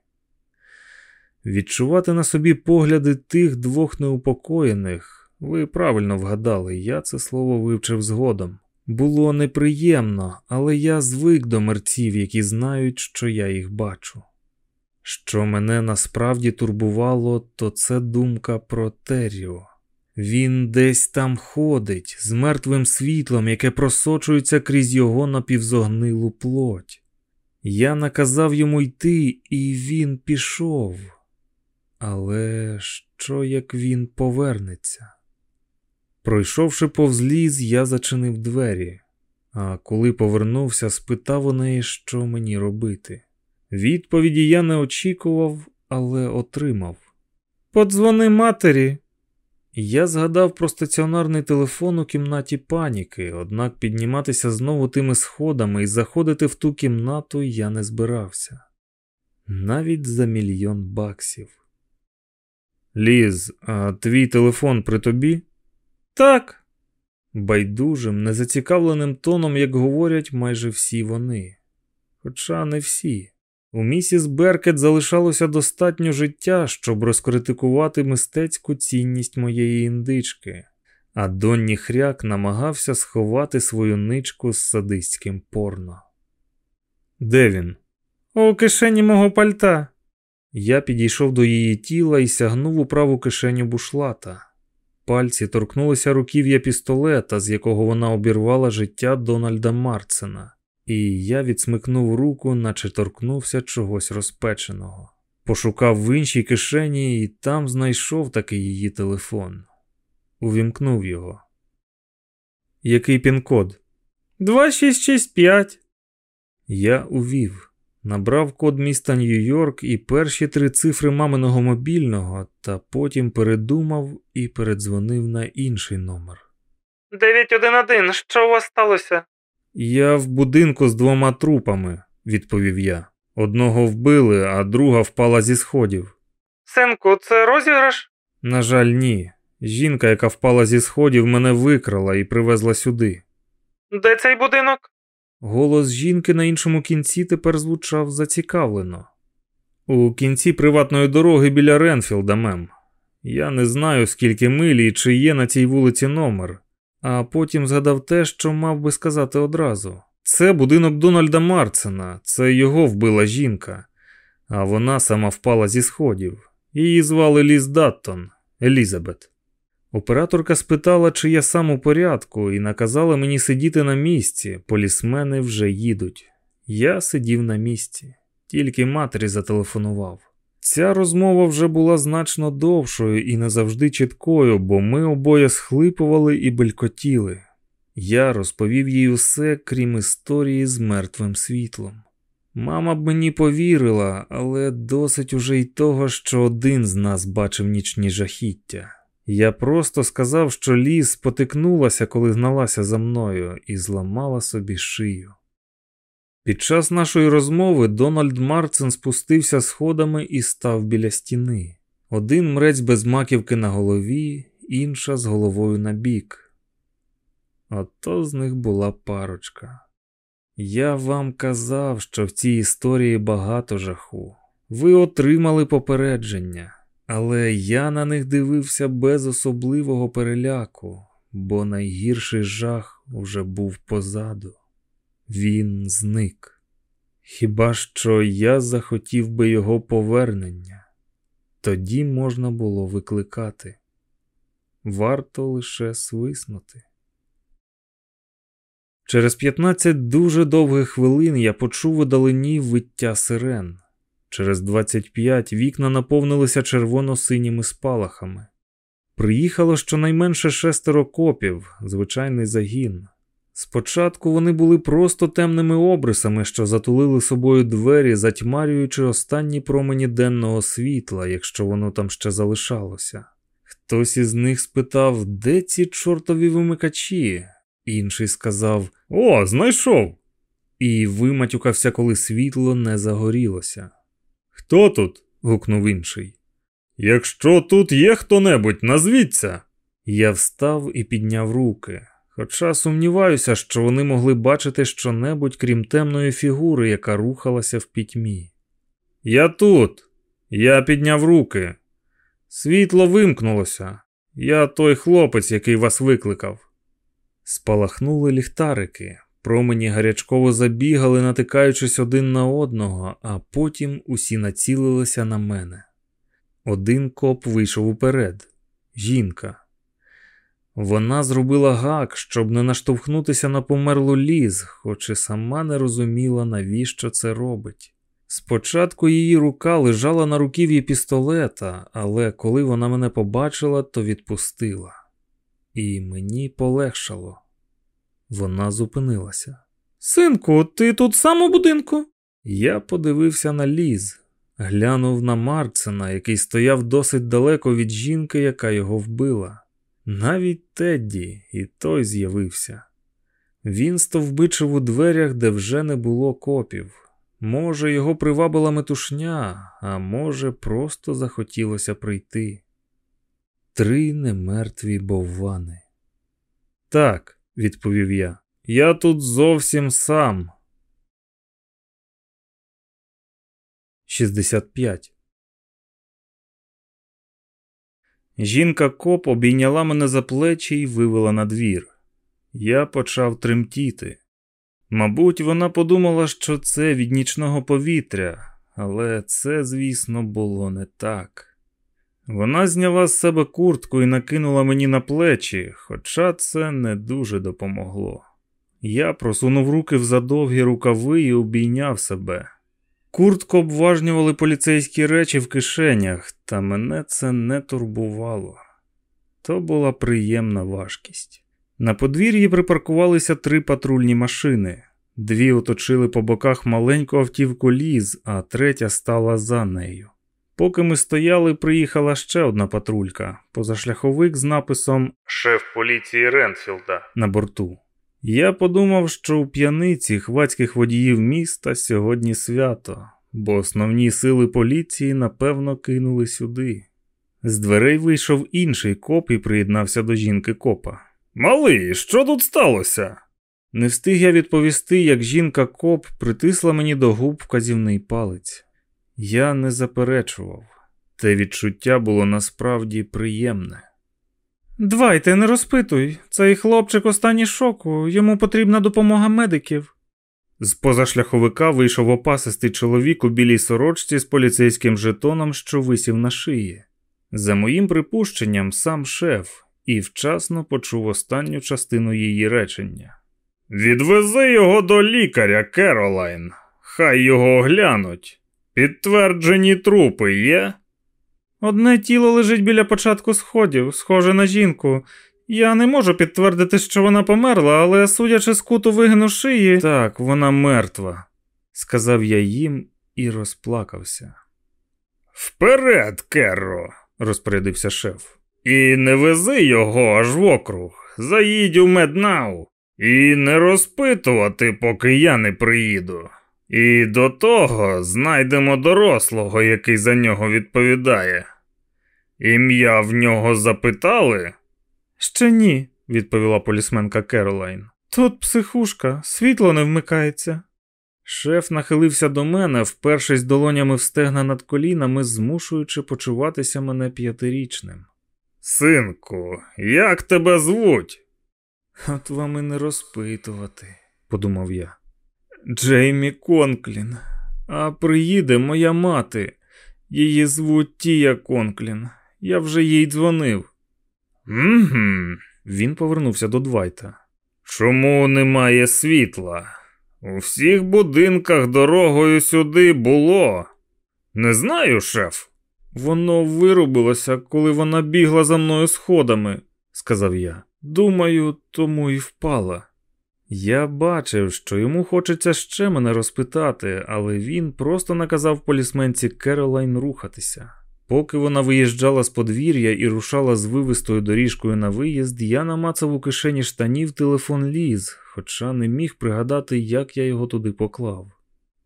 Відчувати на собі погляди тих двох неупокоєних. Ви правильно вгадали, я це слово вивчив згодом. Було неприємно, але я звик до мерців, які знають, що я їх бачу. Що мене насправді турбувало, то це думка про Теріо. Він десь там ходить з мертвим світлом, яке просочується крізь його напівзогнилу плоть. Я наказав йому йти, і він пішов. Але що як він повернеться? Пройшовши повз ліз, я зачинив двері, а коли повернувся, спитав у неї, що мені робити. Відповіді я не очікував, але отримав. Подзвони матері. Я згадав про стаціонарний телефон у кімнаті паніки, однак підніматися знову тими сходами і заходити в ту кімнату я не збирався. Навіть за мільйон баксів. Ліз, а твій телефон при тобі? Так. Байдужим, незацікавленим тоном, як говорять майже всі вони. Хоча не всі. У місіс Беркет залишалося достатньо життя, щоб розкритикувати мистецьку цінність моєї індички, а Донні Хряк намагався сховати свою ничку з садистським порно. Де він? У кишені мого пальта. Я підійшов до її тіла і сягнув у праву кишеню бушлата. Пальці торкнулися руків'я пістолета, з якого вона обірвала життя Дональда Марцена, і я відсмикнув руку, наче торкнувся чогось розпеченого. Пошукав в іншій кишені і там знайшов таки її телефон. Увімкнув його. Який пін-код? 2665. Я увів. Набрав код міста Нью-Йорк і перші три цифри маминого мобільного, та потім передумав і передзвонив на інший номер. 911, що у вас сталося? Я в будинку з двома трупами, відповів я. Одного вбили, а друга впала зі сходів. Синку, це розіграш? На жаль, ні. Жінка, яка впала зі сходів, мене викрала і привезла сюди. Де цей будинок? Голос жінки на іншому кінці тепер звучав зацікавлено. У кінці приватної дороги біля Ренфілда, мем. Я не знаю, скільки миль і чи є на цій вулиці номер, а потім згадав те, що мав би сказати одразу. Це будинок Дональда Марцена, це його вбила жінка, а вона сама впала зі сходів. Її звали Ліз Даттон, Елізабет. Операторка спитала, чи я сам у порядку, і наказала мені сидіти на місці, полісмени вже їдуть. Я сидів на місці, тільки матері зателефонував. Ця розмова вже була значно довшою і не завжди чіткою, бо ми обоє схлипували і белькотіли. Я розповів їй усе, крім історії з мертвим світлом. Мама б мені повірила, але досить уже й того, що один з нас бачив нічні жахіття. Я просто сказав, що ліс спотикнулася, коли гналася за мною, і зламала собі шию. Під час нашої розмови Дональд Марцин спустився сходами і став біля стіни. Один мрець без маківки на голові, інша з головою на бік. Ото з них була парочка. Я вам казав, що в цій історії багато жаху. Ви отримали попередження. Але я на них дивився без особливого переляку, бо найгірший жах уже був позаду. Він зник. Хіба що я захотів би його повернення, тоді можна було викликати. Варто лише свиснути. Через 15 дуже довгих хвилин я почув у виття сирен. Через 25 вікна наповнилися червоно-синіми спалахами. Приїхало щонайменше шестеро копів, звичайний загін. Спочатку вони були просто темними обрисами, що затулили собою двері, затьмарюючи останні промені денного світла, якщо воно там ще залишалося. Хтось із них спитав, де ці чортові вимикачі? Інший сказав О, знайшов! І виматюкався, коли світло не загорілося. Хто тут? гукнув інший. Якщо тут є хто небудь, назвіться. Я встав і підняв руки, хоча сумніваюся, що вони могли бачити щонебудь, крім темної фігури, яка рухалася в пітьмі. Я тут, я підняв руки. Світло вимкнулося. Я той хлопець, який вас викликав. Спалахнули ліхтарики, Промені гарячково забігали, натикаючись один на одного, а потім усі націлилися на мене. Один коп вийшов уперед жінка. Вона зробила гак, щоб не наштовхнутися на померлу ліз, хоч і сама не розуміла, навіщо це робить. Спочатку її рука лежала на руків'ї пістолета, але коли вона мене побачила, то відпустила. І мені полегшало. Вона зупинилася. Синку, ти тут сам у будинку? Я подивився на ліз, глянув на Марцена, який стояв досить далеко від жінки, яка його вбила. Навіть Тедді, і той з'явився. Він стовбичив у дверях, де вже не було копів. Може, його привабила метушня, а може, просто захотілося прийти. Три немертві боввани. Так, відповів я. Я тут зовсім сам. 65. Жінка коп обійняла мене за плечі і вивела на двір. Я почав тремтіти. Мабуть, вона подумала, що це від нічного повітря, але це, звісно, було не так. Вона зняла з себе куртку і накинула мені на плечі, хоча це не дуже допомогло. Я просунув руки в задовгі рукави і обійняв себе. Куртку обважнювали поліцейські речі в кишенях, та мене це не турбувало. То була приємна важкість. На подвір'ї припаркувалися три патрульні машини. Дві оточили по боках маленьку автівку ліз, а третя стала за нею. Поки ми стояли, приїхала ще одна патрулька, позашляховик з написом Шеф поліції Ренфілда на борту. Я подумав, що у п'яниці хвацьких водіїв міста сьогодні свято, бо основні сили поліції напевно кинули сюди. З дверей вийшов інший коп і приєднався до жінки копа. Малий, що тут сталося? Не встиг я відповісти, як жінка коп притисла мені до губ вказівний палець. Я не заперечував, те відчуття було насправді приємне. Двайте, не розпитуй, цей хлопчик останній шоку, йому потрібна допомога медиків. З позашляховика вийшов опасистий чоловік у білій сорочці з поліцейським жетоном, що висів на шиї. За моїм припущенням, сам шеф і вчасно почув останню частину її речення. Відвези його до лікаря, Керолайн, хай його оглянуть. Підтверджені трупи є? Одне тіло лежить біля початку сходів, схоже на жінку. Я не можу підтвердити, що вона померла, але судячи з куту вигину шиї. Так, вона мертва, сказав я їм і розплакався. Вперед, Керро, розпорядився шеф. І не вези його аж в округ. Заїдь у меднау. І не розпитувати, поки я не приїду. І до того знайдемо дорослого, який за нього відповідає. Ім'я в нього запитали? Ще ні, відповіла полісменка Керолайн. Тут психушка, світло не вмикається. Шеф нахилився до мене, впершись долонями в стегна над колінами, змушуючи почуватися мене п'ятирічним. Синку, як тебе звуть? От вам і не розпитувати, подумав я. Джеймі Конклін. А приїде моя мати. Її звуть Тія Конклін. Я вже їй дзвонив. «Угу», Він повернувся до Двайта. Чому немає світла? У всіх будинках дорогою сюди було. Не знаю, шеф. Воно вирубилося, коли вона бігла за мною сходами, сказав я. Думаю, тому і впала. Я бачив, що йому хочеться ще мене розпитати, але він просто наказав полісменці Керолайн рухатися. Поки вона виїжджала з подвір'я і рушала з вивистою доріжкою на виїзд, я намацав у кишені штанів телефон ліз, хоча не міг пригадати, як я його туди поклав.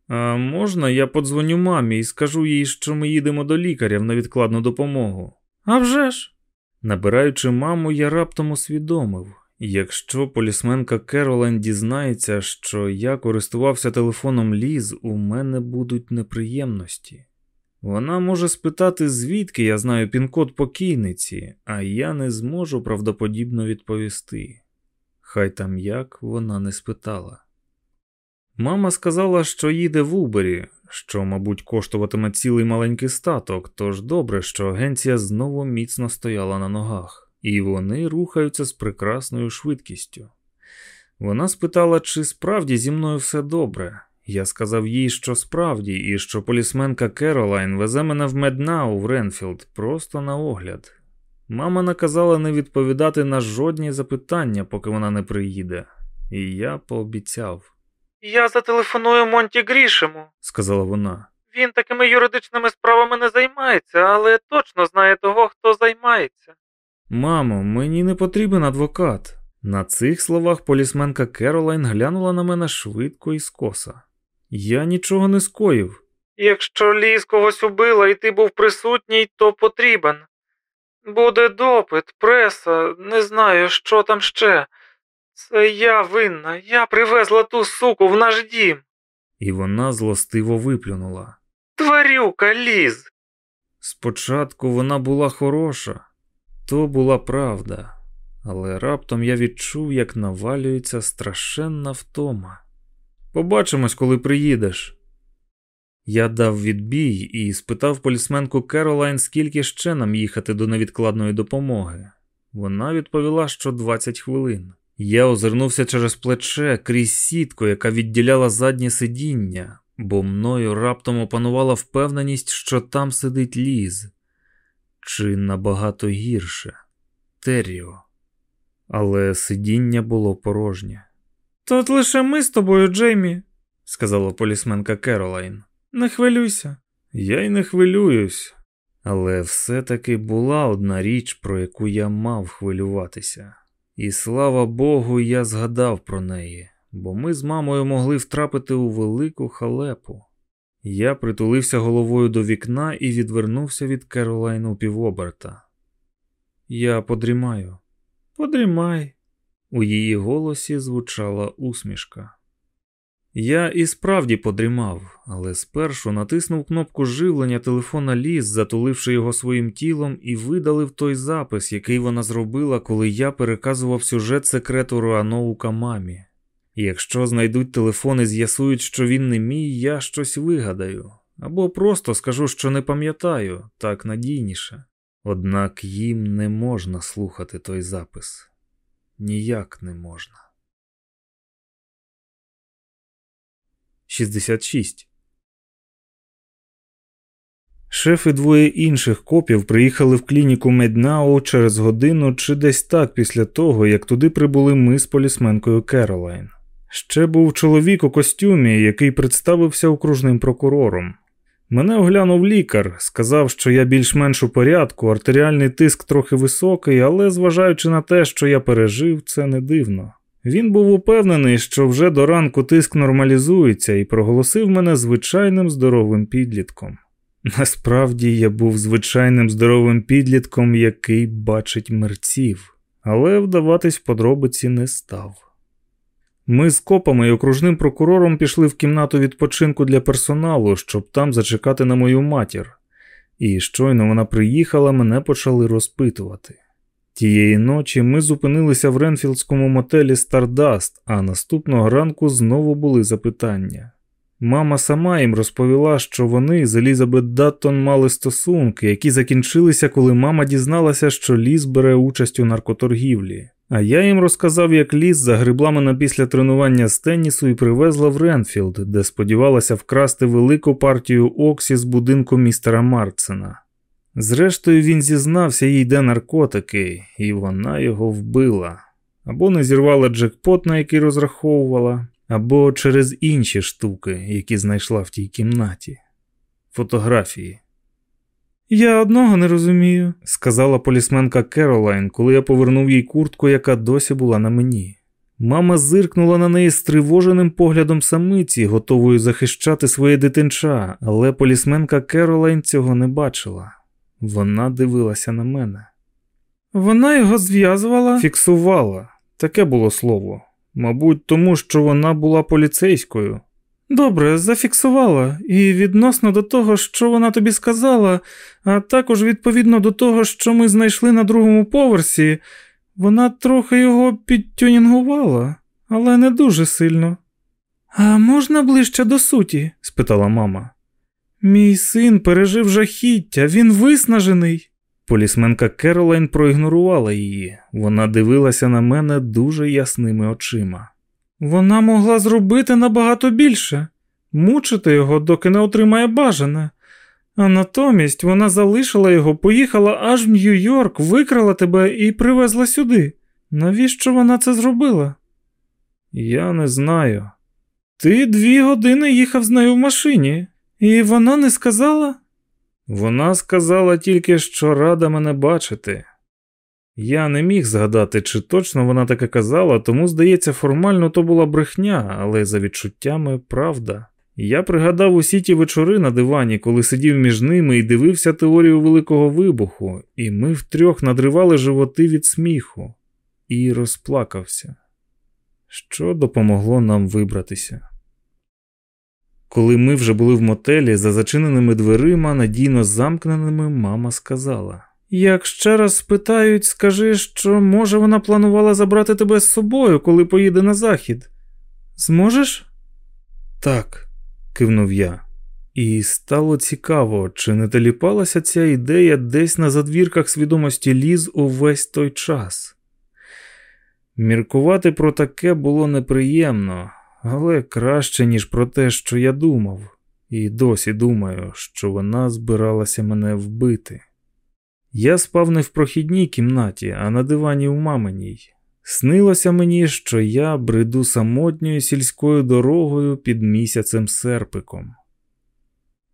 А можна я подзвоню мамі і скажу їй, що ми їдемо до лікаря в невідкладну допомогу? «А вже ж!» Набираючи маму, я раптом усвідомив. Якщо полісменка Керолен дізнається, що я користувався телефоном Ліз, у мене будуть неприємності. Вона може спитати, звідки я знаю пін-код покійниці, а я не зможу правдоподібно відповісти. Хай там як вона не спитала. Мама сказала, що їде в Убері, що, мабуть, коштуватиме цілий маленький статок, тож добре, що агенція знову міцно стояла на ногах і вони рухаються з прекрасною швидкістю. Вона спитала, чи справді зі мною все добре. Я сказав їй, що справді, і що полісменка Керолайн везе мене в Меднау в Ренфілд просто на огляд. Мама наказала не відповідати на жодні запитання, поки вона не приїде, і я пообіцяв. Я зателефоную Монті Грішему, сказала вона. Він такими юридичними справами не займається, але точно знає того, хто займається. Мамо, мені не потрібен адвокат. На цих словах полісменка Керолайн глянула на мене швидко і скоса. Я нічого не скоїв. Якщо ліс когось убила і ти був присутній, то потрібен. Буде допит, преса, не знаю, що там ще. Це я винна, я привезла ту суку в наш дім. І вона злостиво виплюнула. Тварюка ліз. Спочатку вона була хороша, то була правда, але раптом я відчув, як навалюється страшенна втома. Побачимось, коли приїдеш. Я дав відбій і спитав полісменку Керолайн, скільки ще нам їхати до невідкладної допомоги. Вона відповіла, що 20 хвилин. Я озирнувся через плече крізь сітку, яка відділяла заднє сидіння, бо мною раптом опанувала впевненість, що там сидить ліз, чи набагато гірше Терріо. Але сидіння було порожнє. Тут лише ми з тобою, Джеймі, сказала полісменка Керолайн. Не хвилюйся. Я й не хвилююсь, але все-таки була одна річ, про яку я мав хвилюватися. І слава Богу, я згадав про неї, бо ми з мамою могли втрапити у велику халепу. Я притулився головою до вікна і відвернувся від Керолайну півоберта. Я подрімаю. Подрімай. У її голосі звучала усмішка. Я і справді подрімав, але спершу натиснув кнопку живлення телефона Ліз, затуливши його своїм тілом, і видалив той запис, який вона зробила, коли я переказував сюжет секрету Руановука Якщо знайдуть телефон і з'ясують, що він не мій, я щось вигадаю, або просто скажу, що не пам'ятаю, так надійніше. Однак їм не можна слухати той запис. Ніяк не можна. 66. Шеф і двоє інших копів приїхали в клініку Меднау через годину чи десь так після того, як туди прибули ми з полісменкою Керолайн. Ще був чоловік у костюмі, який представився окружним прокурором. Мене оглянув лікар, сказав, що я більш-менш у порядку, артеріальний тиск трохи високий, але зважаючи на те, що я пережив, це не дивно. Він був упевнений, що вже до ранку тиск нормалізується, і проголосив мене звичайним здоровим підлітком. Насправді я був звичайним здоровим підлітком, який бачить мерців, але вдаватись в подробиці не став. Ми з копами і окружним прокурором пішли в кімнату відпочинку для персоналу, щоб там зачекати на мою матір, і щойно вона приїхала, мене почали розпитувати. Тієї ночі ми зупинилися в Ренфілдському мотелі Стардаст, а наступного ранку знову були запитання. Мама сама їм розповіла, що вони з Елізабет Даттон мали стосунки, які закінчилися, коли мама дізналася, що Ліз бере участь у наркоторгівлі. А я їм розказав, як Ліз загребла мене після тренування з тенісу і привезла в Ренфілд, де сподівалася вкрасти велику партію Оксі з будинку містера Марцена. Зрештою, він зізнався їй, де наркотики, і вона його вбила. Або не зірвала джекпот, на який розраховувала, або через інші штуки, які знайшла в тій кімнаті. Фотографії. Я одного не розумію, сказала полісменка Керолайн, коли я повернув їй куртку, яка досі була на мені. Мама зиркнула на неї стривоженим поглядом самиці, готовою захищати своє дитинча, але полісменка Керолайн цього не бачила. Вона дивилася на мене. Вона його зв'язувала, фіксувала. Таке було слово. Мабуть, тому що вона була поліцейською. Добре, зафіксувала, і відносно до того, що вона тобі сказала, а також відповідно до того, що ми знайшли на другому поверсі, вона трохи його підтюнінгувала, але не дуже сильно. А можна ближче до суті? спитала мама. Мій син пережив жахіття, він виснажений. Полісменка Керолайн проігнорувала її. Вона дивилася на мене дуже ясними очима. Вона могла зробити набагато більше, мучити його, доки не отримає бажане. А натомість вона залишила його, поїхала аж в Нью-Йорк, викрала тебе і привезла сюди. Навіщо вона це зробила? Я не знаю. Ти дві години їхав з нею в машині, і вона не сказала? Вона сказала тільки, що рада мене бачити. Я не міг згадати, чи точно вона таке казала, тому, здається, формально то була брехня, але за відчуттями правда. Я пригадав усі ті вечори на дивані, коли сидів між ними і дивився теорію Великого вибуху, і ми втрьох надривали животи від сміху, і розплакався, що допомогло нам вибратися. Коли ми вже були в мотелі за зачиненими дверима, надійно замкненими, мама сказала: Як ще раз спитають, скажи, що може вона планувала забрати тебе з собою, коли поїде на захід. Зможеш? Так, кивнув я. І стало цікаво, чи не теліпалася ця ідея десь на задвірках свідомості ліз увесь той час. Міркувати про таке було неприємно, але краще, ніж про те, що я думав, і досі думаю, що вона збиралася мене вбити. Я спав не в прохідній кімнаті, а на дивані у маминій. Снилося мені, що я бреду самотньою сільською дорогою під місяцем серпиком.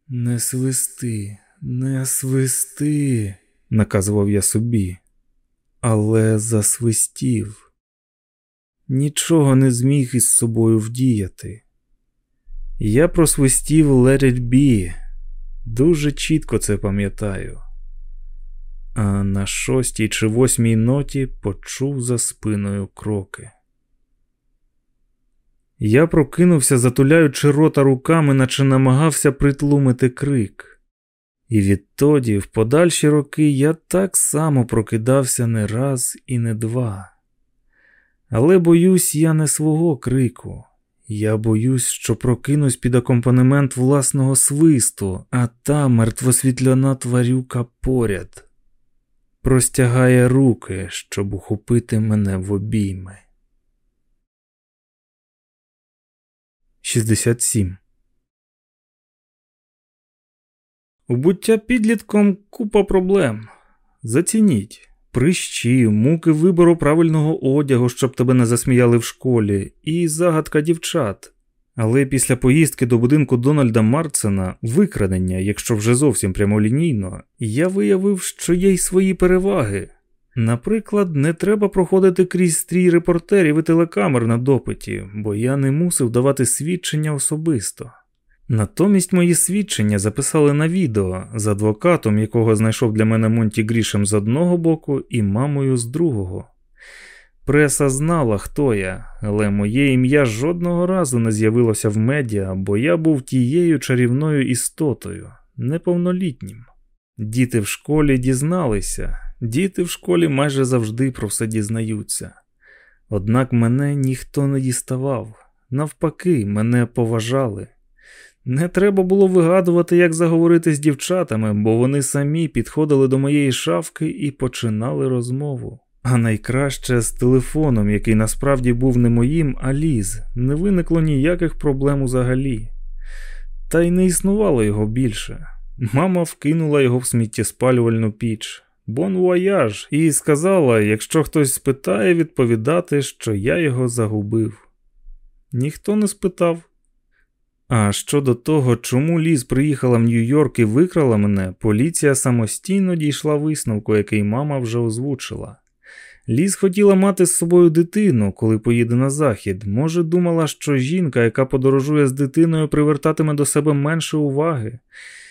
Не свисти, не свисти, наказував я собі, але засвистів. Нічого не зміг із собою вдіяти. Я просвистів Let it be. Дуже чітко це пам'ятаю. А на шостій чи восьмій ноті почув за спиною кроки. Я прокинувся, затуляючи рота руками, наче намагався притлумити крик. І відтоді, в подальші роки, я так само прокидався не раз і не два. Але боюсь я не свого крику. Я боюсь, що прокинусь під акомпанемент власного свисту, а та мертвосвітляна тварюка поряд простягає руки, щоб ухопити мене в обійми. 67. У буття підлітком купа проблем. Зацініть прищі, муки вибору правильного одягу, щоб тебе не засміяли в школі, і загадка дівчат. Але після поїздки до будинку Дональда Марцена, викрадення, якщо вже зовсім прямолінійно, я виявив, що є й свої переваги. Наприклад, не треба проходити крізь стрій репортерів і телекамер на допиті, бо я не мусив давати свідчення особисто. Натомість мої свідчення записали на відео з адвокатом, якого знайшов для мене Монті Грішем з одного боку, і мамою з другого. Преса знала, хто я, але моє ім'я жодного разу не з'явилося в медіа, бо я був тією чарівною істотою, неповнолітнім. Діти в школі дізналися, діти в школі майже завжди про все дізнаються. Однак мене ніхто не діставав, навпаки, мене поважали. Не треба було вигадувати, як заговорити з дівчатами, бо вони самі підходили до моєї шавки і починали розмову. А найкраще з телефоном, який насправді був не моїм, а ліз, не виникло ніяких проблем взагалі. Та й не існувало його більше. Мама вкинула його в сміттєспалювальну піч, бон вояж, і сказала, якщо хтось спитає, відповідати, що я його загубив. Ніхто не спитав. А щодо того, чому Ліз приїхала в Нью-Йорк і викрала мене, поліція самостійно дійшла висновку, який мама вже озвучила. Ліз хотіла мати з собою дитину, коли поїде на захід. Може, думала, що жінка, яка подорожує з дитиною, привертатиме до себе менше уваги.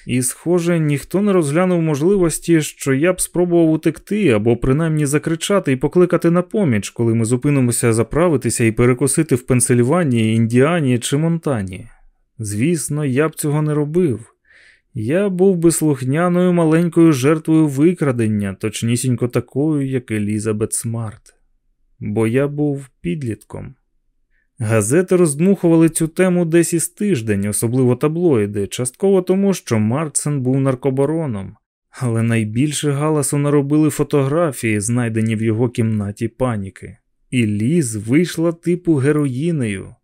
І, схоже, ніхто не розглянув можливості, що я б спробував утекти або принаймні закричати і покликати на поміч, коли ми зупинимося заправитися і перекосити в Пенсильванії, Індіані чи Монтані. Звісно, я б цього не робив. Я був би слухняною маленькою жертвою викрадення, точнісінько такою, як Елізабет Смарт, бо я був підлітком. Газети роздмухували цю тему десь із тиждень, особливо таблоїди, частково тому, що Марцен був наркобароном, але найбільше галасу наробили фотографії, знайдені в його кімнаті паніки, і Ліз вийшла типу героїнею.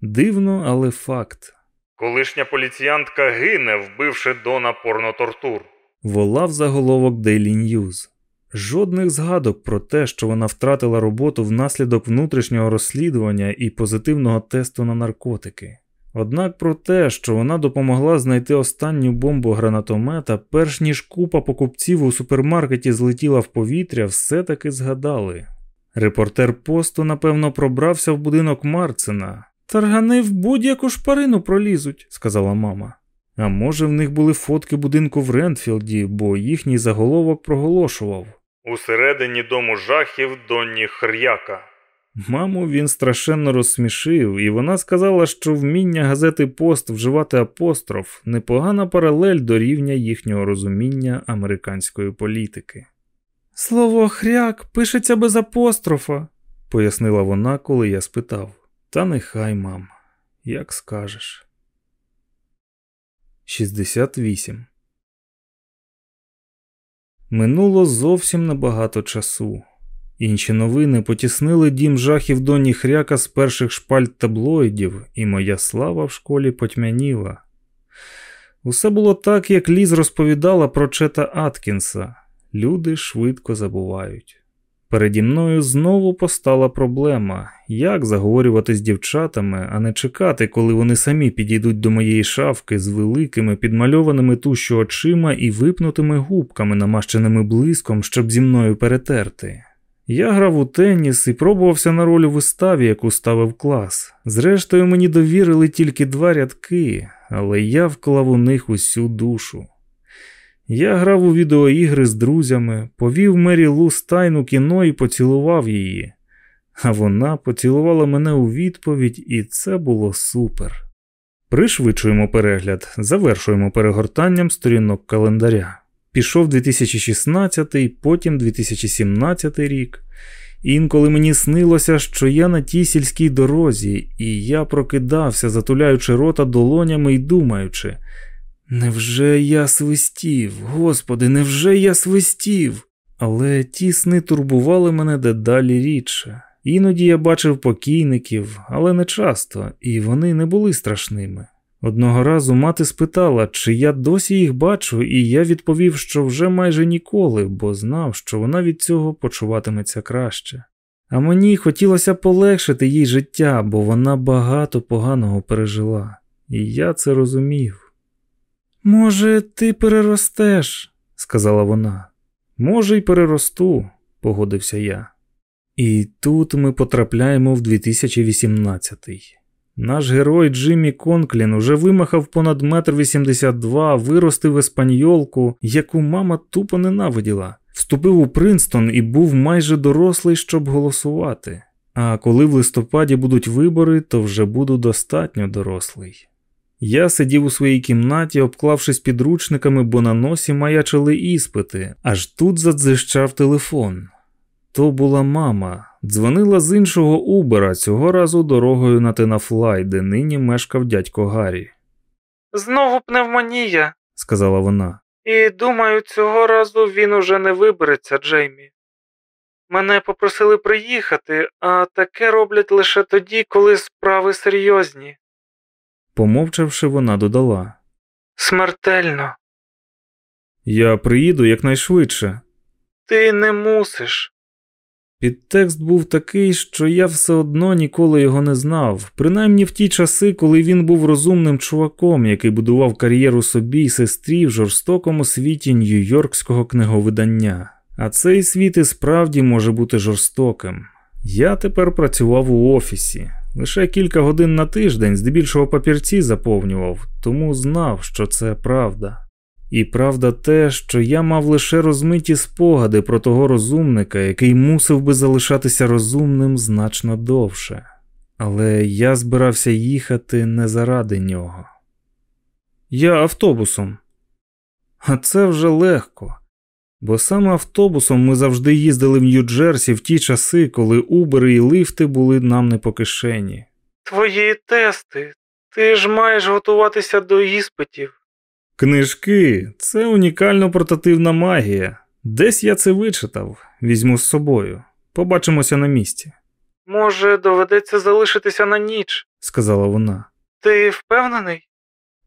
Дивно, але факт. Колишня поліціянтка гине, вбивши Дона порнотортур. Волав заголовок Daily News. Жодних згадок про те, що вона втратила роботу внаслідок внутрішнього розслідування і позитивного тесту на наркотики. Однак про те, що вона допомогла знайти останню бомбу гранатомета, перш ніж купа покупців у супермаркеті злетіла в повітря, все таки згадали. Репортер посту, напевно, пробрався в будинок Марцена, Таргани в будь-яку шпарину пролізуть, сказала мама. А може, в них були фотки будинку в Рентфілді, бо їхній заголовок проголошував Усередині дому жахів Донні Хряка. Маму він страшенно розсмішив, і вона сказала, що вміння газети Пост вживати апостроф непогана паралель до рівня їхнього розуміння американської політики. Слово хряк пишеться без апострофа, пояснила вона, коли я спитав. Та нехай, мам, як скажеш. 68. Минуло зовсім небагато часу. Інші новини потіснили дім жахів доні хряка з перших шпальт таблоїдів, і моя слава в школі потьмяніла. Усе було так, як Ліз розповідала про Чета Аткінса. Люди швидко забувають. Переді мною знову постала проблема, як заговорювати з дівчатами, а не чекати, коли вони самі підійдуть до моєї шавки з великими підмальованими тущу очима і випнутими губками, намащеними блиском, щоб зі мною перетерти. Я грав у теніс і пробувався на роль у виставі, яку ставив клас. Зрештою, мені довірили тільки два рядки, але я вклав у них усю душу. Я грав у відеоігри з друзями, повів Мері Лу стайну кіно і поцілував її. А вона поцілувала мене у відповідь, і це було супер. Пришвидшуємо перегляд, завершуємо перегортанням сторінок календаря. Пішов 2016, потім 2017 рік. Інколи мені снилося, що я на тій сільській дорозі, і я прокидався, затуляючи рота долонями і думаючи. Невже я свистів, Господи, невже я свистів? Але ті сни турбували мене дедалі рідше. Іноді я бачив покійників, але не часто, і вони не були страшними. Одного разу мати спитала, чи я досі їх бачу, і я відповів, що вже майже ніколи, бо знав, що вона від цього почуватиметься краще. А мені хотілося полегшити їй життя, бо вона багато поганого пережила, і я це розумів. Може, ти переростеш, сказала вона. Може, й переросту, погодився я. І тут ми потрапляємо в 2018-й. Наш герой Джиммі Конклін уже вимахав понад метр вісімдесят два, виростив еспаньолку, яку мама тупо ненавиділа, вступив у Принстон і був майже дорослий, щоб голосувати. А коли в листопаді будуть вибори, то вже буду достатньо дорослий. Я сидів у своїй кімнаті, обклавшись підручниками, бо на носі маячили іспити, аж тут задзищав телефон. То була мама, дзвонила з іншого Убера, цього разу дорогою на Тенафлай, де нині мешкав дядько Гаррі. Знову пневмонія, сказала вона. І думаю, цього разу він уже не вибереться, Джеймі. Мене попросили приїхати, а таке роблять лише тоді, коли справи серйозні. Помовчавши, вона додала. Смертельно. Я приїду якнайшвидше. Ти не мусиш. Підтекст був такий, що я все одно ніколи його не знав, принаймні в ті часи, коли він був розумним чуваком, який будував кар'єру собі й сестрі в жорстокому світі нью-йоркського книговидання. А цей світ і справді може бути жорстоким. Я тепер працював у офісі, лише кілька годин на тиждень, здебільшого папірці заповнював, тому знав, що це правда. І правда те, що я мав лише розмиті спогади про того розумника, який мусив би залишатися розумним значно довше, але я збирався їхати не заради нього. Я автобусом. А це вже легко. Бо саме автобусом ми завжди їздили в Нью-Джерсі в ті часи, коли убери і лифти були нам не по кишені. Твої тести, ти ж маєш готуватися до іспитів. Книжки це унікально портативна магія. Десь я це вичитав, візьму з собою. Побачимося на місці. Може, доведеться залишитися на ніч, сказала вона. Ти впевнений?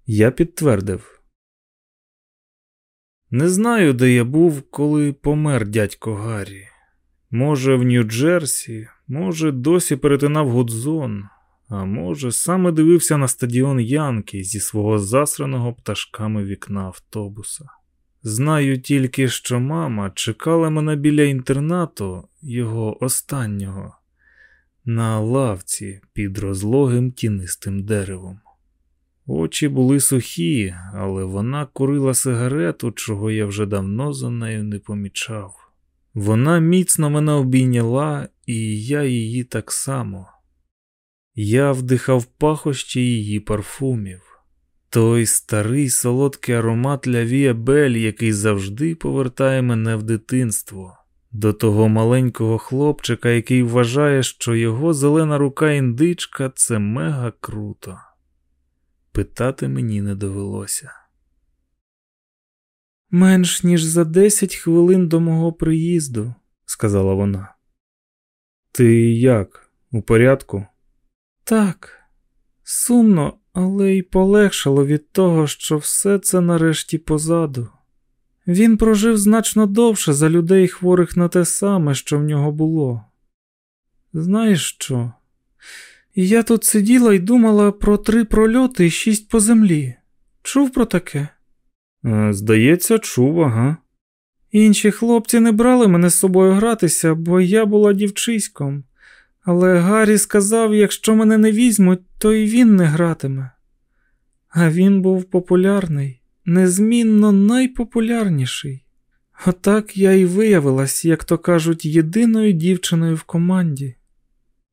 Я підтвердив. Не знаю, де я був, коли помер дядько Гаррі. Може, в Нью-Джерсі, може, досі перетинав Гудзон, а може, саме дивився на стадіон Янки зі свого засраного пташками вікна автобуса. Знаю тільки, що мама чекала мене біля інтернату, його останнього, на лавці під розлогим тінистим деревом. Очі були сухі, але вона курила сигарету, чого я вже давно за нею не помічав. Вона міцно мене обійняла, і я її так само. Я вдихав пахощі її парфумів, той старий солодкий аромат Лявія Бель, який завжди повертає мене в дитинство, до того маленького хлопчика, який вважає, що його зелена рука індичка це мега круто. Питати мені не довелося. Менш ніж за десять хвилин до мого приїзду, сказала вона. Ти як? У порядку? Так, сумно, але й полегшало від того, що все це нарешті позаду. Він прожив значно довше за людей, хворих на те саме, що в нього було. Знаєш що? Я тут сиділа і думала про три прольоти і шість по землі. Чув про таке? Е, здається, чув, ага. Інші хлопці не брали мене з собою гратися, бо я була дівчиськом. Але Гаррі сказав, якщо мене не візьмуть, то і він не гратиме. А він був популярний, незмінно найпопулярніший. Отак я і виявилась, як то кажуть, єдиною дівчиною в команді.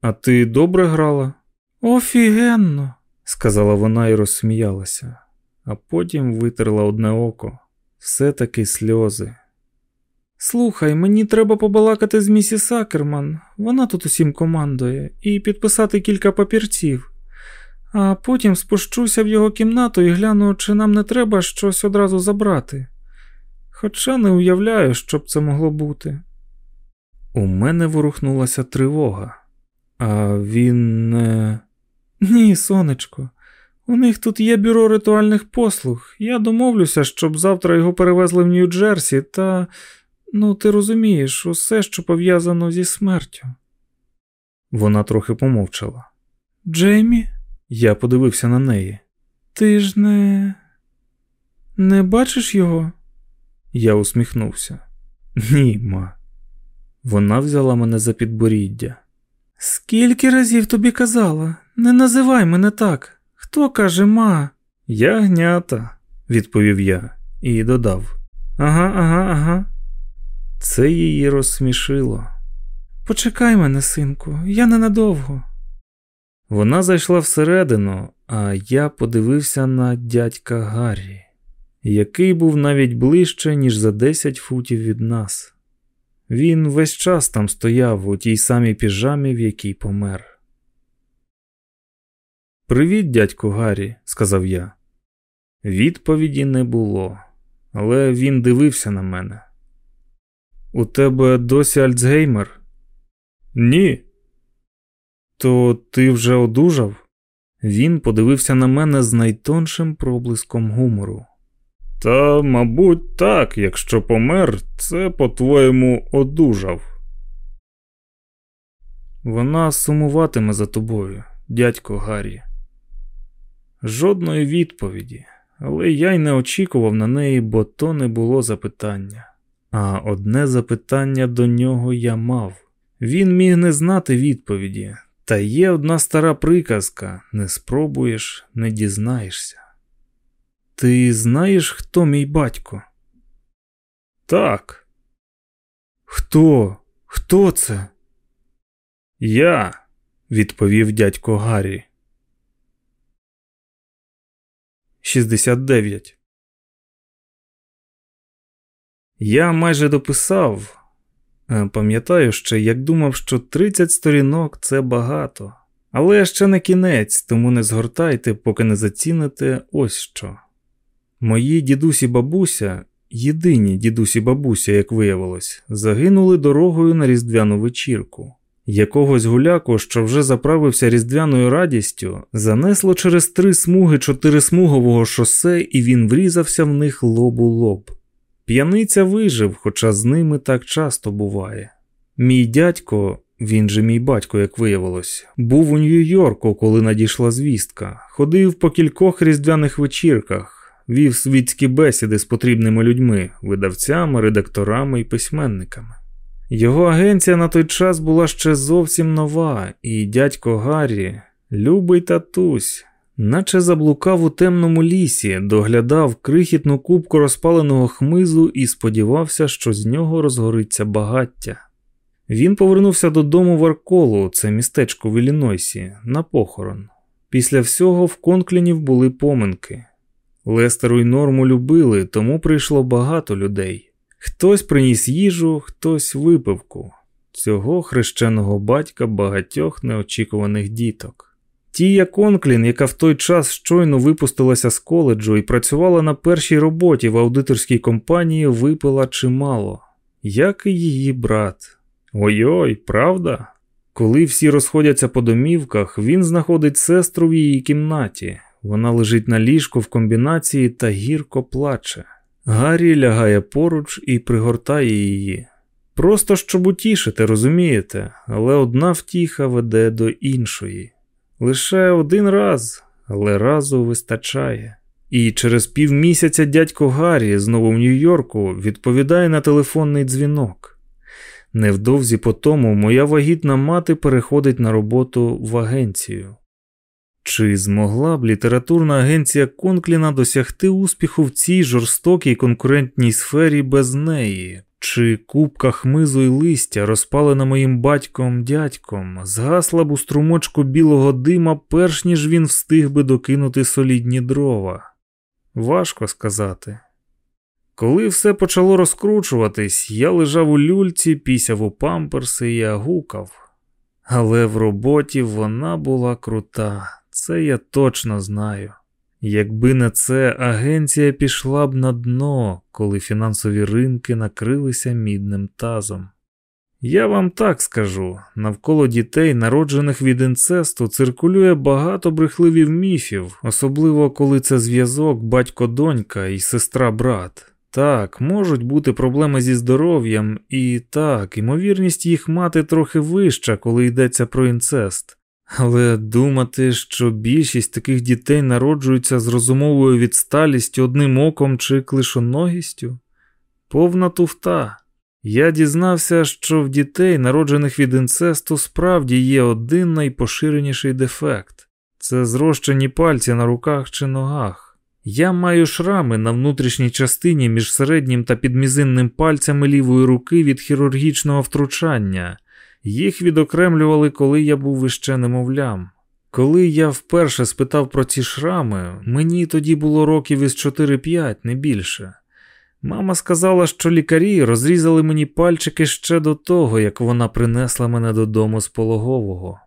А ти добре грала? Офігенно, сказала вона і розсміялася, а потім витерла одне око. Все таки сльози. Слухай, мені треба побалакати з місіс Акерман, вона тут усім командує, і підписати кілька папірців, а потім спущуся в його кімнату і гляну, чи нам не треба щось одразу забрати. Хоча не уявляю, що б це могло бути. У мене ворухнулася тривога, а він не. Ні, сонечко, у них тут є бюро ритуальних послуг. Я домовлюся, щоб завтра його перевезли в Нью-Джерсі, та Ну, ти розумієш, усе, що пов'язано зі смертю. Вона трохи помовчала. Джеймі? Я подивився на неї. Ти ж не. Не бачиш його? Я усміхнувся. Ні, ма. Вона взяла мене за підборіддя. Скільки разів тобі казала? Не називай мене так. Хто каже ма? Ягнята, відповів я і додав. Ага, ага, ага. Це її розсмішило. Почекай мене, синку, я ненадовго. Вона зайшла всередину, а я подивився на дядька Гаррі, який був навіть ближче, ніж за 10 футів від нас. Він весь час там стояв у тій самій піжамі, в якій помер. Привіт, дядьку Гаррі, сказав я. Відповіді не було, але він дивився на мене. У тебе досі Альцгеймер? Ні. То ти вже одужав? Він подивився на мене з найтоншим проблиском гумору. Та, мабуть, так, якщо помер, це по-твоєму одужав. Вона сумуватиме за тобою, дядько Гаррі. Жодної відповіді, але я й не очікував на неї, бо то не було запитання. А одне запитання до нього я мав. Він міг не знати відповіді, та є одна стара приказка: не спробуєш, не дізнаєшся. Ти знаєш, хто мій батько? Так. Хто? Хто це? Я, відповів дядько Гаррі. 69 я майже дописав, е, пам'ятаю ще, як думав, що 30 сторінок це багато, але ще не кінець, тому не згортайте, поки не заціните ось що. Мої дідусі бабуся, єдині дідусі бабуся, як виявилось, загинули дорогою на різдвяну вечірку. Якогось гуляку, що вже заправився різдвяною радістю, занесло через три смуги чотирисмугового шосе, і він врізався в них лоб у лоб. П'яниця вижив, хоча з ними так часто буває. Мій дядько, він же мій батько, як виявилось, був у Нью-Йорку, коли надійшла звістка, ходив по кількох різдвяних вечірках, вів світські бесіди з потрібними людьми, видавцями, редакторами і письменниками. Його агенція на той час була ще зовсім нова, і дядько Гаррі, любий татусь, наче заблукав у темному лісі, доглядав крихітну кубку розпаленого хмизу і сподівався, що з нього розгориться багаття. Він повернувся додому в Арколу, це містечко в Іллінойсі, на похорон. Після всього в Конклінів були поминки. Лестеру й норму любили, тому прийшло багато людей. Хтось приніс їжу, хтось випивку. Цього хрещеного батька багатьох неочікуваних діток. Тія Конклін, яка в той час щойно випустилася з коледжу і працювала на першій роботі в аудиторській компанії, випила чимало, як і її брат. Ой-ой, правда? Коли всі розходяться по домівках, він знаходить сестру в її кімнаті. Вона лежить на ліжку в комбінації та гірко плаче. Гаррі лягає поруч і пригортає її. Просто щоб утішити, розумієте, але одна втіха веде до іншої. Лише один раз, але разу вистачає. І через півмісяця дядько Гаррі, знову в Нью-Йорку, відповідає на телефонний дзвінок. Невдовзі по тому моя вагітна мати переходить на роботу в агенцію. Чи змогла б літературна агенція Конкліна досягти успіху в цій жорстокій конкурентній сфері без неї? Чи купка хмизу й листя, розпалена моїм батьком дядьком, згасла б у струмочку білого дима, перш ніж він встиг би докинути солідні дрова? Важко сказати. Коли все почало розкручуватись, я лежав у люльці, пісяв у памперси і агукав. Але в роботі вона була крута, це я точно знаю. Якби не це, агенція пішла б на дно, коли фінансові ринки накрилися мідним тазом. Я вам так скажу: навколо дітей, народжених від інцесту, циркулює багато брехливів міфів, особливо коли це зв'язок батько-донька і сестра-брат. Так, можуть бути проблеми зі здоров'ям, і так, ймовірність їх мати трохи вища, коли йдеться про інцест. Але думати, що більшість таких дітей народжуються з розумовою відсталістю одним оком чи клишоногістю? Повна туфта. Я дізнався, що в дітей, народжених від інцесту, справді є один найпоширеніший дефект це зрощені пальці на руках чи ногах. Я маю шрами на внутрішній частині між середнім та підмізинним пальцями лівої руки від хірургічного втручання. Їх відокремлювали, коли я був іще немовлям. Коли я вперше спитав про ці шрами, мені тоді було років із 4-5, не більше. Мама сказала, що лікарі розрізали мені пальчики ще до того, як вона принесла мене додому з пологового.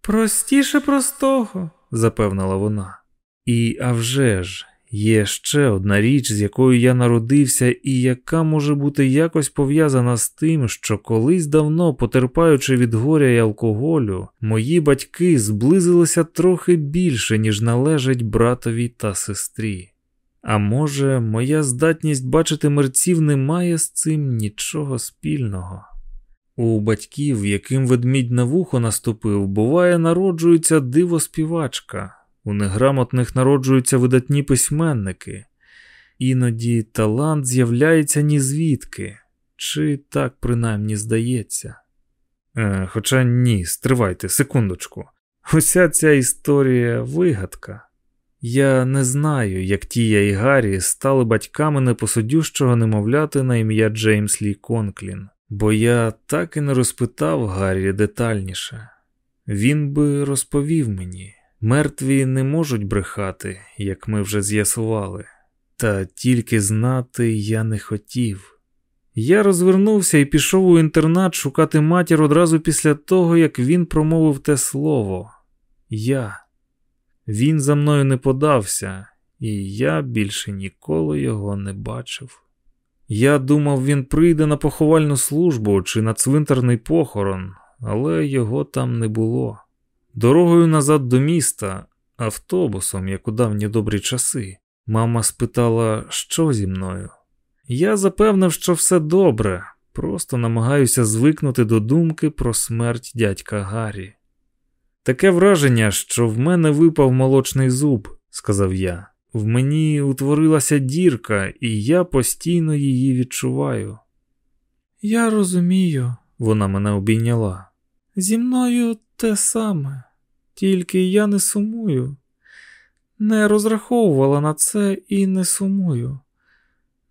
Простіше простого, запевнила вона. І а ж, Є ще одна річ, з якою я народився, і яка може бути якось пов'язана з тим, що колись давно, потерпаючи від горя і алкоголю, мої батьки зблизилися трохи більше, ніж належить братові та сестрі. А може, моя здатність бачити мерців не має з цим нічого спільного. У батьків, яким ведмідь на вухо наступив, буває, народжується диво співачка. У неграмотних народжуються видатні письменники, іноді талант з'являється ні звідки, чи так принаймні здається. Е, Хоча ні, стривайте, секундочку. Уся ця історія вигадка. Я не знаю, як Тія і Гаррі стали батьками непосудющого немовляти на ім'я Джеймс Лі Конклін, бо я так і не розпитав Гаррі детальніше. Він би розповів мені. Мертві не можуть брехати, як ми вже з'ясували, та тільки знати я не хотів. Я розвернувся і пішов у інтернат шукати матір одразу після того, як він промовив те слово Я. Він за мною не подався, і я більше ніколи його не бачив. Я думав, він прийде на поховальну службу чи на цвинтарний похорон, але його там не було. Дорогою назад до міста, автобусом, як у давні добрі часи, мама спитала, що зі мною. Я запевнив, що все добре, просто намагаюся звикнути до думки про смерть дядька Гаррі. Таке враження, що в мене випав молочний зуб, сказав я. В мені утворилася дірка, і я постійно її відчуваю. Я розумію, вона мене обійняла. Зі мною те саме, тільки я не сумую, не розраховувала на це і не сумую,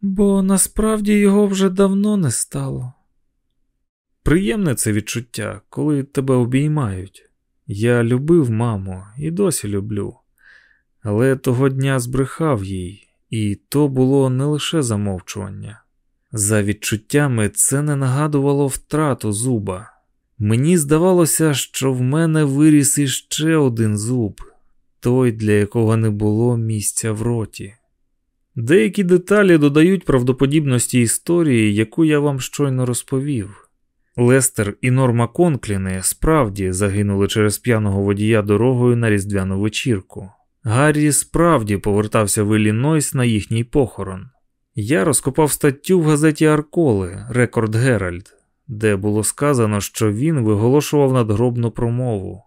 бо насправді його вже давно не стало. Приємне це відчуття, коли тебе обіймають. Я любив маму і досі люблю. Але того дня збрехав їй, і то було не лише замовчування. За відчуттями це не нагадувало втрату зуба. Мені здавалося, що в мене виріс іще один зуб, той, для якого не було місця в роті. Деякі деталі додають правдоподібності історії, яку я вам щойно розповів. Лестер і Норма Конкліни справді загинули через п'яного водія дорогою на різдвяну вечірку. Гаррі справді повертався в Іллінойс на їхній похорон. Я розкопав статтю в газеті Арколи Рекорд Геральд, де було сказано, що він виголошував надгробну промову.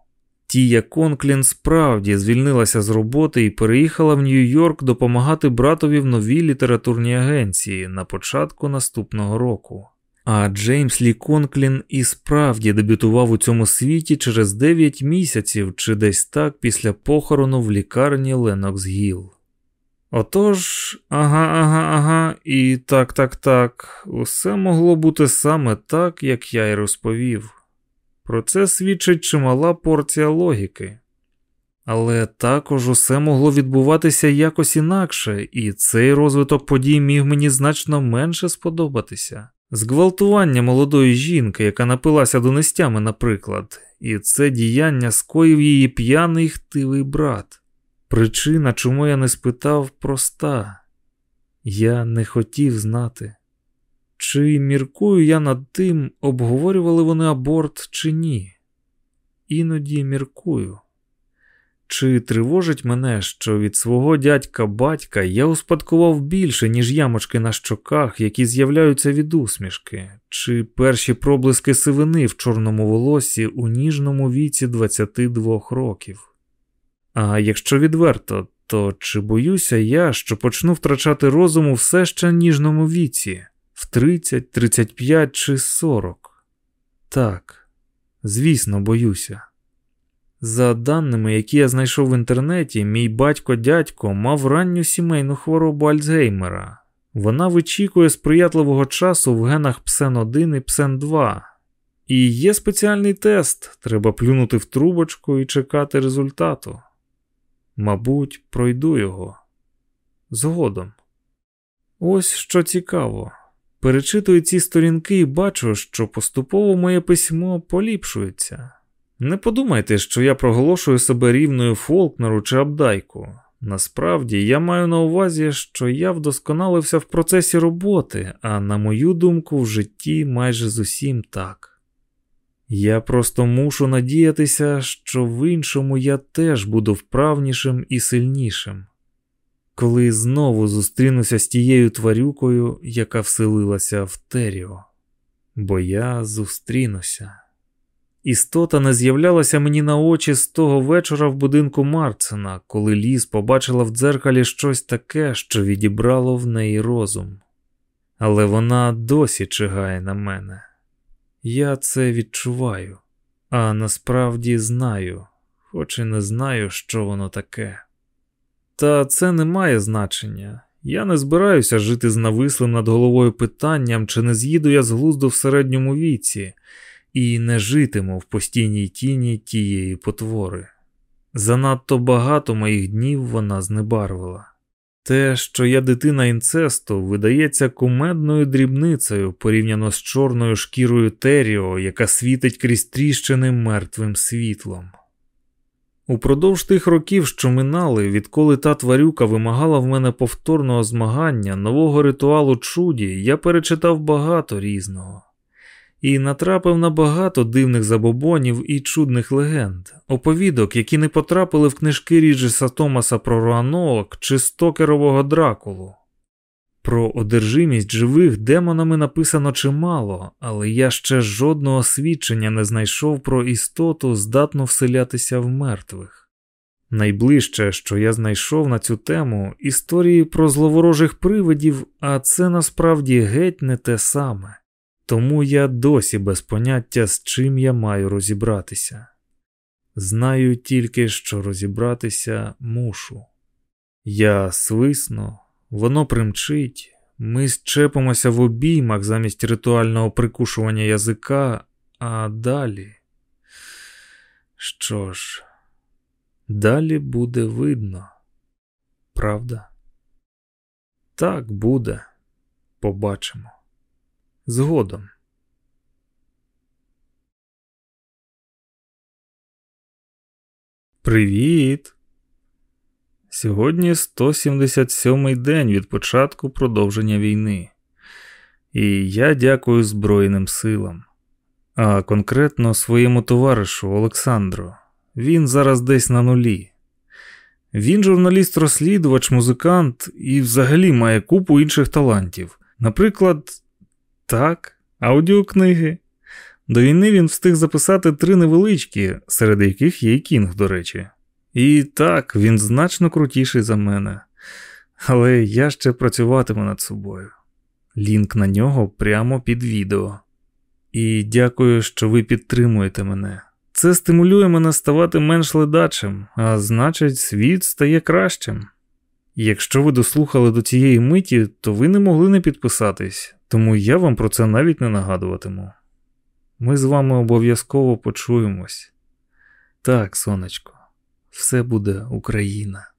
Тія Конклін справді звільнилася з роботи і переїхала в Нью-Йорк допомагати братові в новій літературній агенції на початку наступного року. А Джеймс Лі Конклін і справді дебютував у цьому світі через 9 місяців чи десь так після похорону в лікарні Ленокс Гіл. Отож, ага, ага, ага, і так, так, так, усе могло бути саме так, як я й розповів. Про це свідчить чимала порція логіки. Але також усе могло відбуватися якось інакше, і цей розвиток подій міг мені значно менше сподобатися. Зґвалтування молодої жінки, яка напилася донестями, наприклад, і це діяння скоїв її п'яний хтивий брат. Причина, чому я не спитав, проста я не хотів знати. Чи міркую я над тим, обговорювали вони аборт чи ні? Іноді міркую. Чи тривожить мене, що від свого дядька батька я успадкував більше, ніж ямочки на щоках, які з'являються від усмішки, чи перші проблиски сивини в чорному волосі у ніжному віці 22 років? А якщо відверто, то чи боюся я, що почну втрачати розум у все ще ніжному віці, в 30, 35 чи 40? Так, звісно, боюся. За даними, які я знайшов в інтернеті, мій батько-дядько мав ранню сімейну хворобу Альцгеймера. Вона вичікує сприятливого часу в генах псен 1 і псен 2. І є спеціальний тест, треба плюнути в трубочку і чекати результату. Мабуть, пройду його згодом. Ось що цікаво. Перечитую ці сторінки і бачу, що поступово моє письмо поліпшується. Не подумайте, що я проголошую себе рівною Фолкнеру чи Абдайку. Насправді я маю на увазі, що я вдосконалився в процесі роботи, а на мою думку, в житті майже з усім так. Я просто мушу надіятися, що в іншому я теж буду вправнішим і сильнішим. Коли знову зустрінуся з тією тварюкою, яка вселилася в Теріо, бо я зустрінуся. Істота не з'являлася мені на очі з того вечора в будинку Марцена, коли ліс побачила в дзеркалі щось таке, що відібрало в неї розум. Але вона досі чигає на мене. Я це відчуваю, а насправді знаю, хоч і не знаю, що воно таке. Та це не має значення. Я не збираюся жити з навислим над головою питанням, чи не з'їду я з глузду в середньому віці і не житиму в постійній тіні тієї потвори. Занадто багато моїх днів вона знебарвила. Те, що я дитина інцесту, видається кумедною дрібницею порівняно з чорною шкірою Теріо, яка світить крізь тріщини мертвим світлом. Упродовж тих років, що минали, відколи та тварюка вимагала в мене повторного змагання, нового ритуалу чуді, я перечитав багато різного і натрапив на багато дивних забобонів і чудних легенд, оповідок, які не потрапили в книжки Ріджеса Томаса про Руаноок чи Стокерового Дракулу. Про одержимість живих демонами написано чимало, але я ще жодного свідчення не знайшов про істоту, здатну вселятися в мертвих. Найближче, що я знайшов на цю тему, історії про зловорожих привидів, а це насправді геть не те саме. Тому я досі без поняття, з чим я маю розібратися. Знаю тільки, що розібратися мушу. Я свисну, воно примчить, ми щепимося в обіймах замість ритуального прикушування язика, А далі. Що ж, далі буде видно. Правда? Так буде. Побачимо. Згодом. Привіт! Сьогодні 177-й день від початку продовження війни. І я дякую Збройним силам, а конкретно своєму товаришу Олександру. Він зараз десь на нулі. Він журналіст-розслідувач, музикант і взагалі має купу інших талантів. Наприклад, так, аудіокниги. До війни він встиг записати три невеличкі, серед яких є кінг, до речі. І так, він значно крутіший за мене. Але я ще працюватиму над собою. Лінк на нього прямо під відео. І дякую, що ви підтримуєте мене. Це стимулює мене ставати менш ледачим, а значить, світ стає кращим. Якщо ви дослухали до цієї миті, то ви не могли не підписатись, тому я вам про це навіть не нагадуватиму. Ми з вами обов'язково почуємось. Так, сонечко, все буде Україна.